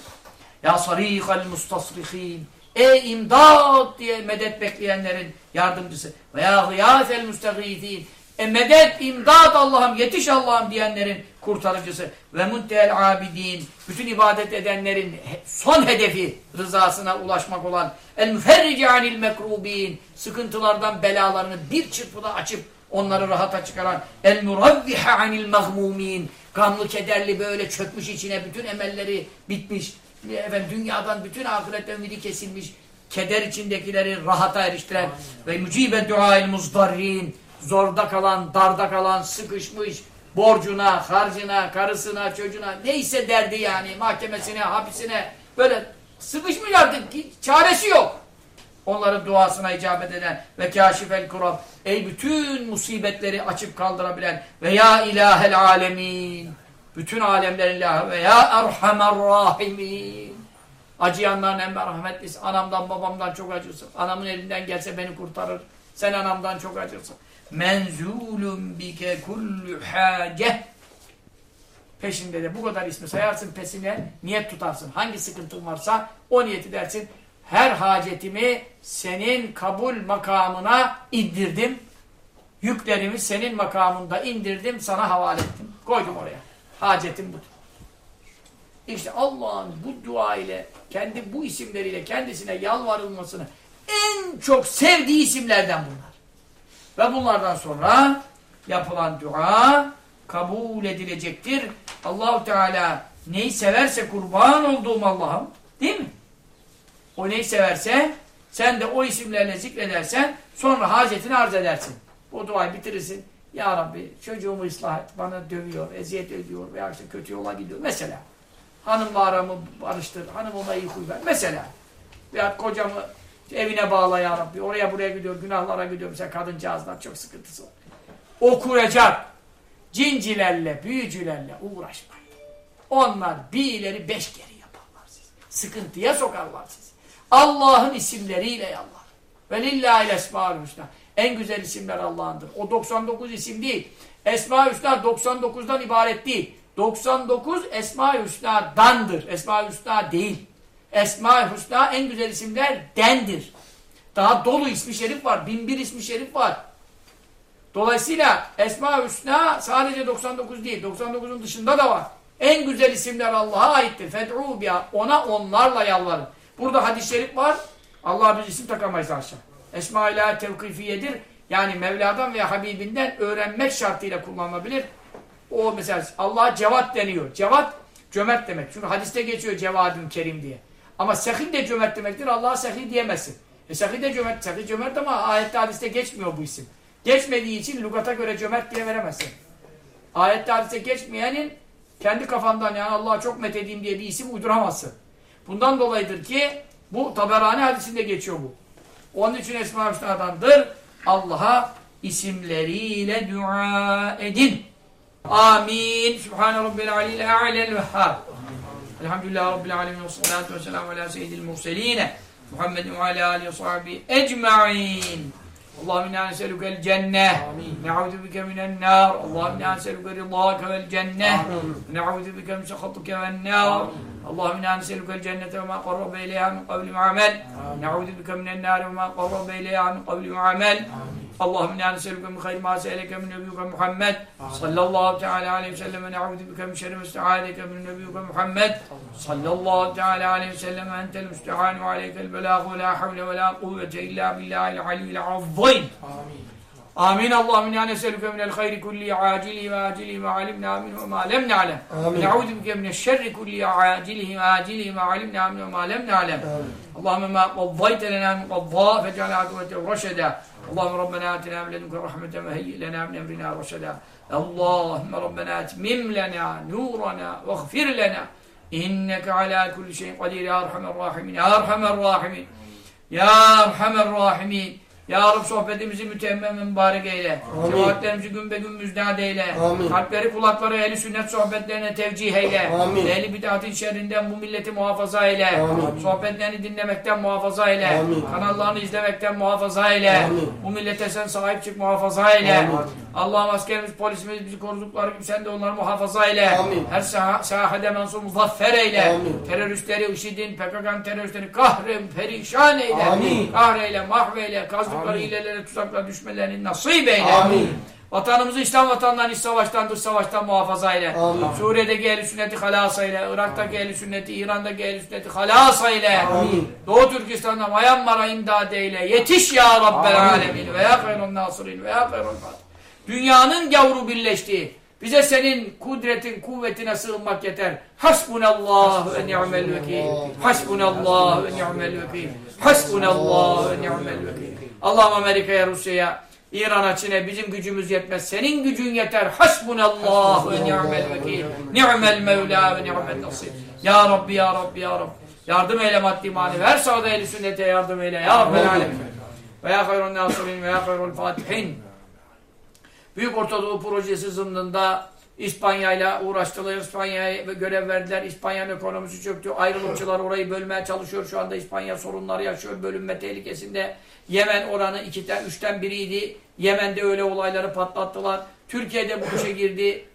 Ya sarihal mustasrihin. Ey imdat diye medet bekleyenlerin yardımcısı. Veya gıyâsel müstegîfîn. E medet, imdat Allah'ım, yetiş Allah'ım diyenlerin kurtarıcısı. Ve muntehel abidin. Bütün ibadet edenlerin son hedefi rızasına ulaşmak olan el müferrici anil mekrubin. Sıkıntılardan belalarını bir çırpıda açıp onları rahata çıkaran el muravvihe anil mahmumin. Gamlı kederli böyle çökmüş içine bütün emelleri bitmiş. Efendim, dünyadan bütün ahiretten ümidi kesilmiş. Keder içindekileri rahata eriştiren ve mücibe duail muzdarrin zorda kalan, darda kalan, sıkışmış, borcuna, harcına, karısına, çocuğuna, neyse derdi yani, mahkemesine, hapisine, böyle sıkışmış artık, çaresi yok. Onların duasına icabet eden ve kâşifel kurab, ey bütün musibetleri açıp kaldırabilen ve ya ilahel alemin, bütün alemlerin ilahı ve ya erhamer rahimin, acıyanların en merhametlisi, anamdan babamdan çok acırsın, anamın elinden gelse beni kurtarır, sen anamdan çok acırsın menzulun bike kullu hace peşinde de bu kadar ismi sayarsın pesine niyet tutarsın. Hangi sıkıntın varsa o niyeti dersin. Her hacetimi senin kabul makamına indirdim. Yüklerimi senin makamında indirdim, sana havale ettim. Koydum oraya. Hacetim budur. İşte Allah'ın bu dua ile, kendi bu isimleriyle kendisine yalvarılmasını en çok sevdiği isimlerden bunlar. Ve bunlardan sonra yapılan dua kabul edilecektir. Allahu Teala neyi severse kurban olduğum Allah'ım değil mi? O neyi severse sen de o isimlerle zikredersen sonra hacetini arz edersin. O duayı bitirirsin. Ya Rabbi çocuğumu ıslah et, bana dövüyor, eziyet ediyor veya işte kötü yola gidiyor. Mesela hanımla aramı barıştır, hanımıma iyi huy ver. Mesela veya kocamı Evine bağla ya Rabbi. Oraya buraya gidiyor, günahlara gidiyor. Mesela kadıncağızlar çok sıkıntısı var. Okuyacak. Cincilerle, büyücülerle uğraşmayın. Onlar bir ileri beş geri yaparlar sizi. Sıkıntıya sokarlar sizi. Allah'ın isimleriyle yalvar. Ve lillahil esma'ül hüsna. En güzel isimler Allah'ındır. O 99 isim değil. Esma-ül Hüsna 99'dan ibaret değil. 99 Esma-ül Hüsna'dandır. Esma-ül Hüsna değil. Esma-i Hüsna en güzel isimler dendir. Daha dolu ismi şerif var. Bin bir ismi şerif var. Dolayısıyla Esma-i Hüsna sadece 99 değil. 99'un dışında da var. En güzel isimler Allah'a aittir. Fed'u. Ona onlarla yalvarın. Burada hadis-i şerif var. Allah'a biz isim takamayız aşağı. Esma-i tevkifiyedir. Yani Mevla'dan veya Habibinden öğrenmek şartıyla kullanılabilir. O mesela Allah'a cevat deniyor. Cevat cömert demek. Çünkü hadiste geçiyor cevadın kerim diye. Ama sehi de cömert demektir. Allah'a sehi diyemezsin. E sehi de cömert, sehi cömert ama ayette hadiste geçmiyor bu isim. Geçmediği için lugata göre cömert diye veremezsin. Ayette hadiste geçmeyenin kendi kafandan yani Allah'a çok methedeyim diye bir isim uyduramazsın. Bundan dolayıdır ki bu Taberani hadisinde geçiyor bu. Onun için Esma-ı Hüsna'dandır. Allah'a isimleriyle dua edin. Amin. Sübhane Rabbil Aleyhi A'lel Vehhab. Elhamdülillahi Rabbil Alemin ve salatu ve selamu ala seyyidil murseline Muhammedin ve ala alihi ve sahibi ecma'in. Allahümme inna neselükel cenne. Ne'udhu bike minen nar. Allahümme inna neselüke rıdâke vel cenne. Ne'udhu bike min sekhatike vel nar. Allahümme inna neselükel cennete ve ma qarrabe ileyha min kavli ve amel. Ne'udhu bike minen nar ve ma qarrabe ileyha min kavli ve amel. اللهم انا نسالك من خير ما سالك من نبيك محمد صلى الله تعالى عليه وسلم ونعوذ بك من شر ما استعاذك من نبيك محمد صلى الله تعالى عليه وسلم انت المستعان وعليك البلاغ ولا حول ولا قوه الا بالله العلي العظيم امين آمين. اللهم إنا نسألك من الخير كل عاجله وآجله ما علمنا منه وما لم نعلم. نعوذ بك من الشر كل عاجله وآجله ما علمنا منه وما لم نعلم. اللهم ما قضيت لنا من قضاء فاجعل عاقبته رشدا. اللهم ربنا آتنا من لدنك رحمة وهيئ لنا من أمرنا رشدا. اللهم ربنا أتمم لنا نورنا واغفر لنا. إنك على كل شيء قدير يا أرحم الراحمين. يا أرحم الراحمين. يا أرحم الراحمين. Ya Rabbi sohbetimizi mütemmem mübarek eyle. Cemaatlerimizi gün be gün müjdat eyle. Amin. Kalpleri kulakları ehli sünnet sohbetlerine tevcih eyle. Amin. Ehli bid'atin şerrinden bu milleti muhafaza eyle. Amin. Sohbetlerini dinlemekten muhafaza eyle. Amin. Kanallarını izlemekten muhafaza eyle. Amin. Bu millete sen sahip çık muhafaza eyle. Allah'ım askerimiz, polisimiz bizi korudukları gibi sen de onları muhafaza eyle. Amin. Her sah sahada mensur muzaffer eyle. Amin. Teröristleri, IŞİD'in, PKK'nın teröristleri kahre, perişan eyle. Amin. Kahreyle, mahveyle, kazdıkları hilelere, tuzaklara düşmelerini nasip eyle. Amin. Vatanımızı İslam vatanından iç savaştan dış savaştan muhafaza eyle. Amin. Suriye'deki ehl sünneti halas eyle. Irak'taki ehl sünneti, İran'daki ehl sünneti halas eyle. Amin. Doğu Türkistan'da Myanmar'a imdad eyle. Yetiş ya Rabbel alemin ve ya hayrun nasirin ve ya hayrun. Dünyanın gavru birleştiği, bize senin kudretin, kuvvetine sığınmak yeter. Hasbunallah ve ni'mel vekil. Hasbunallah ve ni'mel vekil. Hasbunallah ve ni'mel vekil. Allah'ım Amerika'ya, Rusya'ya, İran'a, Çin'e bizim gücümüz yetmez. Senin gücün yeter. Hasbunallah ve ni'mel vekil. Ni'mel mevla ve ni'mel nasir. Ya Rabbi, Ya Rabbi, Ya Rabbi. Yardım eyle maddi manevi. Her sağda ehli sünnete yardım eyle. Ya Rabbel alemin. Ve ya hayrun nasirin ve ya hayrul fatihin. Büyük Ortadoğu Projesi zımnında İspanya'yla uğraştılar. İspanya'ya görev verdiler. İspanya'nın ekonomisi çöktü. Ayrılıkçılar orayı bölmeye çalışıyor. Şu anda İspanya sorunları yaşıyor. Bölünme tehlikesinde. Yemen oranı ikiden, üçten biriydi. Yemen'de öyle olayları patlattılar. Türkiye'de bu işe girdi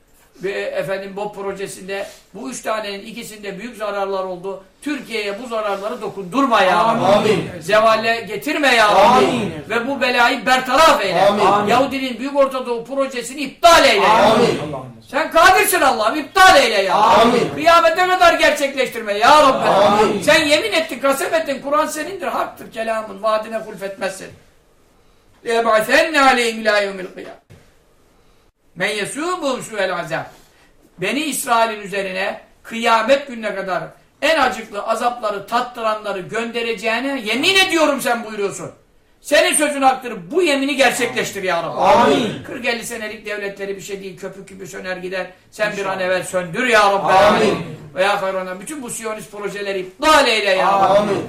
Ve efendim BOP projesinde bu üç tanenin ikisinde büyük zararlar oldu. Türkiye'ye bu zararları dokundurma ya. Amin. Zevalle getirme ya. Amin. Ve bu belayı bertaraf eyle. Amin. Yahudinin Büyük Ortadoğu projesini iptal eyle. ya. Amin. Sen kadirsin Allah'ım iptal eyle ya. Amin. Kıyamete kadar gerçekleştirme ya Rabbi. Amin. Sen yemin ettin, kasem ettin. Kur'an senindir, haktır kelamın. Vaadine hulfetmezsin. لَيَبْعَثَنَّ عَلَيْهِمْ لَا يَوْمِ الْقِيَامِ Men yesûbû su'el azab. Beni İsrail'in üzerine kıyamet gününe kadar en acıklı azapları tattıranları göndereceğine yemin ediyorum sen buyuruyorsun. Senin sözün haktır. Bu yemini gerçekleştir ya Rabbi. Amin. 40-50 senelik devletleri bir şey değil. Köpük gibi söner gider. Sen bir an evvel söndür ya Rabbi. Amin. Veya hayrona bütün bu siyonist projeleri iptal eyle ya Rabbi. Amin.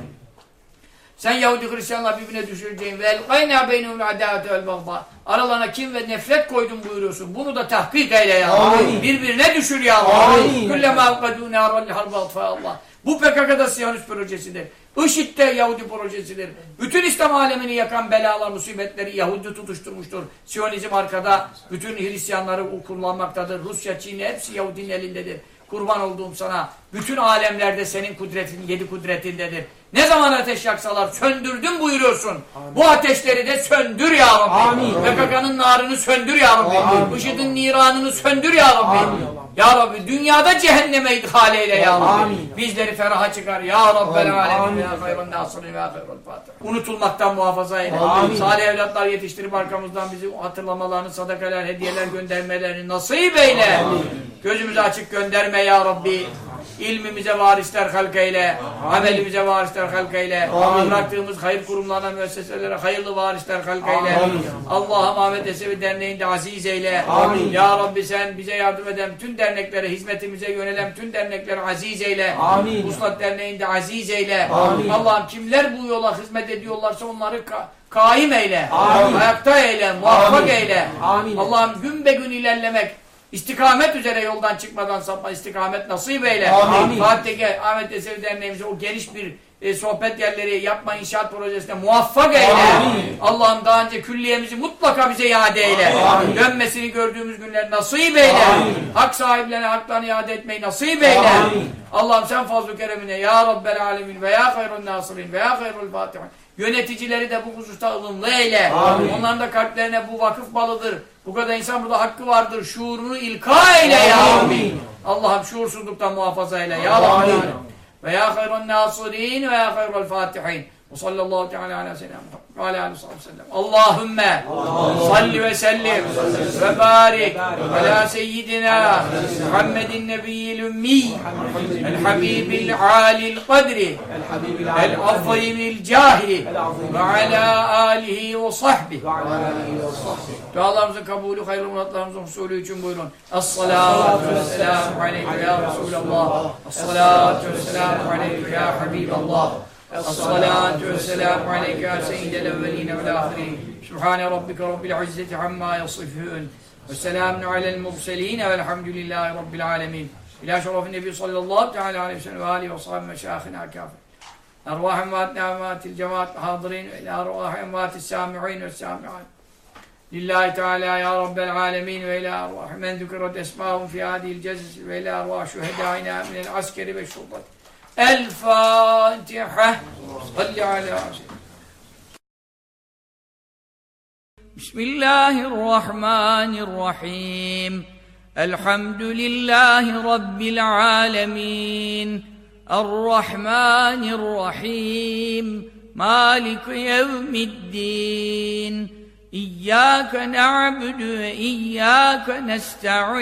Sen Yahudi Hristiyanlar birbirine düşüreceğin ve elgayna beynehum adavete vel bagda. Aralarına kim ve nefret koydun buyuruyorsun. Bunu da tahkik eyle ya. Amin. Birbirine düşür ya Allah. Amin. Kullema avkadû nâran liharbi Allah. Bu PKK'da Siyonist projesidir. IŞİD'de Yahudi projesidir. Bütün İslam alemini yakan belalar, musibetleri Yahudi tutuşturmuştur. Siyonizm arkada bütün Hristiyanları kullanmaktadır. Rusya, Çin hepsi Yahudinin elindedir. Kurban olduğum sana. Bütün alemlerde senin kudretin, yedi kudretindedir. Ne zaman ateş yaksalar söndürdün buyuruyorsun. Bu ateşleri de söndür ya Rabbi. Amin. PKK'nın narını söndür ya Rabbi. Amin. IŞİD'in niranını söndür ya Rabbi. Amin. Ya Rabbi dünyada cehenneme idhal eyle ya Rabbi. Amin. Bizleri feraha çıkar ya Rabbel Amin. alemin. Amin. Ya hayrun nasirin ve ya hayrul fatih. Unutulmaktan muhafaza eyle. Amin. Salih evlatlar yetiştirip arkamızdan bizi hatırlamalarını, sadakalar, hediyeler göndermelerini nasip eyle. Gözümüzü açık gönderme ya Rabbi. İlmimize varisler halk eyle. Amelimize varisler halk eyle. Bıraktığımız hayır kurumlarına, müesseselere hayırlı varisler halk eyle. Allah'ım Ahmet Esevi Derneği'nde aziz eyle. Amin. Ya Rabbi sen bize yardım eden bütün derneklere, hizmetimize yönelen bütün derneklere aziz eyle. Amin. Vuslat Derneği'nde aziz eyle. Allah'ım kimler bu yola hizmet ediyorlarsa onları ka- kaim eyle. Amin. Ayakta eyle, muvaffak Amin. eyle. Allah'ım gün be gün ilerlemek, istikamet üzere yoldan çıkmadan sapma istikamet nasip eyle. Amin. Fatih'e, Ahmet Esevi Derneğimize o geniş bir e, sohbet yerleri yapma inşaat projesine muvaffak eyle. Allah'ım daha önce külliyemizi mutlaka bize iade eyle. Amin. Dönmesini gördüğümüz günler nasip eyle. Amin. Hak sahiplerine haklarını iade etmeyi nasip eyle. Allah'ım sen fazl-ı keremine ya Rabbel alemin ve ya hayrun nasirin ve ya hayrul fatihin. Yöneticileri de bu hususta ılımlı eyle. Amin. Onların da kalplerine bu vakıf balıdır. Bu kadar insan burada hakkı vardır. Şuurunu ilka eyle ya Amin. Allah'ım şuursuzluktan muhafaza eyle ya. Rabbi. Ve ya hayrun nasirin ve ya hayrul fatihin. Ve sallallahu teala ala seyyidina Muhammed ve ala aleyhi ve sellem. Allahümme salli ve sellim ve barik ala seyyidina Muhammedin nebiyyil ümmi el habibil alil kadri el azimil cahi ve ala alihi ve sahbihi Dualarımızın kabulü, hayırlı muratlarımızın husulü için buyurun. Es-salatu ve-selamu aleyke ya Resulallah. Es-salatu ve-selamu aleyke ya Habiballah. الصلاة والسلام عليك يا سيد الأولين والآخرين. سبحان ربك رب العزة عما يصفون. والسلام على المرسلين والحمد لله رب العالمين. إلى شرف النبي صلى الله تعالى عليه وسلم وآله وصحبه مشايخنا كافر أرواح أمواتنا أموات الجماعة الحاضرين إلى أرواح أموات السامعين والسامعات. لله تعالى يا رب العالمين وإلى أرواح من ذكرت أسماءهم في هذه الجزء وإلى أرواح شهدائنا من العسكر والشرطة. الفاتحة. صل على بسم الله الرحمن الرحيم. الحمد لله رب العالمين. الرحمن الرحيم. مالك يوم الدين. إياك نعبد وإياك نستعين.